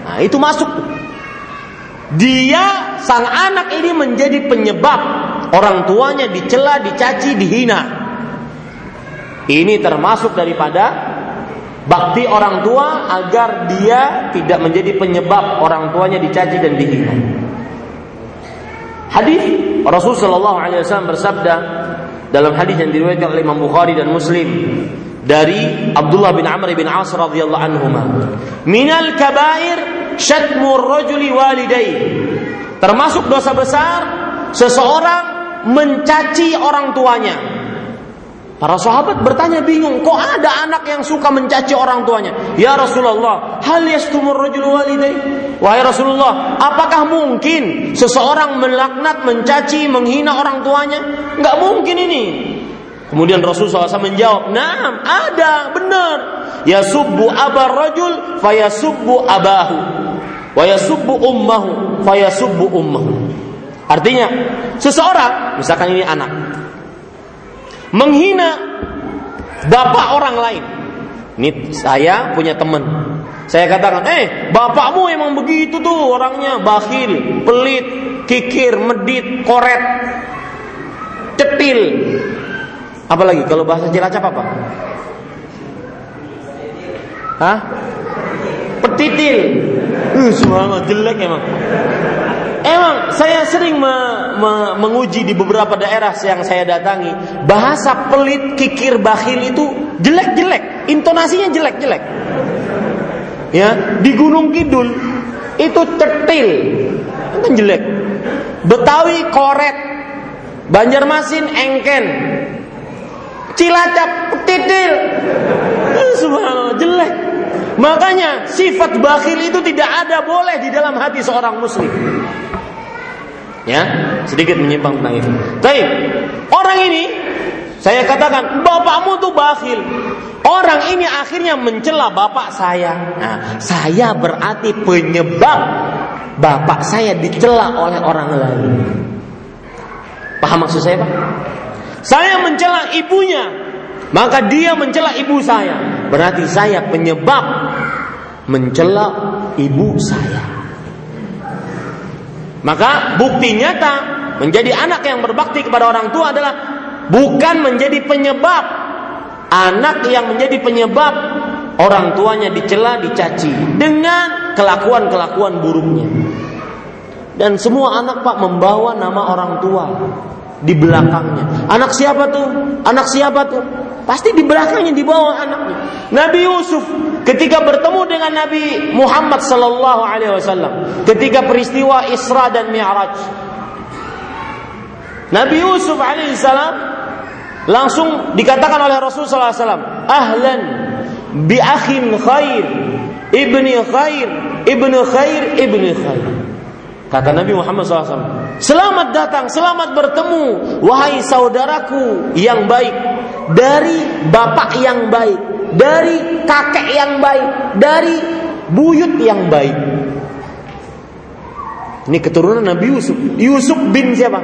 Nah itu masuk. Dia sang anak ini menjadi penyebab orang tuanya dicela, dicaci, dihina. Ini termasuk daripada bakti orang tua agar dia tidak menjadi penyebab orang tuanya dicaci dan dihina. Hadis Rasul Shallallahu Alaihi Wasallam bersabda dalam hadis yang diriwayatkan oleh Imam Bukhari dan Muslim dari Abdullah bin Amr bin As radhiyallahu anhuma. Minal kabair syatmur rajuli walidai. Termasuk dosa besar seseorang mencaci orang tuanya. Para sahabat bertanya bingung, kok ada anak yang suka mencaci orang tuanya? Ya Rasulullah, hal yastumur rajul walidai? Wahai Rasulullah, apakah mungkin seseorang melaknat, mencaci, menghina orang tuanya? Enggak mungkin ini. Kemudian Rasulullah SAW menjawab, Naam, ada, benar. Ya subbu abar rajul, fayasubbu abahu. Wa yasubbu ummahu, fayasubbu ummahu. Artinya, seseorang, misalkan ini anak, menghina bapak orang lain. Ini saya punya teman. Saya katakan, eh bapakmu emang begitu tuh orangnya bakhil, pelit, kikir, medit, koret, cetil. Apalagi kalau bahasa Cilacap apa? Hah? Petitil. Uh, semangat jelek emang. Emang saya sering me, me, menguji di beberapa daerah yang saya datangi, bahasa pelit, kikir, bakhil itu jelek-jelek, intonasinya jelek-jelek. Ya, di Gunung Kidul itu cetil, itu jelek. Betawi koret, Banjarmasin engken, Cilacap titil, semua jelek. Makanya sifat bakhil itu tidak ada boleh di dalam hati seorang muslim. Ya, sedikit menyimpang tentang itu. Tapi orang ini saya katakan bapakmu tuh bakhil. Orang ini akhirnya mencela bapak saya. Nah, saya berarti penyebab bapak saya dicela oleh orang lain. Paham maksud saya, Pak? Saya mencela ibunya, maka dia mencela ibu saya. Berarti saya penyebab mencela ibu saya. Maka bukti nyata menjadi anak yang berbakti kepada orang tua adalah bukan menjadi penyebab anak yang menjadi penyebab orang tuanya dicela, dicaci dengan kelakuan-kelakuan buruknya. Dan semua anak Pak membawa nama orang tua di belakangnya. Anak siapa tuh? Anak siapa tuh? Pasti di belakangnya dibawa anaknya. Nabi Yusuf ketika bertemu dengan Nabi Muhammad sallallahu alaihi wasallam ketika peristiwa Isra dan Mi'raj. Nabi Yusuf alaihi salam langsung dikatakan oleh Rasul sallallahu alaihi wasallam, "Ahlan bi akhin khair, ibni khair, ibni khair, ibni khair." Kata Nabi Muhammad SAW, selamat datang, selamat bertemu, wahai saudaraku yang baik, dari bapak yang baik, dari kakek yang baik, dari buyut yang baik. Ini keturunan Nabi Yusuf. Yusuf bin siapa?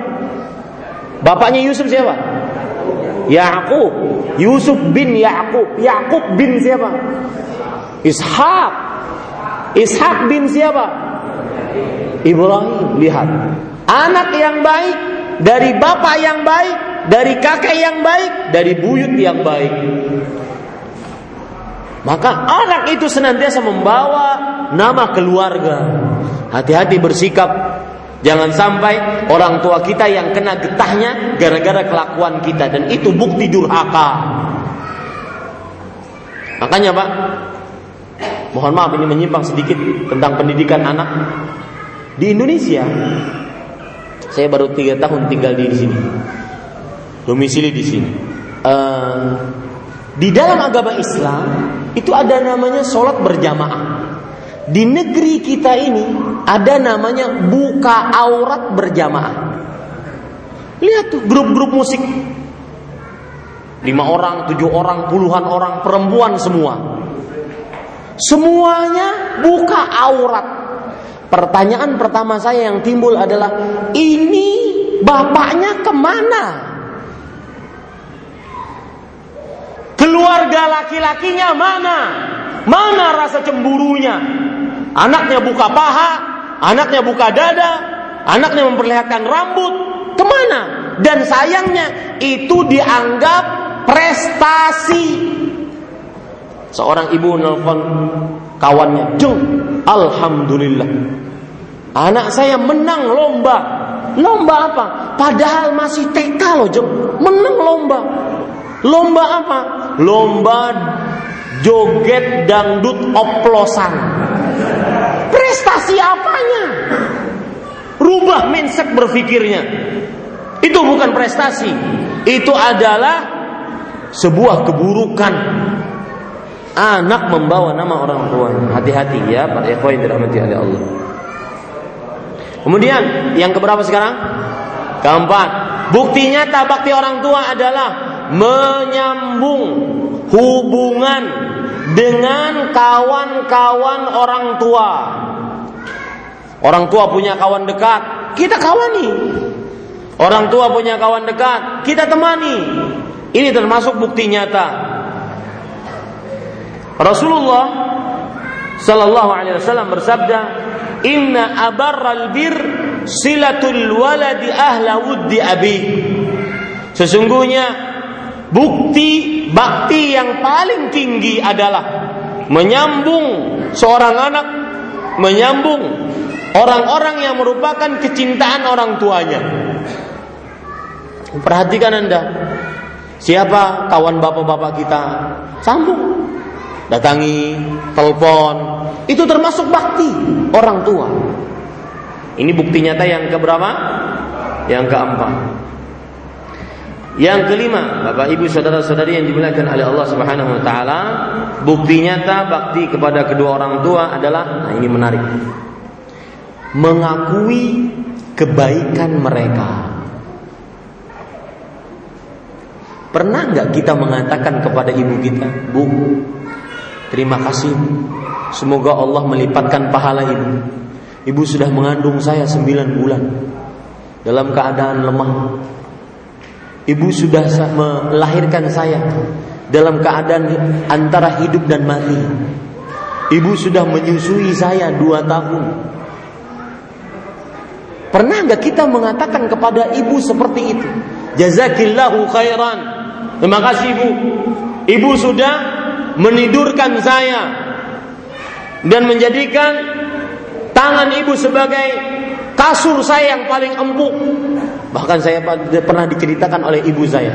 Bapaknya Yusuf siapa? Yakub. Yusuf bin Yakub. Yakub bin siapa? Ishak. Ishak bin siapa? Ibrahim lihat anak yang baik dari bapak yang baik dari kakek yang baik dari buyut yang baik maka anak itu senantiasa membawa nama keluarga Hati-hati bersikap. Jangan sampai orang tua kita yang kena getahnya gara-gara kelakuan kita dan itu bukti durhaka. Makanya Pak, mohon maaf ini menyimpang sedikit tentang pendidikan anak di Indonesia. Saya baru tiga tahun tinggal di sini, domisili di sini. Uh, di dalam agama Islam itu ada namanya sholat berjamaah. Di negeri kita ini ada namanya buka aurat berjamaah. Lihat tuh grup-grup musik. Lima orang, tujuh orang, puluhan orang, perempuan semua. Semuanya buka aurat. Pertanyaan pertama saya yang timbul adalah, ini bapaknya ke mana? Keluarga laki-lakinya mana? Mana rasa cemburunya? Anaknya buka paha, anaknya buka dada, anaknya memperlihatkan rambut, ke mana? Dan sayangnya itu dianggap prestasi. Seorang ibu nelfon kawannya, Jung, Alhamdulillah. Anak saya menang lomba. Lomba apa? Padahal masih TK loh, Jung. Menang lomba. Lomba apa? Lomba joget dangdut oplosan. Prestasi apanya? Rubah mindset berpikirnya. Itu bukan prestasi. Itu adalah sebuah keburukan. Anak membawa nama orang tua. Hati-hati ya para ikhwan yang dirahmati oleh Allah. Kemudian yang keberapa sekarang? Keempat. Buktinya tabakti orang tua adalah menyambung hubungan dengan kawan-kawan orang tua. Orang tua punya kawan dekat, kita kawani. Orang tua punya kawan dekat, kita temani. Ini termasuk bukti nyata. Rasulullah Sallallahu Alaihi Wasallam bersabda, Inna abarral bir silatul waladi ahla wuddi abi. Sesungguhnya bukti bakti yang paling tinggi adalah menyambung seorang anak menyambung orang-orang yang merupakan kecintaan orang tuanya. Perhatikan Anda, siapa kawan bapak-bapak kita? Sambung. Datangi, telepon. Itu termasuk bakti orang tua. Ini bukti nyata yang keberapa? Yang keempat. Yang kelima, Bapak Ibu saudara-saudari yang dimuliakan oleh Allah Subhanahu wa taala, bukti nyata bakti kepada kedua orang tua adalah nah ini menarik mengakui kebaikan mereka. Pernah nggak kita mengatakan kepada ibu kita, Bu, terima kasih. Semoga Allah melipatkan pahala ibu. Ibu sudah mengandung saya sembilan bulan dalam keadaan lemah. Ibu sudah melahirkan saya dalam keadaan antara hidup dan mati. Ibu sudah menyusui saya dua tahun Pernah nggak kita mengatakan kepada ibu seperti itu? Jazakillahu khairan. Terima kasih ibu. Ibu sudah menidurkan saya dan menjadikan tangan ibu sebagai kasur saya yang paling empuk. Bahkan saya pernah diceritakan oleh ibu saya.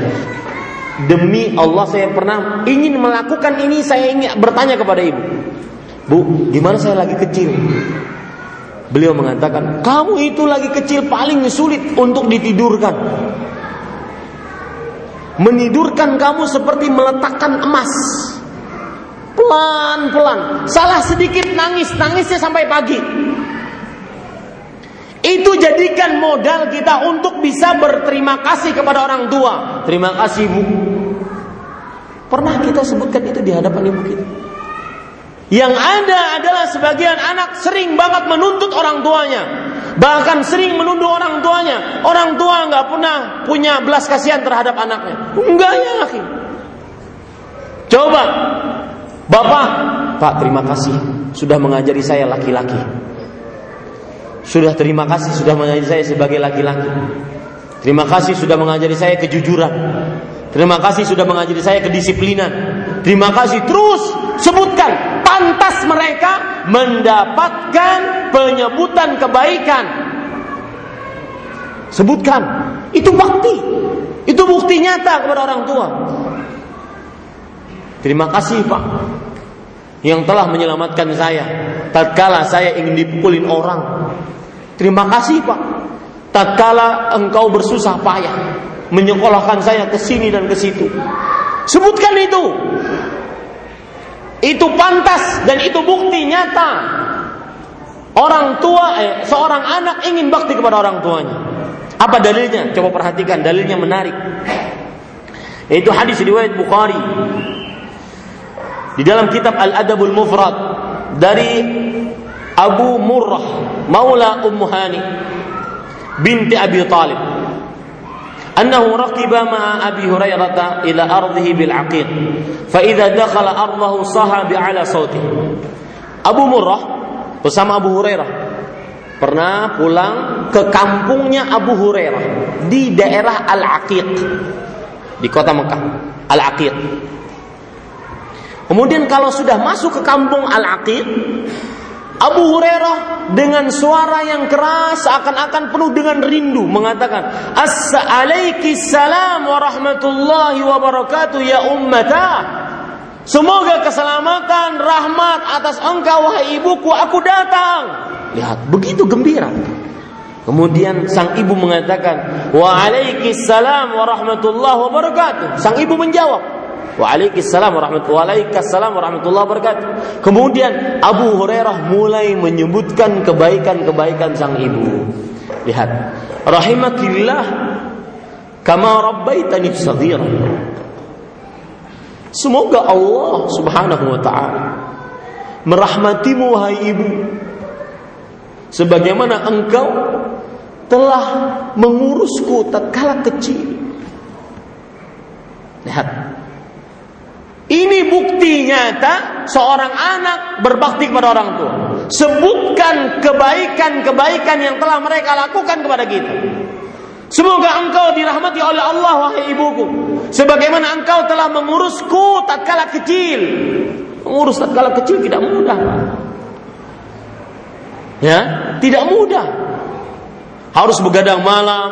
Demi Allah saya pernah ingin melakukan ini, saya ingin bertanya kepada ibu. Bu, gimana saya lagi kecil? Beliau mengatakan, kamu itu lagi kecil paling sulit untuk ditidurkan. Menidurkan kamu seperti meletakkan emas. Pelan-pelan. Salah sedikit nangis, nangisnya sampai pagi. Itu jadikan modal kita untuk bisa berterima kasih kepada orang tua. Terima kasih bu. Pernah kita sebutkan itu di hadapan ibu kita. Yang ada adalah sebagian anak sering banget menuntut orang tuanya. Bahkan sering menuduh orang tuanya. Orang tua nggak pernah punya belas kasihan terhadap anaknya. Enggak ya laki. Coba. Bapak. Pak terima kasih. Sudah mengajari saya laki-laki. Sudah terima kasih sudah mengajari saya sebagai laki-laki. Terima kasih sudah mengajari saya kejujuran. Terima kasih sudah mengajari saya kedisiplinan. Terima kasih terus sebutkan pantas mereka mendapatkan penyebutan kebaikan. Sebutkan. Itu bakti. Itu bukti nyata kepada orang tua. Terima kasih Pak yang telah menyelamatkan saya tatkala saya ingin dipukulin orang. Terima kasih Pak. Tatkala engkau bersusah payah menyekolahkan saya ke sini dan ke situ. Sebutkan itu. Itu pantas dan itu bukti nyata. Orang tua, eh, seorang anak ingin bakti kepada orang tuanya. Apa dalilnya? Coba perhatikan, dalilnya menarik. Itu hadis riwayat Bukhari di dalam kitab Al-Adabul Mufrad dari Abu Murrah Maula Ummu Hani binti Abi Talib أنه ركب مع أبي هريرة إلى أرضه بالعقيق فإذا دخل أرضه صهب على صوته Abu Murrah bersama Abu Hurairah pernah pulang ke kampungnya Abu Hurairah di daerah Al-Aqiq di kota Mekah Al-Aqiq Kemudian kalau sudah masuk ke kampung Al-Aqib, Abu Hurairah dengan suara yang keras seakan-akan penuh dengan rindu mengatakan, "Assalamualaikum salam wa rahmatullahi wa barakatuh ya ummata." Semoga keselamatan, rahmat atas engkau wahai ibuku, aku datang. Lihat, begitu gembira. Kemudian sang ibu mengatakan, "Waalaikumsalam warahmatullahi wabarakatuh." Sang ibu menjawab, Waalaikumsalam warahmatullahi wabarakatuh. Kemudian Abu Hurairah mulai menyebutkan kebaikan-kebaikan sang ibu. Lihat, rahimakillah kama rabbaitani saghira. Semoga Allah Subhanahu wa taala merahmatimu wahai ibu sebagaimana engkau telah mengurusku tatkala kecil. Lihat, ini bukti nyata seorang anak berbakti kepada orang tua. Sebutkan kebaikan-kebaikan yang telah mereka lakukan kepada kita. Semoga engkau dirahmati oleh Allah wahai ibuku. Sebagaimana engkau telah mengurusku tatkala kecil. Mengurus tatkala kecil tidak mudah. Ya, tidak mudah. Harus begadang malam.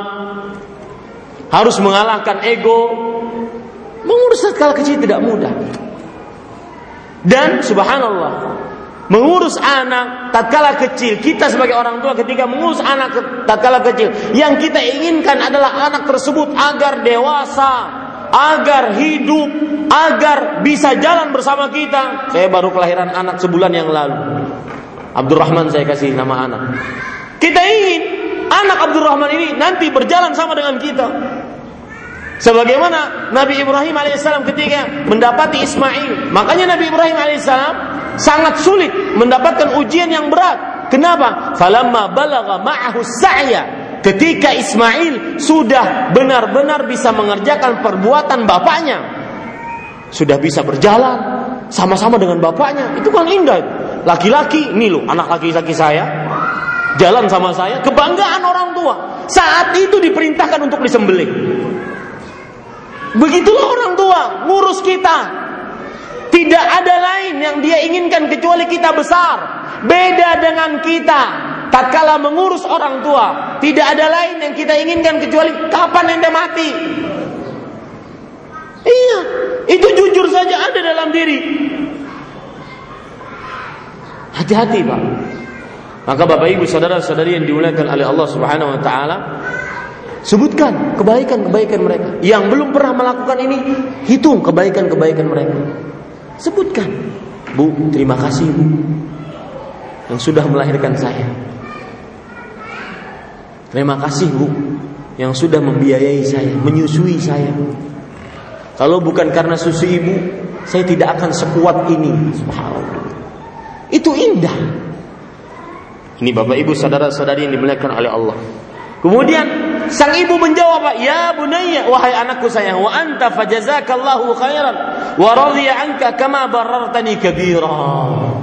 Harus mengalahkan ego, Mengurus tatkala kecil tidak mudah. Dan subhanallah, mengurus anak tatkala kecil, kita sebagai orang tua ketika mengurus anak tatkala kecil, yang kita inginkan adalah anak tersebut agar dewasa, agar hidup, agar bisa jalan bersama kita. Saya baru kelahiran anak sebulan yang lalu. Abdurrahman saya kasih nama anak. Kita ingin anak Abdurrahman ini nanti berjalan sama dengan kita. Sebagaimana Nabi Ibrahim alaihissalam ketika mendapati Ismail, makanya Nabi Ibrahim alaihissalam sangat sulit mendapatkan ujian yang berat. Kenapa? Falamma balagha ma'ahu sa'ya. Ketika Ismail sudah benar-benar bisa mengerjakan perbuatan bapaknya, sudah bisa berjalan sama-sama dengan bapaknya, itu kan indah. Laki-laki, ini loh anak laki-laki saya, jalan sama saya, kebanggaan orang tua. Saat itu diperintahkan untuk disembelih. Begitulah orang tua ngurus kita. Tidak ada lain yang dia inginkan kecuali kita besar. Beda dengan kita. Tatkala mengurus orang tua, tidak ada lain yang kita inginkan kecuali kapan anda mati. Iya, itu jujur saja ada dalam diri. Hati-hati, Pak. Maka Bapak Ibu saudara-saudari yang dimuliakan oleh Allah Subhanahu wa taala, Sebutkan kebaikan-kebaikan mereka. Yang belum pernah melakukan ini, hitung kebaikan-kebaikan mereka. Sebutkan. Bu, terima kasih Bu. Yang sudah melahirkan saya. Terima kasih Bu. Yang sudah membiayai saya, menyusui saya. Kalau bukan karena susu ibu, saya tidak akan sekuat ini. Subhanallah. Itu indah. Ini Bapak Ibu saudara-saudari yang dimuliakan oleh Allah. Kemudian sang ibu menjawab, "Ya bunayya, wahai anakku sayang, wa anta fajazakallahu khairan wa radhiya anka kama barartani kabira."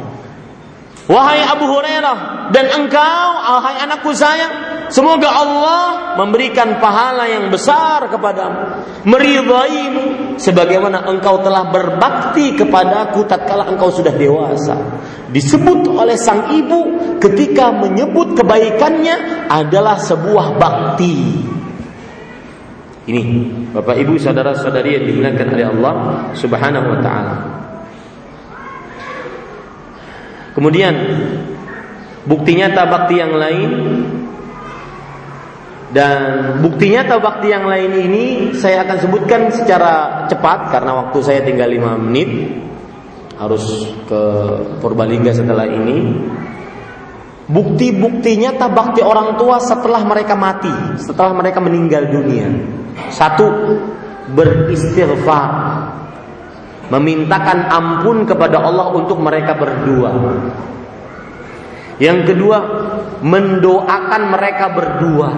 Wahai Abu Hurairah dan engkau wahai anakku sayang semoga Allah memberikan pahala yang besar kepadamu, meridaimu sebagaimana engkau telah berbakti kepadaku tatkala engkau sudah dewasa. Disebut oleh sang ibu ketika menyebut kebaikannya adalah sebuah bakti. Ini Bapak Ibu saudara-saudari yang dimuliakan oleh Allah Subhanahu wa taala. Kemudian bukti nyata bakti yang lain dan bukti nyata bakti yang lain ini saya akan sebutkan secara cepat karena waktu saya tinggal 5 menit harus ke Purbalingga setelah ini. Bukti-bukti nyata bakti orang tua setelah mereka mati, setelah mereka meninggal dunia. Satu, beristighfar. Memintakan ampun kepada Allah untuk mereka berdua. Yang kedua, mendoakan mereka berdua.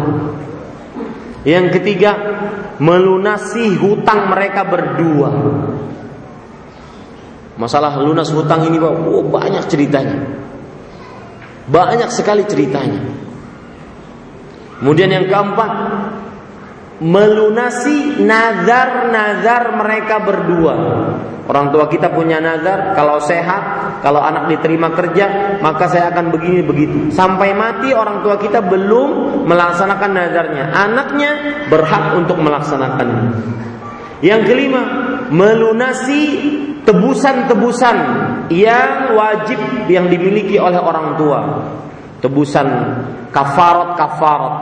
Yang ketiga, melunasi hutang mereka berdua. Masalah lunas hutang ini oh, banyak ceritanya. Banyak sekali ceritanya. Kemudian yang keempat, melunasi nazar-nazar mereka berdua. Orang tua kita punya nazar, kalau sehat, kalau anak diterima kerja, maka saya akan begini begitu. Sampai mati orang tua kita belum melaksanakan nazarnya. Anaknya berhak untuk melaksanakannya. Yang kelima, melunasi tebusan-tebusan yang wajib yang dimiliki oleh orang tua. Tebusan kafarat-kafarat.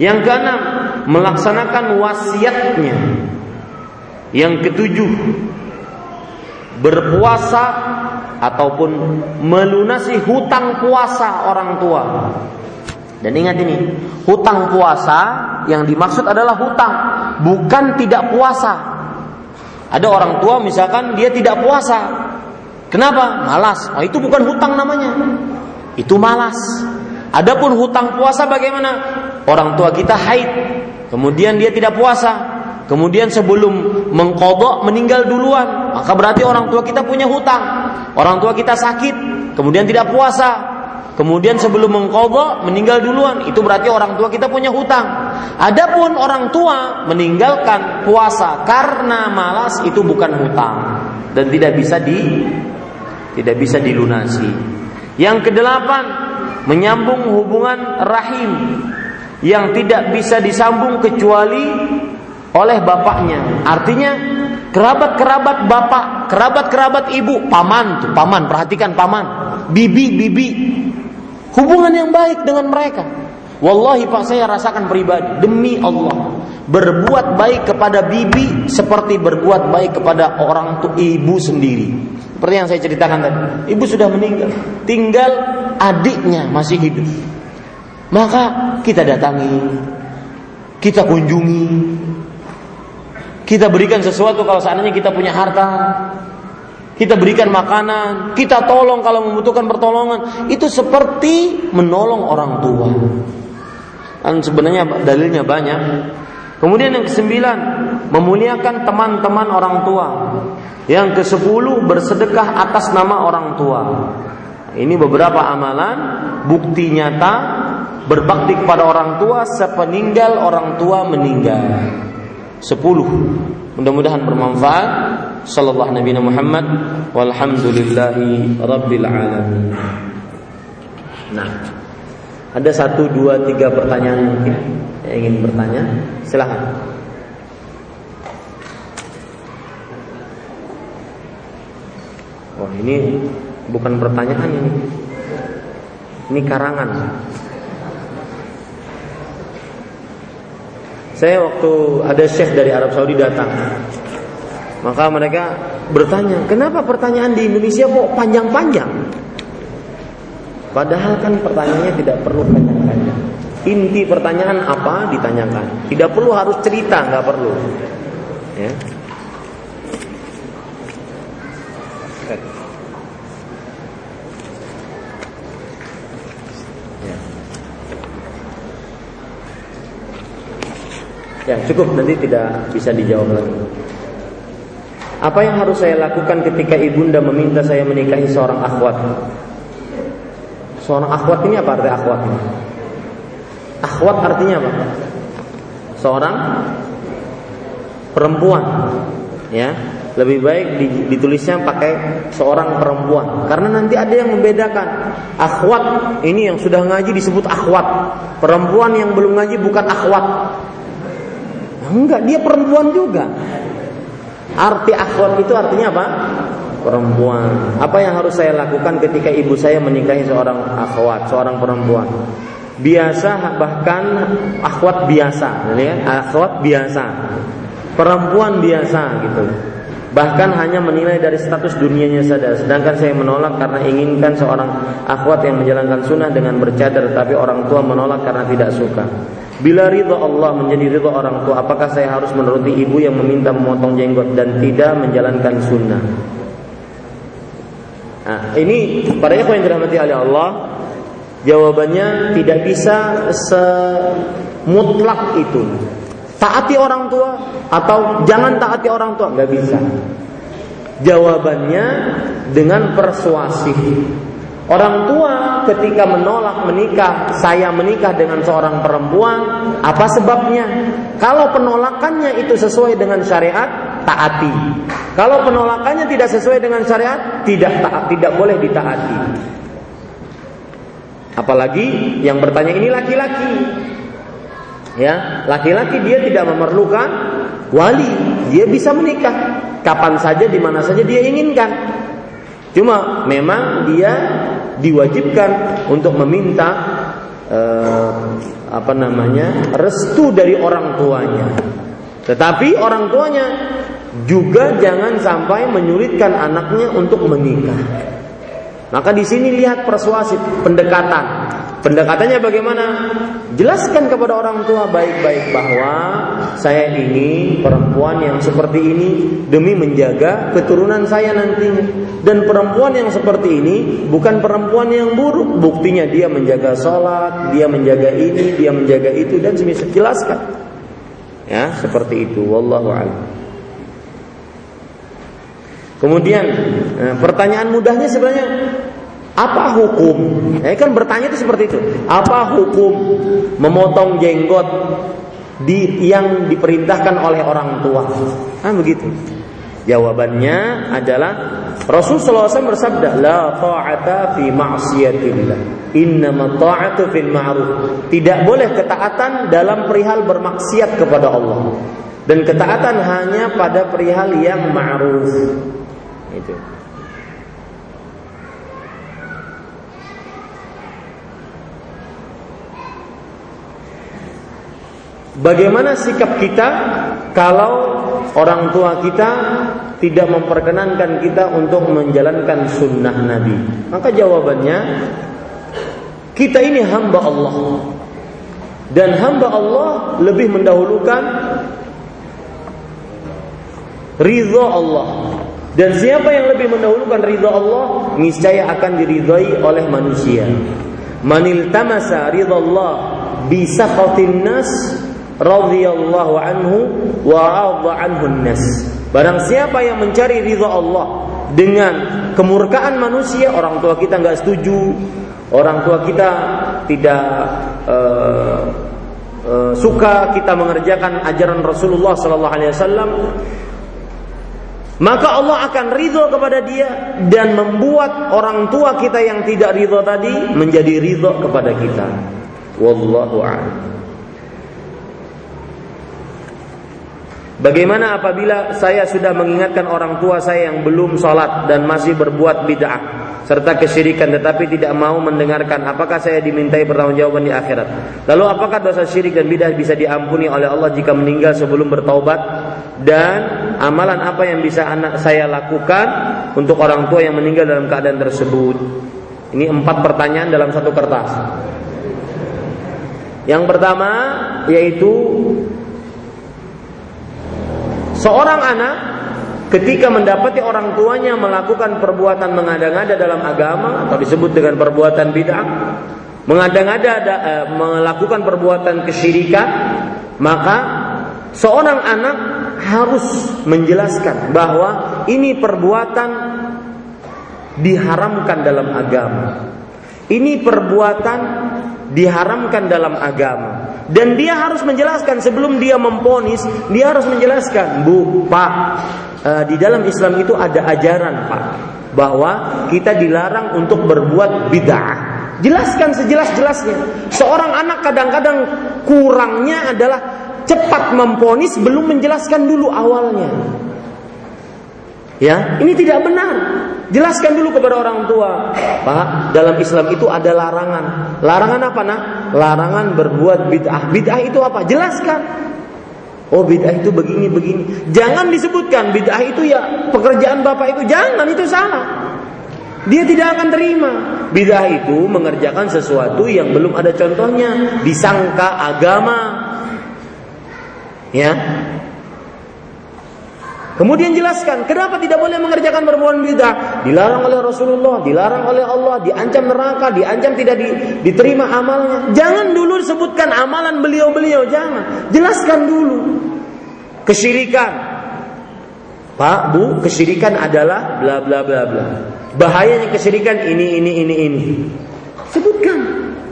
Yang keenam, melaksanakan wasiatnya. Yang ketujuh, berpuasa ataupun melunasi hutang puasa orang tua. Dan ingat ini, hutang puasa yang dimaksud adalah hutang, bukan tidak puasa. Ada orang tua misalkan dia tidak puasa. Kenapa? Malas. Oh, itu bukan hutang namanya. Itu malas. Adapun hutang puasa bagaimana? Orang tua kita haid, kemudian dia tidak puasa. Kemudian sebelum mengkodok meninggal duluan, maka berarti orang tua kita punya hutang. Orang tua kita sakit, kemudian tidak puasa, Kemudian sebelum mengkodok meninggal duluan, itu berarti orang tua kita punya hutang. Adapun orang tua meninggalkan puasa karena malas itu bukan hutang dan tidak bisa di tidak bisa dilunasi. Yang kedelapan, menyambung hubungan rahim yang tidak bisa disambung kecuali oleh bapaknya. Artinya kerabat-kerabat bapak, kerabat-kerabat ibu, paman tuh, paman, perhatikan paman, bibi, bibi, Hubungan yang baik dengan mereka. Wallahi Pak saya rasakan pribadi demi Allah berbuat baik kepada bibi seperti berbuat baik kepada orang tua ibu sendiri. Seperti yang saya ceritakan tadi. Ibu sudah meninggal, tinggal adiknya masih hidup. Maka kita datangi, kita kunjungi, kita berikan sesuatu kalau seandainya kita punya harta, kita berikan makanan, kita tolong kalau membutuhkan pertolongan, itu seperti menolong orang tua. Dan sebenarnya dalilnya banyak. Kemudian yang kesembilan, memuliakan teman-teman orang tua. Yang kesepuluh, bersedekah atas nama orang tua. Ini beberapa amalan, bukti nyata berbakti kepada orang tua sepeninggal orang tua meninggal. Sepuluh. Mudah-mudahan bermanfaat. Sallallahu Nabi Muhammad walhamdulillahi rabbil alamin. Nah, ada satu, dua, tiga pertanyaan mungkin yang ingin bertanya. Silahkan. Wah ini bukan pertanyaan ini. Ini karangan. Saya waktu ada chef dari Arab Saudi datang, maka mereka bertanya, kenapa pertanyaan di Indonesia kok panjang-panjang? Padahal kan pertanyaannya tidak perlu panjang-panjang. Inti pertanyaan apa ditanyakan. Tidak perlu harus cerita, nggak perlu. Ya. Ya cukup nanti tidak bisa dijawab lagi. Apa yang harus saya lakukan ketika ibunda meminta saya menikahi seorang akhwat? Seorang akhwat ini apa arti akhwat? Akhwat artinya apa? Seorang perempuan, ya. Lebih baik ditulisnya pakai seorang perempuan karena nanti ada yang membedakan. Akhwat ini yang sudah ngaji disebut akhwat. Perempuan yang belum ngaji bukan akhwat. Enggak, dia perempuan juga. Arti akhwat itu artinya apa? Perempuan. Apa yang harus saya lakukan ketika ibu saya menikahi seorang akhwat, seorang perempuan? Biasa bahkan akhwat biasa, ya, akhwat biasa. Perempuan biasa gitu. Bahkan hanya menilai dari status dunianya saja. Sedangkan saya menolak karena inginkan seorang akhwat yang menjalankan sunnah dengan bercadar Tapi orang tua menolak karena tidak suka. Bila ridho Allah menjadi ridho orang tua Apakah saya harus menuruti ibu yang meminta memotong jenggot Dan tidak menjalankan sunnah? Nah, ini pada yang dirahmati oleh Allah. Jawabannya tidak bisa semutlak itu Taati orang tua atau jangan taati orang tua nggak bisa. Jawabannya dengan persuasi. Orang tua ketika menolak menikah, saya menikah dengan seorang perempuan, apa sebabnya? Kalau penolakannya itu sesuai dengan syariat, taati. Kalau penolakannya tidak sesuai dengan syariat, tidak taat, tidak boleh ditaati. Apalagi yang bertanya ini laki-laki. Ya, laki-laki dia tidak memerlukan wali, dia bisa menikah kapan saja di mana saja dia inginkan. Cuma memang dia diwajibkan untuk meminta eh, apa namanya restu dari orang tuanya. Tetapi orang tuanya juga jangan sampai menyulitkan anaknya untuk menikah. Maka di sini lihat persuasif, pendekatan. Pendekatannya bagaimana? Jelaskan kepada orang tua baik-baik bahwa saya ingin perempuan yang seperti ini demi menjaga keturunan saya nantinya. Dan perempuan yang seperti ini bukan perempuan yang buruk. Buktinya dia menjaga sholat, dia menjaga ini, dia menjaga itu dan semisal jelaskan. Ya, seperti itu. Wallahu a'lam. Kemudian eh, pertanyaan mudahnya sebenarnya apa hukum? Ya kan bertanya itu seperti itu. Apa hukum memotong jenggot di yang diperintahkan oleh orang tua? Kan begitu. Jawabannya adalah Rasulullah SAW bersabda, La ta'ata fi ma'siyatillah. Innama ta'atu fil ma'ruf. Tidak boleh ketaatan dalam perihal bermaksiat kepada Allah. Dan ketaatan hanya pada perihal yang ma'ruf. Itu. Bagaimana sikap kita kalau orang tua kita tidak memperkenankan kita untuk menjalankan sunnah Nabi? Maka jawabannya, kita ini hamba Allah. Dan hamba Allah lebih mendahulukan ridho Allah. Dan siapa yang lebih mendahulukan ridho Allah, niscaya akan diridhoi oleh manusia. Manil tamasa ridho Allah bisa nas radhiyallahu anhu wa anhu nas. Barang siapa yang mencari ridha Allah dengan kemurkaan manusia, orang tua kita nggak setuju, orang tua kita tidak uh, uh, suka kita mengerjakan ajaran Rasulullah sallallahu alaihi wasallam, maka Allah akan ridho kepada dia dan membuat orang tua kita yang tidak ridho tadi menjadi ridho kepada kita. Wallahu a'lam. Bagaimana apabila saya sudah mengingatkan orang tua saya yang belum sholat dan masih berbuat bid'ah serta kesyirikan tetapi tidak mau mendengarkan apakah saya dimintai pertanggungjawaban di akhirat? Lalu apakah dosa syirik dan bid'ah bisa diampuni oleh Allah jika meninggal sebelum bertaubat? Dan amalan apa yang bisa anak saya lakukan untuk orang tua yang meninggal dalam keadaan tersebut? Ini empat pertanyaan dalam satu kertas. Yang pertama yaitu Seorang anak ketika mendapati orang tuanya melakukan perbuatan mengada-ngada dalam agama atau disebut dengan perbuatan bid'ah, mengada-ngada eh, melakukan perbuatan kesyirikan, maka seorang anak harus menjelaskan bahwa ini perbuatan diharamkan dalam agama. Ini perbuatan diharamkan dalam agama dan dia harus menjelaskan sebelum dia memponis dia harus menjelaskan bu pak uh, di dalam Islam itu ada ajaran pak bahwa kita dilarang untuk berbuat bid'ah. Jelaskan sejelas-jelasnya. Seorang anak kadang-kadang kurangnya adalah cepat memponis belum menjelaskan dulu awalnya Ya, ini tidak benar. Jelaskan dulu kepada orang tua. Pak, dalam Islam itu ada larangan. Larangan apa, Nak? Larangan berbuat bid'ah. Bid'ah itu apa? Jelaskan. Oh, bid'ah itu begini begini. Jangan disebutkan bid'ah itu ya pekerjaan Bapak itu. Jangan, itu salah. Dia tidak akan terima. Bid'ah itu mengerjakan sesuatu yang belum ada contohnya, disangka agama. Ya, Kemudian jelaskan kenapa tidak boleh mengerjakan perbuatan bid'ah. Dilarang oleh Rasulullah, dilarang oleh Allah, diancam neraka, diancam tidak di, diterima amalnya. Jangan dulu sebutkan amalan beliau-beliau, jangan. Jelaskan dulu. Kesyirikan. Pak, Bu, kesyirikan adalah bla bla bla bla. Bahayanya kesyirikan ini ini ini ini. Sebutkan.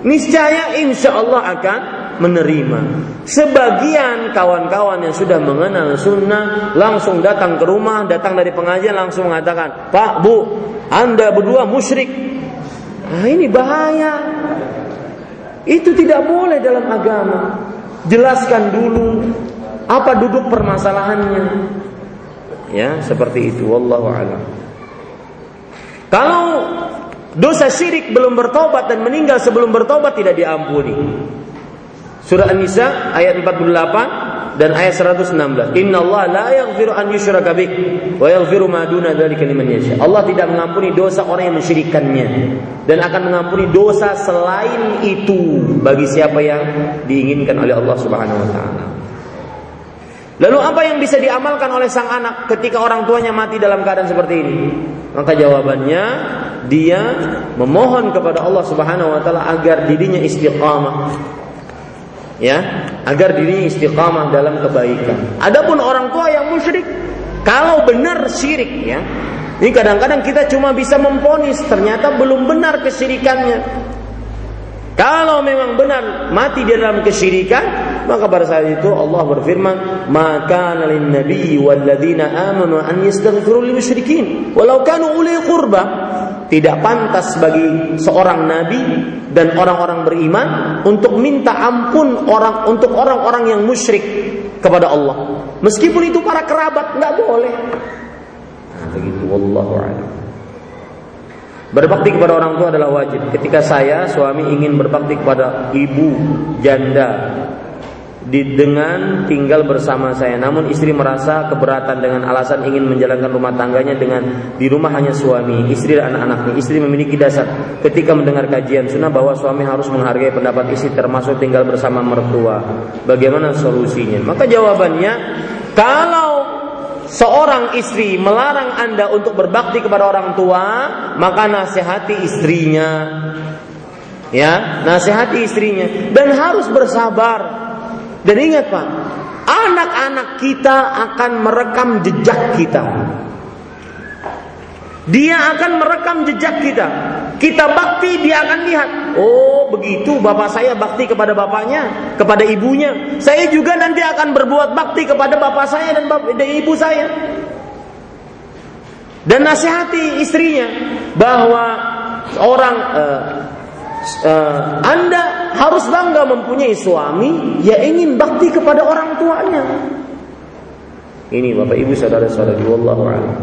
Niscaya insya Allah akan menerima. Sebagian kawan-kawan yang sudah mengenal sunnah langsung datang ke rumah, datang dari pengajian langsung mengatakan, Pak, Bu, Anda berdua musyrik. Nah, ini bahaya. Itu tidak boleh dalam agama. Jelaskan dulu apa duduk permasalahannya. Ya, seperti itu. Wallahu a'lam. Kalau dosa syirik belum bertobat dan meninggal sebelum bertobat tidak diampuni. Surah An-Nisa ayat 48 dan ayat 116. Inna Allah la yaghfiru an yushraka bih wa yaghfiru ma duna dzalika liman yasha. Allah tidak mengampuni dosa orang yang mensyirikannya dan akan mengampuni dosa selain itu bagi siapa yang diinginkan oleh Allah Subhanahu wa taala. Lalu apa yang bisa diamalkan oleh sang anak ketika orang tuanya mati dalam keadaan seperti ini? Maka jawabannya dia memohon kepada Allah Subhanahu wa taala agar dirinya istiqamah ya agar dirinya istiqamah dalam kebaikan. Adapun orang tua yang musyrik, kalau benar syirik ya, ini kadang-kadang kita cuma bisa memponis, ternyata belum benar kesyirikannya. Kalau memang benar mati di dalam kesyirikan, maka pada saat itu Allah berfirman, "Maka nalin nabi walladzina amanu an yastaghfiru lil musyrikin walau kanu uli qurba." Tidak pantas bagi seorang nabi dan orang-orang beriman untuk minta ampun orang untuk orang-orang yang musyrik kepada Allah. Meskipun itu para kerabat, nggak boleh. Nah, begitu wallahu. Berbakti kepada orang tua adalah wajib. Ketika saya suami ingin berbakti kepada ibu janda di, dengan tinggal bersama saya. Namun istri merasa keberatan dengan alasan ingin menjalankan rumah tangganya dengan di rumah hanya suami, istri dan anak-anaknya. Istri memiliki dasar ketika mendengar kajian sunnah bahwa suami harus menghargai pendapat istri termasuk tinggal bersama mertua. Bagaimana solusinya? Maka jawabannya kalau seorang istri melarang Anda untuk berbakti kepada orang tua, maka nasihati istrinya. Ya, nasihati istrinya dan harus bersabar. Dan ingat Pak, anak-anak kita akan merekam jejak kita. Dia akan merekam jejak kita. Kita bakti, dia akan lihat. Oh, begitu bapak saya bakti kepada bapaknya, kepada ibunya. Saya juga nanti akan berbuat bakti kepada bapak saya dan, ibu saya. Dan nasihati istrinya bahwa orang uh, uh, Anda harus bangga mempunyai suami yang ingin bakti kepada orang tuanya. Ini Bapak Ibu saudara-saudari wallahu a'lam.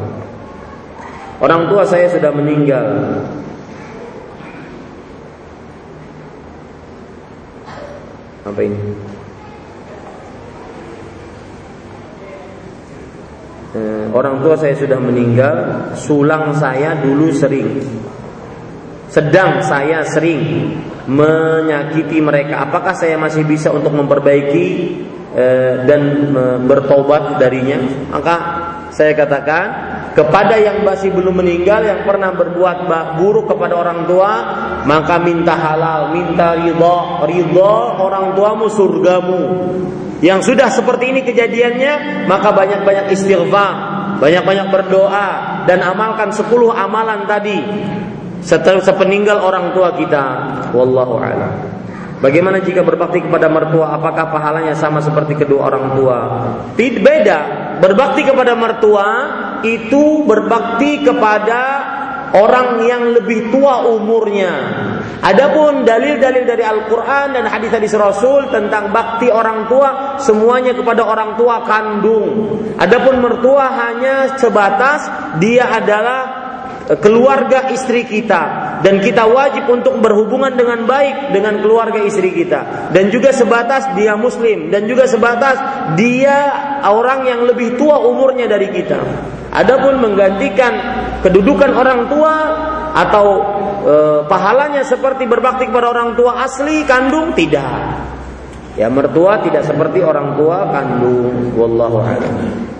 Orang tua saya sudah meninggal. Apa ini? Eh, orang tua saya sudah meninggal, sulang saya dulu sering. Sedang saya sering menyakiti mereka. Apakah saya masih bisa untuk memperbaiki eh, dan bertobat darinya? Maka saya katakan kepada yang masih belum meninggal yang pernah berbuat buruk kepada orang tua maka minta halal minta ridho ridho orang tuamu surgamu yang sudah seperti ini kejadiannya maka banyak-banyak istighfar banyak-banyak berdoa dan amalkan 10 amalan tadi setelah sepeninggal orang tua kita wallahu a'lam Bagaimana jika berbakti kepada mertua? Apakah pahalanya sama seperti kedua orang tua? Tidak beda. Berbakti kepada mertua itu berbakti kepada orang yang lebih tua umurnya. Adapun dalil-dalil dari Al-Qur'an dan hadis-hadis Rasul tentang bakti orang tua semuanya kepada orang tua kandung. Adapun mertua hanya sebatas dia adalah keluarga istri kita dan kita wajib untuk berhubungan dengan baik dengan keluarga istri kita dan juga sebatas dia muslim dan juga sebatas dia orang yang lebih tua umurnya dari kita. Adapun menggantikan kedudukan orang tua atau e, pahalanya seperti berbakti kepada orang tua asli kandung tidak. Ya mertua tidak seperti orang tua kandung. Wallahu a'lam.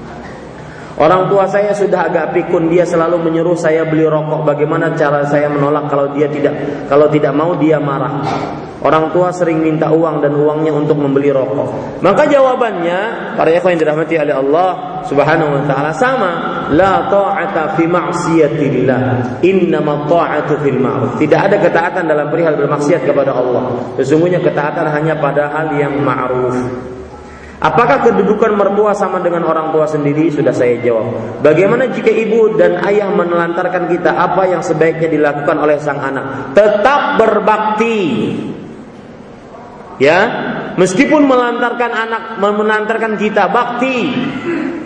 Orang tua saya sudah agak pikun, dia selalu menyuruh saya beli rokok. Bagaimana cara saya menolak kalau dia tidak kalau tidak mau dia marah. Orang tua sering minta uang dan uangnya untuk membeli rokok. Maka jawabannya, para ikhwan yang dirahmati oleh Allah Subhanahu wa taala sama, la ta'ata fi ma'siyatillah, innama ta'atu fil ma'ruf. Tidak ada ketaatan dalam perihal bermaksiat kepada Allah. Sesungguhnya ketaatan hanya pada hal yang ma'ruf. Apakah kedudukan mertua sama dengan orang tua sendiri? Sudah saya jawab. Bagaimana jika ibu dan ayah menelantarkan kita? Apa yang sebaiknya dilakukan oleh sang anak? Tetap berbakti. Ya, meskipun melantarkan anak, melantarkan kita bakti.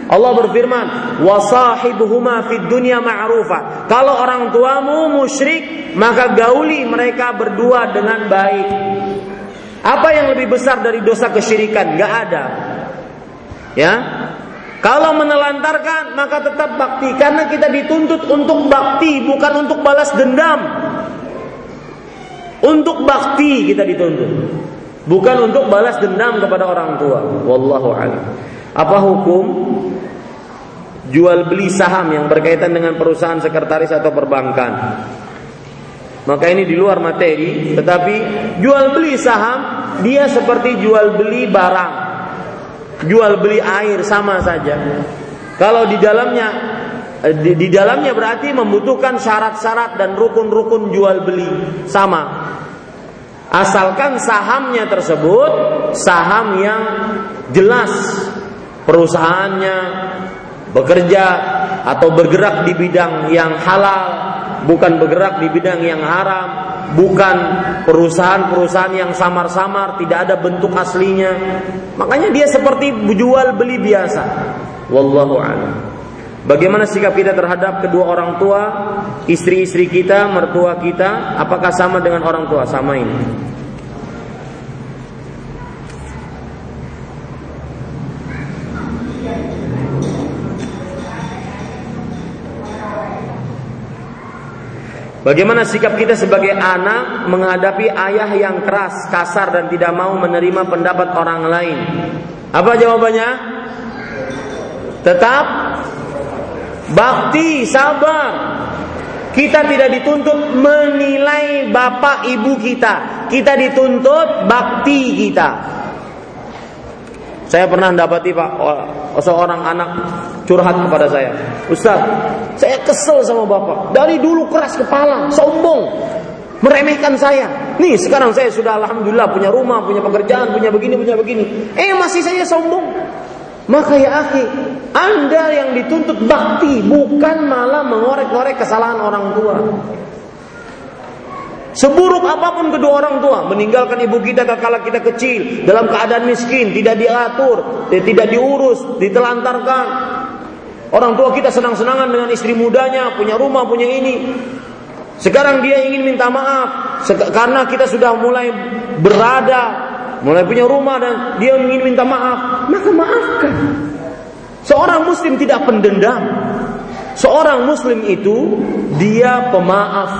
Allah berfirman, "Wasahibuhuma fid dunya ma'rufa." Kalau orang tuamu musyrik, maka gauli mereka berdua dengan baik. Apa yang lebih besar dari dosa kesyirikan? Gak ada. Ya. Kalau menelantarkan maka tetap bakti karena kita dituntut untuk bakti bukan untuk balas dendam. Untuk bakti kita dituntut. Bukan untuk balas dendam kepada orang tua. Wallahu a'lam. Apa hukum jual beli saham yang berkaitan dengan perusahaan sekretaris atau perbankan? Maka ini di luar materi, tetapi jual beli saham dia seperti jual beli barang. Jual beli air sama saja. Kalau di dalamnya eh, di, di dalamnya berarti membutuhkan syarat-syarat dan rukun-rukun jual beli sama. Asalkan sahamnya tersebut saham yang jelas perusahaannya bekerja atau bergerak di bidang yang halal bukan bergerak di bidang yang haram, bukan perusahaan-perusahaan yang samar-samar, tidak ada bentuk aslinya. Makanya dia seperti jual beli biasa. Wallahu a'lam. Bagaimana sikap kita terhadap kedua orang tua, istri-istri kita, mertua kita, apakah sama dengan orang tua? Sama ini. Bagaimana sikap kita sebagai anak menghadapi ayah yang keras, kasar dan tidak mau menerima pendapat orang lain? Apa jawabannya? Tetap bakti, sabar. Kita tidak dituntut menilai bapak ibu kita. Kita dituntut bakti kita. Saya pernah mendapati Pak seorang anak curhat kepada saya. Ustaz, saya kesel sama Bapak. Dari dulu keras kepala, sombong, meremehkan saya. Nih sekarang saya sudah alhamdulillah punya rumah, punya pekerjaan, punya begini, punya begini. Eh masih saya sombong. Maka ya akhi, Anda yang dituntut bakti bukan malah mengorek-ngorek kesalahan orang tua. Seburuk apa pun kedua orang tua, meninggalkan ibu kita kala kita kecil, dalam keadaan miskin, tidak diatur, tidak diurus, ditelantarkan. Orang tua kita senang-senangan dengan istri mudanya, punya rumah, punya ini. Sekarang dia ingin minta maaf karena kita sudah mulai berada, mulai punya rumah dan dia ingin minta maaf, maka maafkan. Seorang muslim tidak pendendam. Seorang muslim itu dia pemaaf.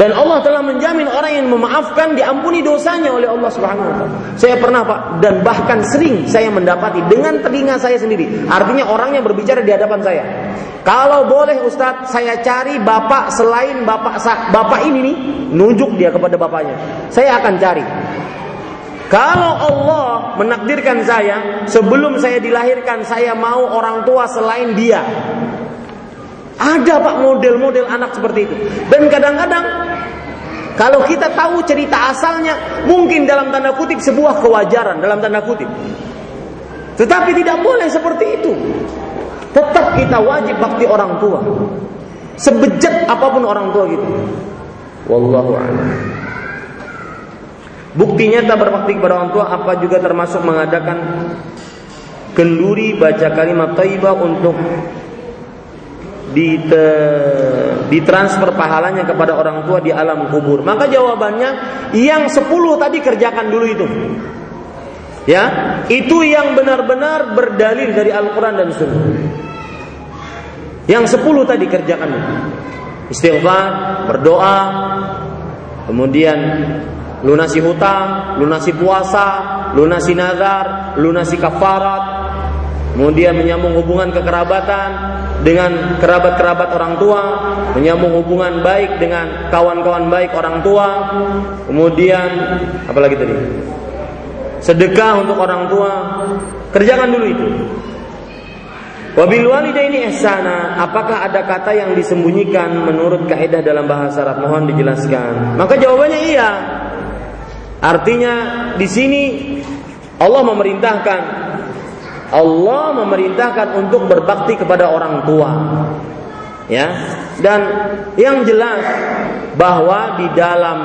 Dan Allah telah menjamin orang yang memaafkan diampuni dosanya oleh Allah Subhanahu wa taala. Saya pernah Pak dan bahkan sering saya mendapati dengan telinga saya sendiri. Artinya orang yang berbicara di hadapan saya. Kalau boleh Ustadz, saya cari bapak selain bapak bapak ini nih, nunjuk dia kepada bapaknya. Saya akan cari. Kalau Allah menakdirkan saya sebelum saya dilahirkan saya mau orang tua selain dia. Ada Pak model-model anak seperti itu. Dan kadang-kadang Kalau kita tahu cerita asalnya, mungkin dalam tanda kutip sebuah kewajaran dalam tanda kutip. Tetapi tidak boleh seperti itu. Tetap kita wajib bakti orang tua. Sebejat apa pun orang tua gitu. Wallahu a'lam. Bukti nyata berbakti kepada orang tua apa juga termasuk mengadakan kenduri baca kalimat thayyibah untuk ditransfer pahalanya kepada orang tua di alam kubur. Maka jawabannya yang sepuluh tadi kerjakan dulu itu. Ya, itu yang benar-benar berdalil dari Al-Qur'an dan Sunnah. Yang sepuluh tadi kerjakan. Istighfar, berdoa, kemudian lunasi hutang, lunasi puasa, lunasi nazar, lunasi kafarat, kemudian menyambung hubungan kekerabatan dengan kerabat-kerabat orang tua, menyambung hubungan baik dengan kawan-kawan baik orang tua, kemudian apa lagi tadi? Sedekah untuk orang tua, kerjakan dulu itu. Wabil walidaini ihsana, apakah ada kata yang disembunyikan menurut kaidah dalam bahasa Arab? Mohon dijelaskan. Maka jawabannya iya. Artinya di sini Allah memerintahkan Allah memerintahkan untuk berbakti kepada orang tua. Ya. Dan yang jelas bahwa di dalam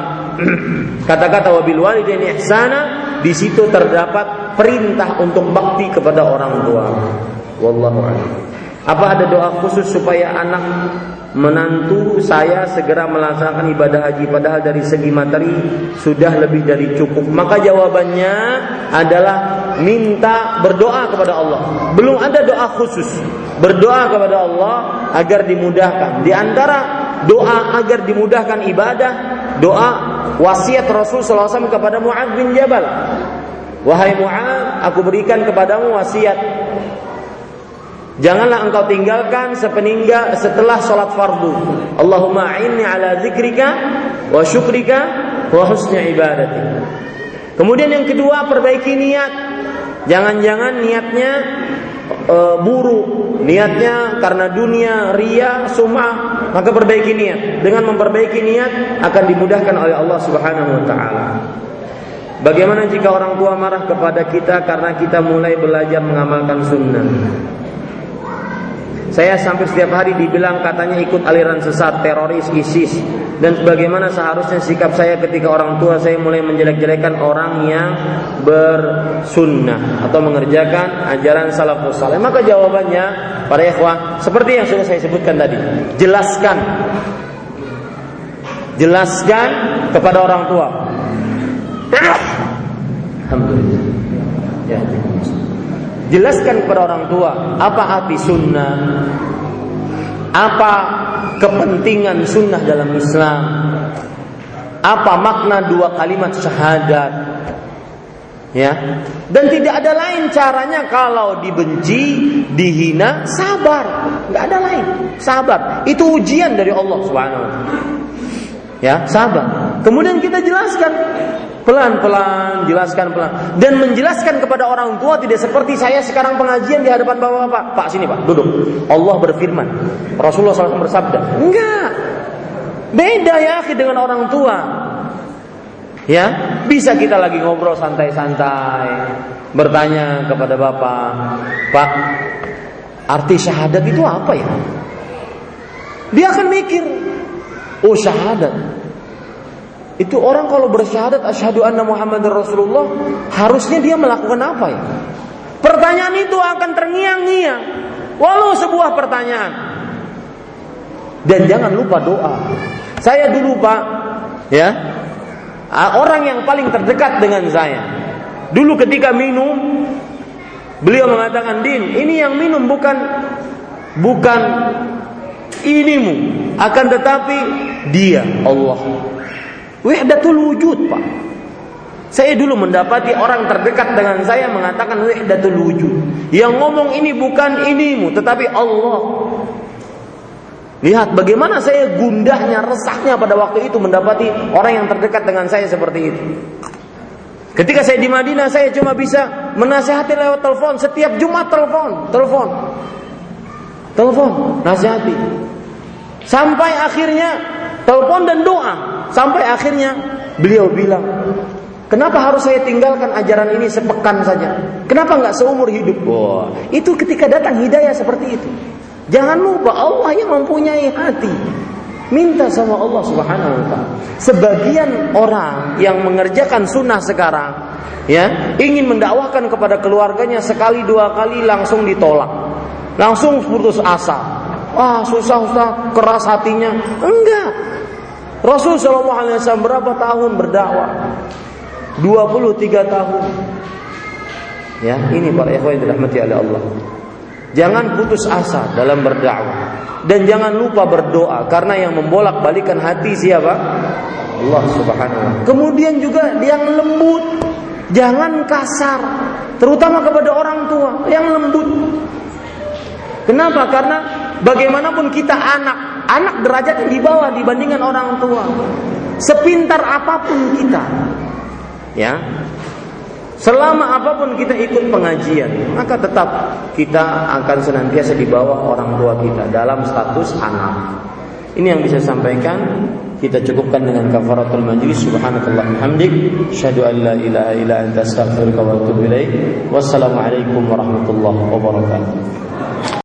kata-kata wabil walidaini ihsana di situ terdapat perintah untuk bakti kepada orang tua. Wallahu a'lam. Apa ada doa khusus supaya anak menantu saya segera melaksanakan ibadah haji padahal dari segi materi sudah lebih dari cukup. Maka jawabannya adalah minta berdoa kepada Allah. Belum ada doa khusus. Berdoa kepada Allah agar dimudahkan. Di antara doa agar dimudahkan ibadah, doa wasiat Rasul SAW kepada Mu'ad bin Jabal. Wahai Mu'ad, aku berikan kepadamu wasiat Janganlah engkau tinggalkan sepeninggal setelah sholat fardu. Allahumma inni ala zikrika wa syukrika wa husni ibadati. Kemudian yang kedua perbaiki niat. Jangan-jangan niatnya e, buruk, niatnya karena dunia, ria, sumah, maka perbaiki niat. Dengan memperbaiki niat akan dimudahkan oleh Allah Subhanahu wa taala. Bagaimana jika orang tua marah kepada kita karena kita mulai belajar mengamalkan sunnah? Saya sampai setiap hari dibilang katanya ikut aliran sesat, teroris, ISIS dan bagaimana seharusnya sikap saya ketika orang tua saya mulai menjelek-jelekan orang yang bersunnah atau mengerjakan ajaran salafus saleh. Maka jawabannya para ikhwah seperti yang sudah saya sebutkan tadi. Jelaskan jelaskan kepada orang tua. Alhamdulillah. Ya, Jelaskan kepada orang tua apa arti sunnah, apa kepentingan sunnah dalam Islam, apa makna dua kalimat syahadat, ya. Dan tidak ada lain caranya kalau dibenci, dihina, sabar, nggak ada lain, sabar. Itu ujian dari Allah Subhanahu Ya, sabar. Kemudian kita jelaskan Pelan-pelan, jelaskan pelan. Dan menjelaskan kepada orang tua tidak seperti saya sekarang pengajian di hadapan bapak-bapak. Pak, sini pak, duduk. Allah berfirman. Rasulullah SAW bersabda. Enggak. Beda ya dengan orang tua. Ya, bisa kita lagi ngobrol santai-santai, bertanya kepada bapak, Pak, arti syahadat itu apa ya? Dia akan mikir, oh syahadat, itu orang kalau bersyahadat asyhadu anna Muhammad Rasulullah, harusnya dia melakukan apa ya? Pertanyaan itu akan terngiang-ngiang. Walau sebuah pertanyaan. Dan jangan lupa doa. Saya dulu Pak, ya. Orang yang paling terdekat dengan saya. Dulu ketika minum, beliau mengatakan, "Din, ini yang minum bukan bukan inimu, akan tetapi dia Allah." Wihdatul wujud, Pak. Saya dulu mendapati orang terdekat dengan saya mengatakan wihdatul wujud. Yang ngomong ini bukan inimu, tetapi Allah. Lihat bagaimana saya gundahnya, resahnya pada waktu itu mendapati orang yang terdekat dengan saya seperti itu. Ketika saya di Madinah, saya cuma bisa menasihati lewat telepon. Setiap Jumat telepon, telepon, telepon, nasihati. Sampai akhirnya telepon dan doa. Sampai akhirnya beliau bilang, Kenapa harus saya tinggalkan ajaran ini sepekan saja? Kenapa nggak seumur hidup? Wah, itu ketika datang hidayah seperti itu. Jangan lupa Allah yang mempunyai hati. Minta sama Allah Subhanahu wa taala. Sebagian orang yang mengerjakan sunnah sekarang ya, ingin mendakwahkan kepada keluarganya sekali dua kali langsung ditolak. Langsung putus asa. Wah, susah susah keras hatinya. Enggak. Rasul Shallallahu alaihi wasallam berapa tahun berdakwah? 23 tahun. Ya, ini para ikhwan yang dirahmati oleh Allah. Jangan putus asa dalam berdakwah dan jangan lupa berdoa karena yang membolak-balikan hati siapa? Allah Subhanahu wa Kemudian juga yang lembut, jangan kasar, terutama kepada orang tua, yang lembut. Kenapa? Karena bagaimanapun kita anak, anak derajat di bawah dibandingkan orang tua. Sepintar apa pun kita, ya Selama apa pun kita ikut pengajian, maka tetap kita akan senantiasa di bawah orang tua kita dalam status anak. Ini yang bisa sampaikan. Kita cukupkan dengan kafaratul majlis. Subhanakallah hamdik. Syahadu an la ilaha illa anta astaghfiruka wa atubu ilaik. Wassalamualaikum warahmatullahi wabarakatuh.